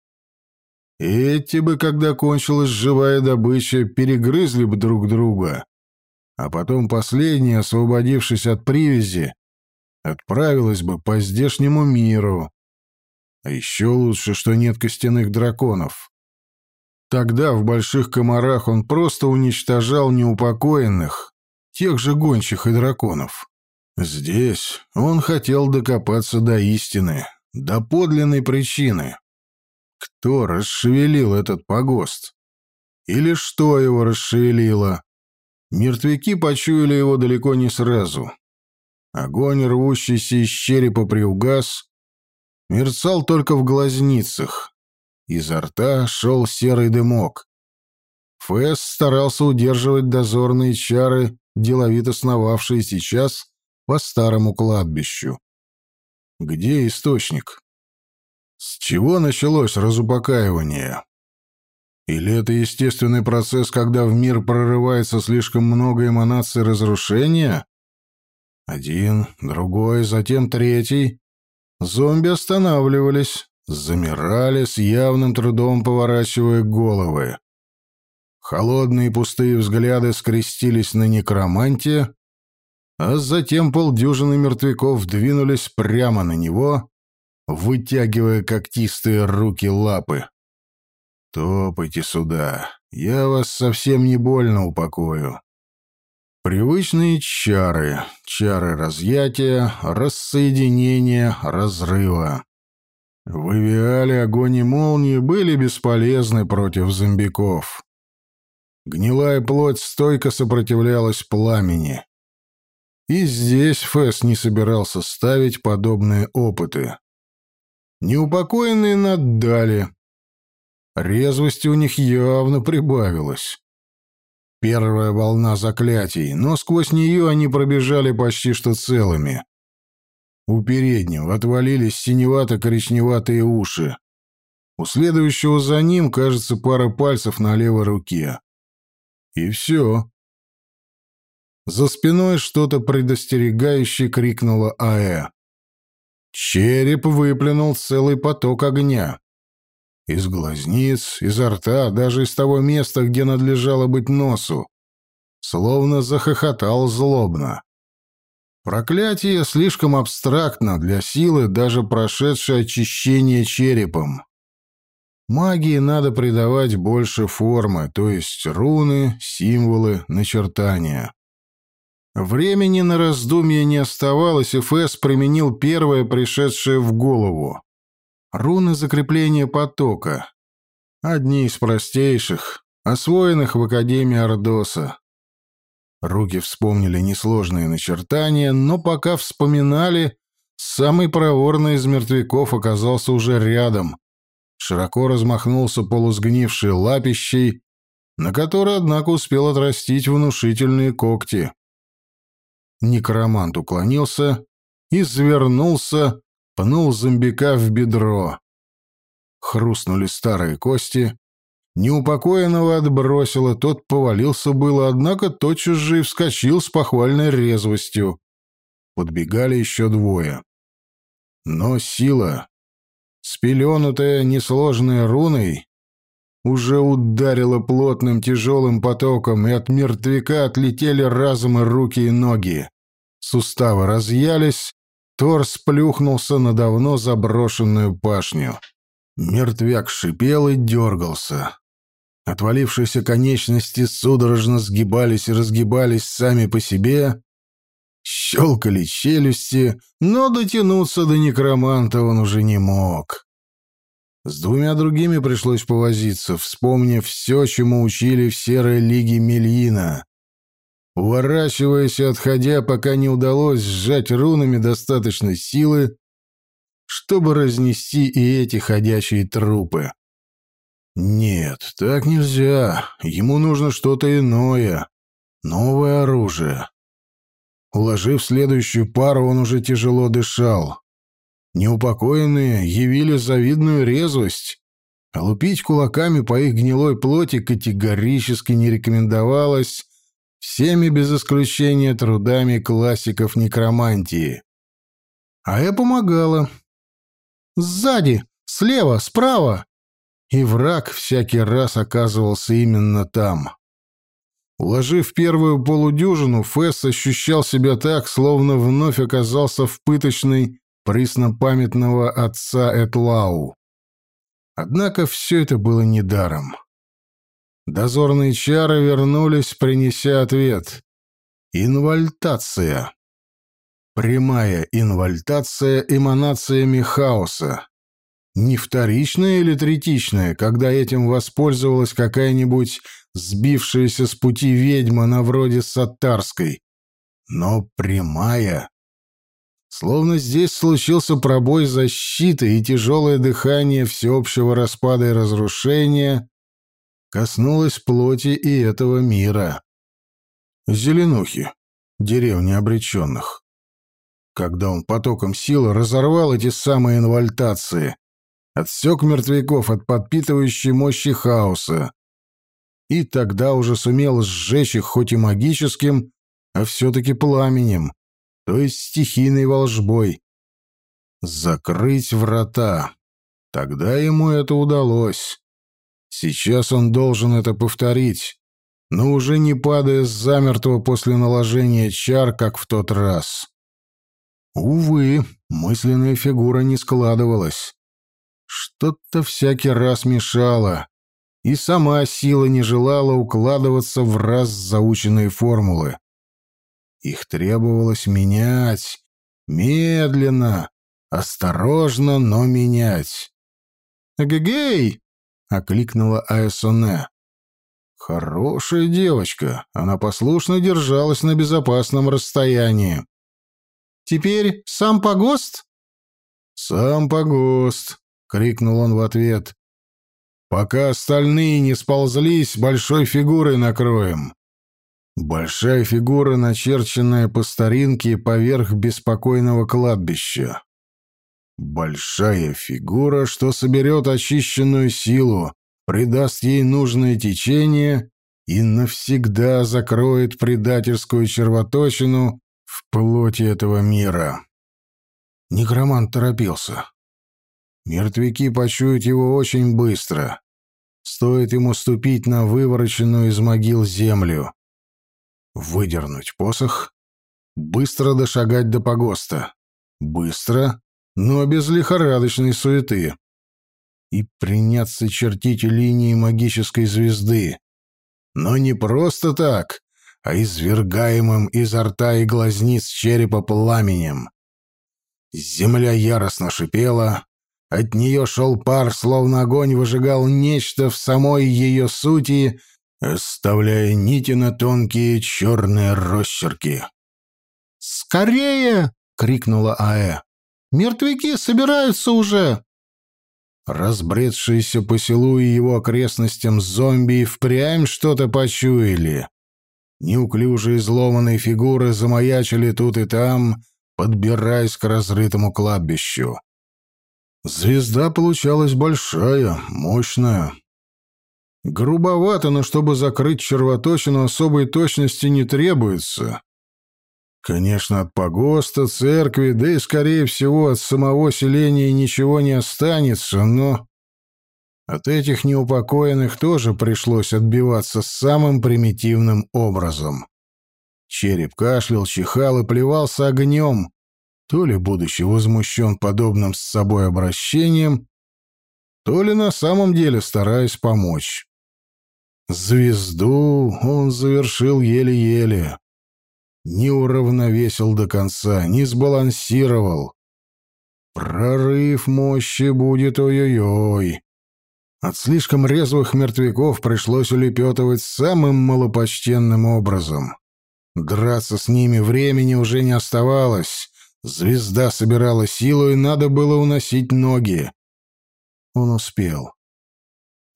Эти бы, когда кончилась живая добыча, перегрызли бы друг друга. А потом последняя, освободившись от привязи, отправилась бы по здешнему миру. А еще лучше, что нет костяных драконов. Тогда в больших комарах он просто уничтожал неупокоенных, тех же гончих и драконов. Здесь он хотел докопаться до истины, до подлинной причины. Кто расшевелил этот погост? Или что его расшевелило? Мертвяки почуяли его далеко не сразу. Огонь, рвущийся из черепа, приугас, мерцал только в глазницах. Изо рта шел серый дымок. Фэс старался удерживать дозорные чары, деловито сновавшие сейчас по старому кладбищу. Где источник? С чего началось разупокаивание? Или это естественный процесс, когда в мир прорывается слишком много эманаций разрушения? Один, другой, затем третий. Зомби останавливались, замирали с явным трудом, поворачивая головы. Холодные пустые взгляды скрестились на некроманте, а затем полдюжины мертвяков двинулись прямо на него, вытягивая когтистые руки-лапы. «Топайте сюда, я вас совсем не больно упокою». Привычные чары, чары разъятия, рассоединения, разрыва. В Эвиале огонь и молнии были бесполезны против зомбиков. Гнилая плоть стойко сопротивлялась пламени. И здесь Фэс не собирался ставить подобные опыты. Неупокоенные наддали, Резвости у них явно прибавилось. Первая волна заклятий, но сквозь нее они пробежали почти что целыми. У переднего отвалились синевато-коричневатые уши. У следующего за ним, кажется, пара пальцев на левой руке. И все. За спиной что-то предостерегающе крикнуло Аэ. Череп выплюнул целый поток огня. Из глазниц, изо рта, даже из того места, где надлежало быть носу. Словно захохотал злобно. Проклятие слишком абстрактно для силы, даже прошедшей очищение черепом. Магии надо придавать больше формы, то есть руны, символы, начертания. Времени на раздумье не оставалось, и Фэс применил первое, пришедшее в голову. Руны закрепления потока. Одни из простейших, освоенных в Академии Ордоса. Руки вспомнили несложные начертания, но пока вспоминали, самый проворный из мертвяков оказался уже рядом. Широко размахнулся полусгнивший лапищей, на который, однако, успел отрастить внушительные когти. Некромант уклонился, извернулся, пнул зомбика в бедро. Хрустнули старые кости. Неупокоенного отбросило, тот повалился было, однако тотчас же и вскочил с похвальной резвостью. Подбегали еще двое. Но сила, спеленутая несложной руной, уже ударила плотным тяжелым потоком, и от мертвяка отлетели разом и руки, и ноги. Суставы разъялись, Торс плюхнулся на давно заброшенную пашню. Мертвяк шипел и дергался. Отвалившиеся конечности судорожно сгибались и разгибались сами по себе, щелкали челюсти, но дотянуться до некроманта он уже не мог. С двумя другими пришлось повозиться, вспомнив все, чему учили в Серой Лиге Мельина. Уворачиваясь и отходя, пока не удалось сжать рунами достаточно силы, чтобы разнести и эти ходячие трупы. Нет, так нельзя. Ему нужно что-то иное. Новое оружие. Уложив следующую пару, он уже тяжело дышал. Неупокоенные явили завидную резвость. А лупить кулаками по их гнилой плоти категорически не рекомендовалось всеми без исключения трудами классиков некромантии. А я помогала. Сзади, слева, справа. И враг всякий раз оказывался именно там. Уложив первую полудюжину, Фесс ощущал себя так, словно вновь оказался в пыточной преснопамятного отца Этлау. Однако все это было недаром. Дозорные чары вернулись, принеся ответ. Инвальтация. Прямая инвальтация эманациями хаоса. Не вторичная или третичная, когда этим воспользовалась какая-нибудь сбившаяся с пути ведьма на вроде Саттарской, но прямая. Словно здесь случился пробой защиты, и тяжелое дыхание всеобщего распада и разрушения коснулось плоти и этого мира. Зеленухи, деревни обреченных. Когда он потоком силы разорвал эти самые инвальтации, отсек мертвяков от подпитывающей мощи хаоса, и тогда уже сумел сжечь их хоть и магическим, а все-таки пламенем, то есть стихийной волжбой. Закрыть врата. Тогда ему это удалось. Сейчас он должен это повторить, но уже не падая замертво после наложения чар, как в тот раз. Увы, мысленная фигура не складывалась. Что-то всякий раз мешало, и сама сила не желала укладываться в раз заученные формулы. Их требовалось менять. Медленно, осторожно, но менять. «Эгегей!» — окликнула Аэсоне. «Хорошая девочка. Она послушно держалась на безопасном расстоянии». «Теперь сам погост?» «Сам погост», — крикнул он в ответ. «Пока остальные не сползлись, большой фигурой накроем. Большая фигура, начерченная по старинке поверх беспокойного кладбища. Большая фигура, что соберет очищенную силу, придаст ей нужное течение и навсегда закроет предательскую червоточину в плоти этого мира. Некромант торопился. Мертвяки почуют его очень быстро. Стоит ему ступить на вывороченную из могил землю выдернуть посох, быстро дошагать до погоста. Быстро, но без лихорадочной суеты. И приняться чертить линии магической звезды. Но не просто так, а извергаемым изо рта и глазниц черепа пламенем. Земля яростно шипела, от нее шел пар, словно огонь выжигал нечто в самой ее сути — оставляя нити на тонкие черные росчерки. «Скорее!» — крикнула Аэ. «Мертвяки собираются уже!» Разбредшиеся по селу и его окрестностям зомби впрямь что-то почуяли. Неуклюжие изломанные фигуры замаячили тут и там, подбираясь к разрытому кладбищу. Звезда получалась большая, мощная, Грубовато, но чтобы закрыть червоточину, особой точности не требуется. Конечно, от погоста, церкви, да и, скорее всего, от самого селения ничего не останется, но... От этих неупокоенных тоже пришлось отбиваться самым примитивным образом. Череп кашлял, чихал и плевался огнем, то ли будучи возмущен подобным с собой обращением, то ли на самом деле стараясь помочь. Звезду он завершил еле-еле. Не уравновесил до конца, не сбалансировал. Прорыв мощи будет ой-ой-ой. От слишком резвых мертвяков пришлось улепетывать самым малопочтенным образом. Драться с ними времени уже не оставалось. Звезда собирала силу, и надо было уносить ноги. Он успел.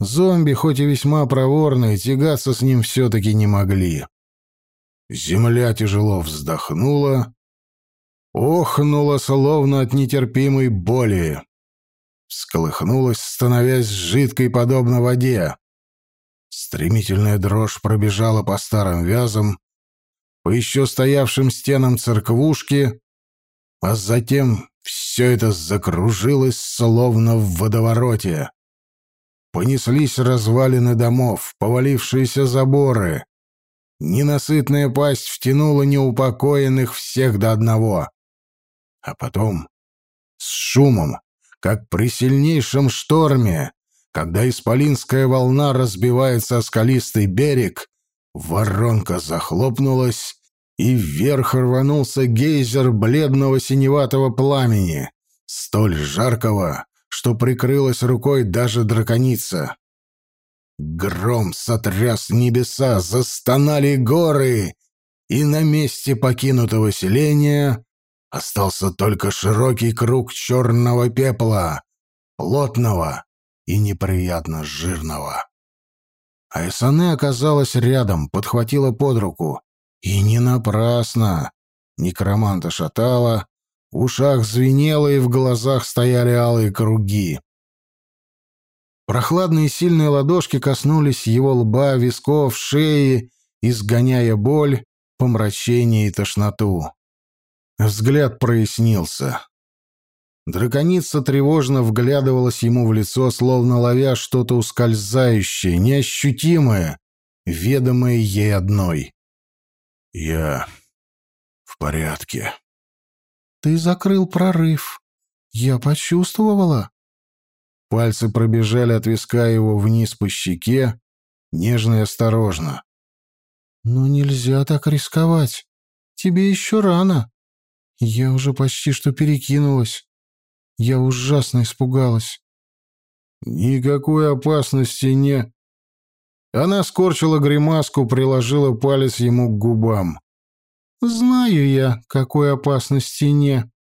Зомби, хоть и весьма проворные, тягаться с ним все-таки не могли. Земля тяжело вздохнула, охнула, словно от нетерпимой боли. Всколыхнулась, становясь жидкой, подобно воде. Стремительная дрожь пробежала по старым вязам, по еще стоявшим стенам церквушки, а затем все это закружилось, словно в водовороте. Понеслись развалины домов, повалившиеся заборы. Ненасытная пасть втянула неупокоенных всех до одного. А потом, с шумом, как при сильнейшем шторме, когда исполинская волна разбивается о скалистый берег, воронка захлопнулась, и вверх рванулся гейзер бледного синеватого пламени, столь жаркого, что прикрылась рукой даже драконица. Гром сотряс небеса, застонали горы, и на месте покинутого селения остался только широкий круг черного пепла, плотного и неприятно жирного. Айсане оказалась рядом, подхватила под руку. И не напрасно. Некроманта шатала, в ушах звенело и в глазах стояли алые круги. Прохладные сильные ладошки коснулись его лба, висков, шеи, изгоняя боль, помрачение и тошноту. Взгляд прояснился. Драконица тревожно вглядывалась ему в лицо, словно ловя что-то ускользающее, неощутимое, ведомое ей одной. «Я в порядке». «Ты закрыл прорыв. Я почувствовала». Пальцы пробежали от виска его вниз по щеке, нежно и осторожно. «Но нельзя так рисковать. Тебе еще рано. Я уже почти что перекинулась. Я ужасно испугалась». «Никакой опасности не...» Она скорчила гримаску, приложила палец ему к губам. «Знаю я, какой опасности не.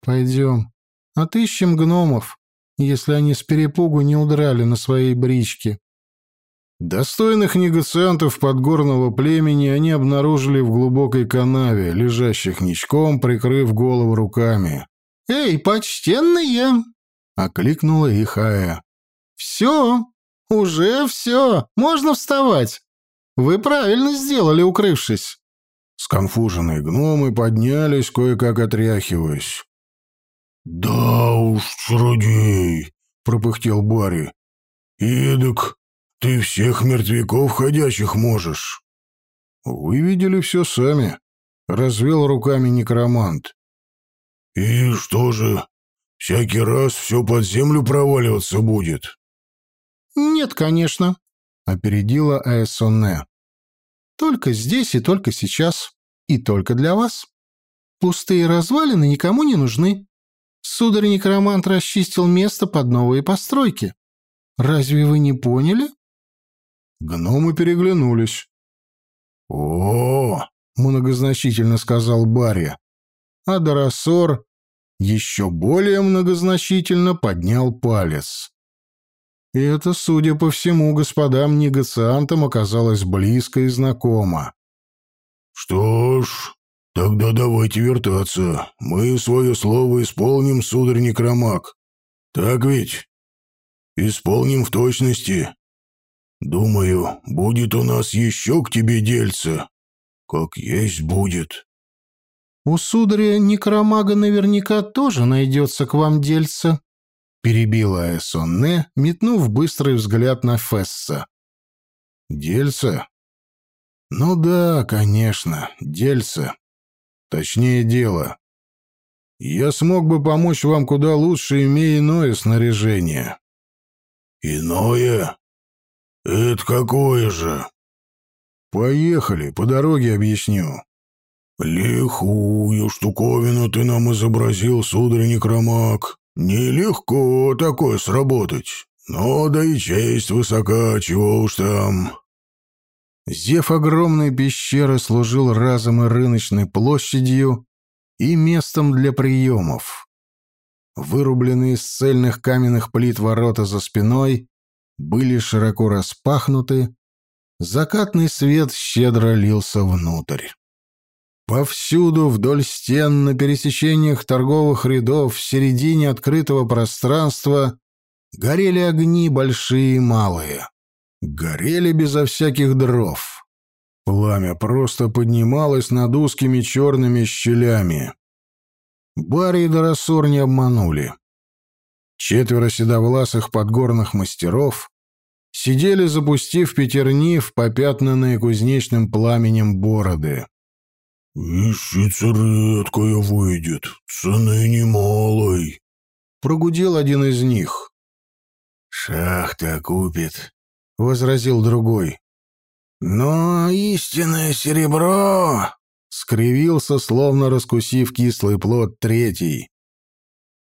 Пойдем, отыщем гномов, если они с перепугу не удрали на своей бричке». Достойных негациантов подгорного племени они обнаружили в глубокой канаве, лежащих ничком, прикрыв голову руками. «Эй, почтенные!» — окликнула их Ая. «Все, уже все, можно вставать. Вы правильно сделали, укрывшись». Сконфуженные гномы поднялись, кое-как отряхиваясь. «Да уж, чародей!» — пропыхтел Барри. «Эдак ты всех мертвяков ходячих можешь». «Вы видели все сами», — развел руками некромант. «И что же, всякий раз все под землю проваливаться будет?» «Нет, конечно», — опередила Аэссоне. «Только здесь и только сейчас. И только для вас. Пустые развалины никому не нужны. Сударь-некромант расчистил место под новые постройки. Разве вы не поняли?» Гномы переглянулись. «О!» — многозначительно сказал Барри. А Доросор еще более многозначительно поднял палец. И это, судя по всему, господам-негациантам оказалось близко и знакомо. «Что ж, тогда давайте вертаться. Мы свое слово исполним, сударь Некромак. Так ведь? Исполним в точности. Думаю, будет у нас еще к тебе дельце. Как есть будет». «У сударя Некромага наверняка тоже найдется к вам дельце», перебила Эссонне, метнув быстрый взгляд на Фесса. «Дельце?» «Ну да, конечно, дельце. Точнее, дело. Я смог бы помочь вам куда лучше, имея иное снаряжение». «Иное? Это какое же?» «Поехали, по дороге объясню». «Лихую штуковину ты нам изобразил, сударь Некромак», Нелегко такое сработать, но да и честь высока, чего уж там. Зев огромной пещеры служил разом и рыночной площадью, и местом для приемов. Вырубленные из цельных каменных плит ворота за спиной были широко распахнуты, закатный свет щедро лился внутрь. Повсюду вдоль стен, на пересечениях торговых рядов, в середине открытого пространства горели огни большие и малые. Горели безо всяких дров. Пламя просто поднималось над узкими черными щелями. Барри и Доросор не обманули. Четверо седовласых подгорных мастеров сидели, запустив пятерни в попятнанные кузнечным пламенем бороды. «Вещица редкая выйдет, цены немалой», — прогудел один из них. «Шахта купит», — возразил другой. «Но истинное серебро...» — скривился, словно раскусив кислый плод третий.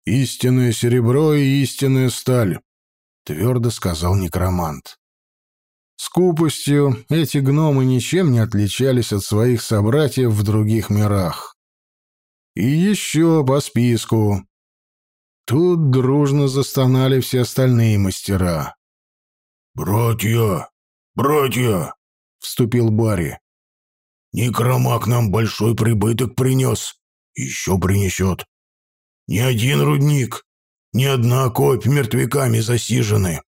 «Истинное серебро и истинная сталь», — твердо сказал некромант. Скупостью эти гномы ничем не отличались от своих собратьев в других мирах. И еще по списку. Тут дружно застонали все остальные мастера. «Братья! Братья!» — вступил Барри. «Некромак нам большой прибыток принес. Еще принесет. Ни один рудник, ни одна копь мертвяками засижены.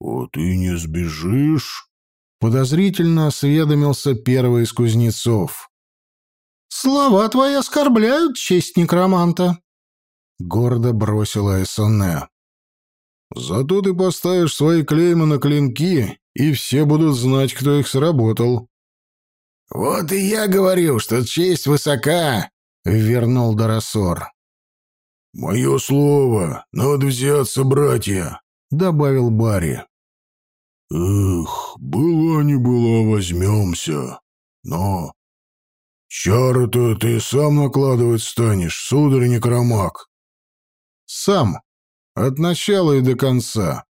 «Вот и не сбежишь?» — подозрительно осведомился первый из кузнецов. «Слова твои оскорбляют честь некроманта», — гордо бросила Эссоне. «Зато ты поставишь свои клеймы на клинки, и все будут знать, кто их сработал». «Вот и я говорю, что честь высока», — вернул Доросор. «Мое слово, надо взяться, братья», — добавил Барри. «Эх, была не была, возьмемся. Но чары-то ты сам накладывать станешь, сударь Некромак». «Сам. От начала и до конца».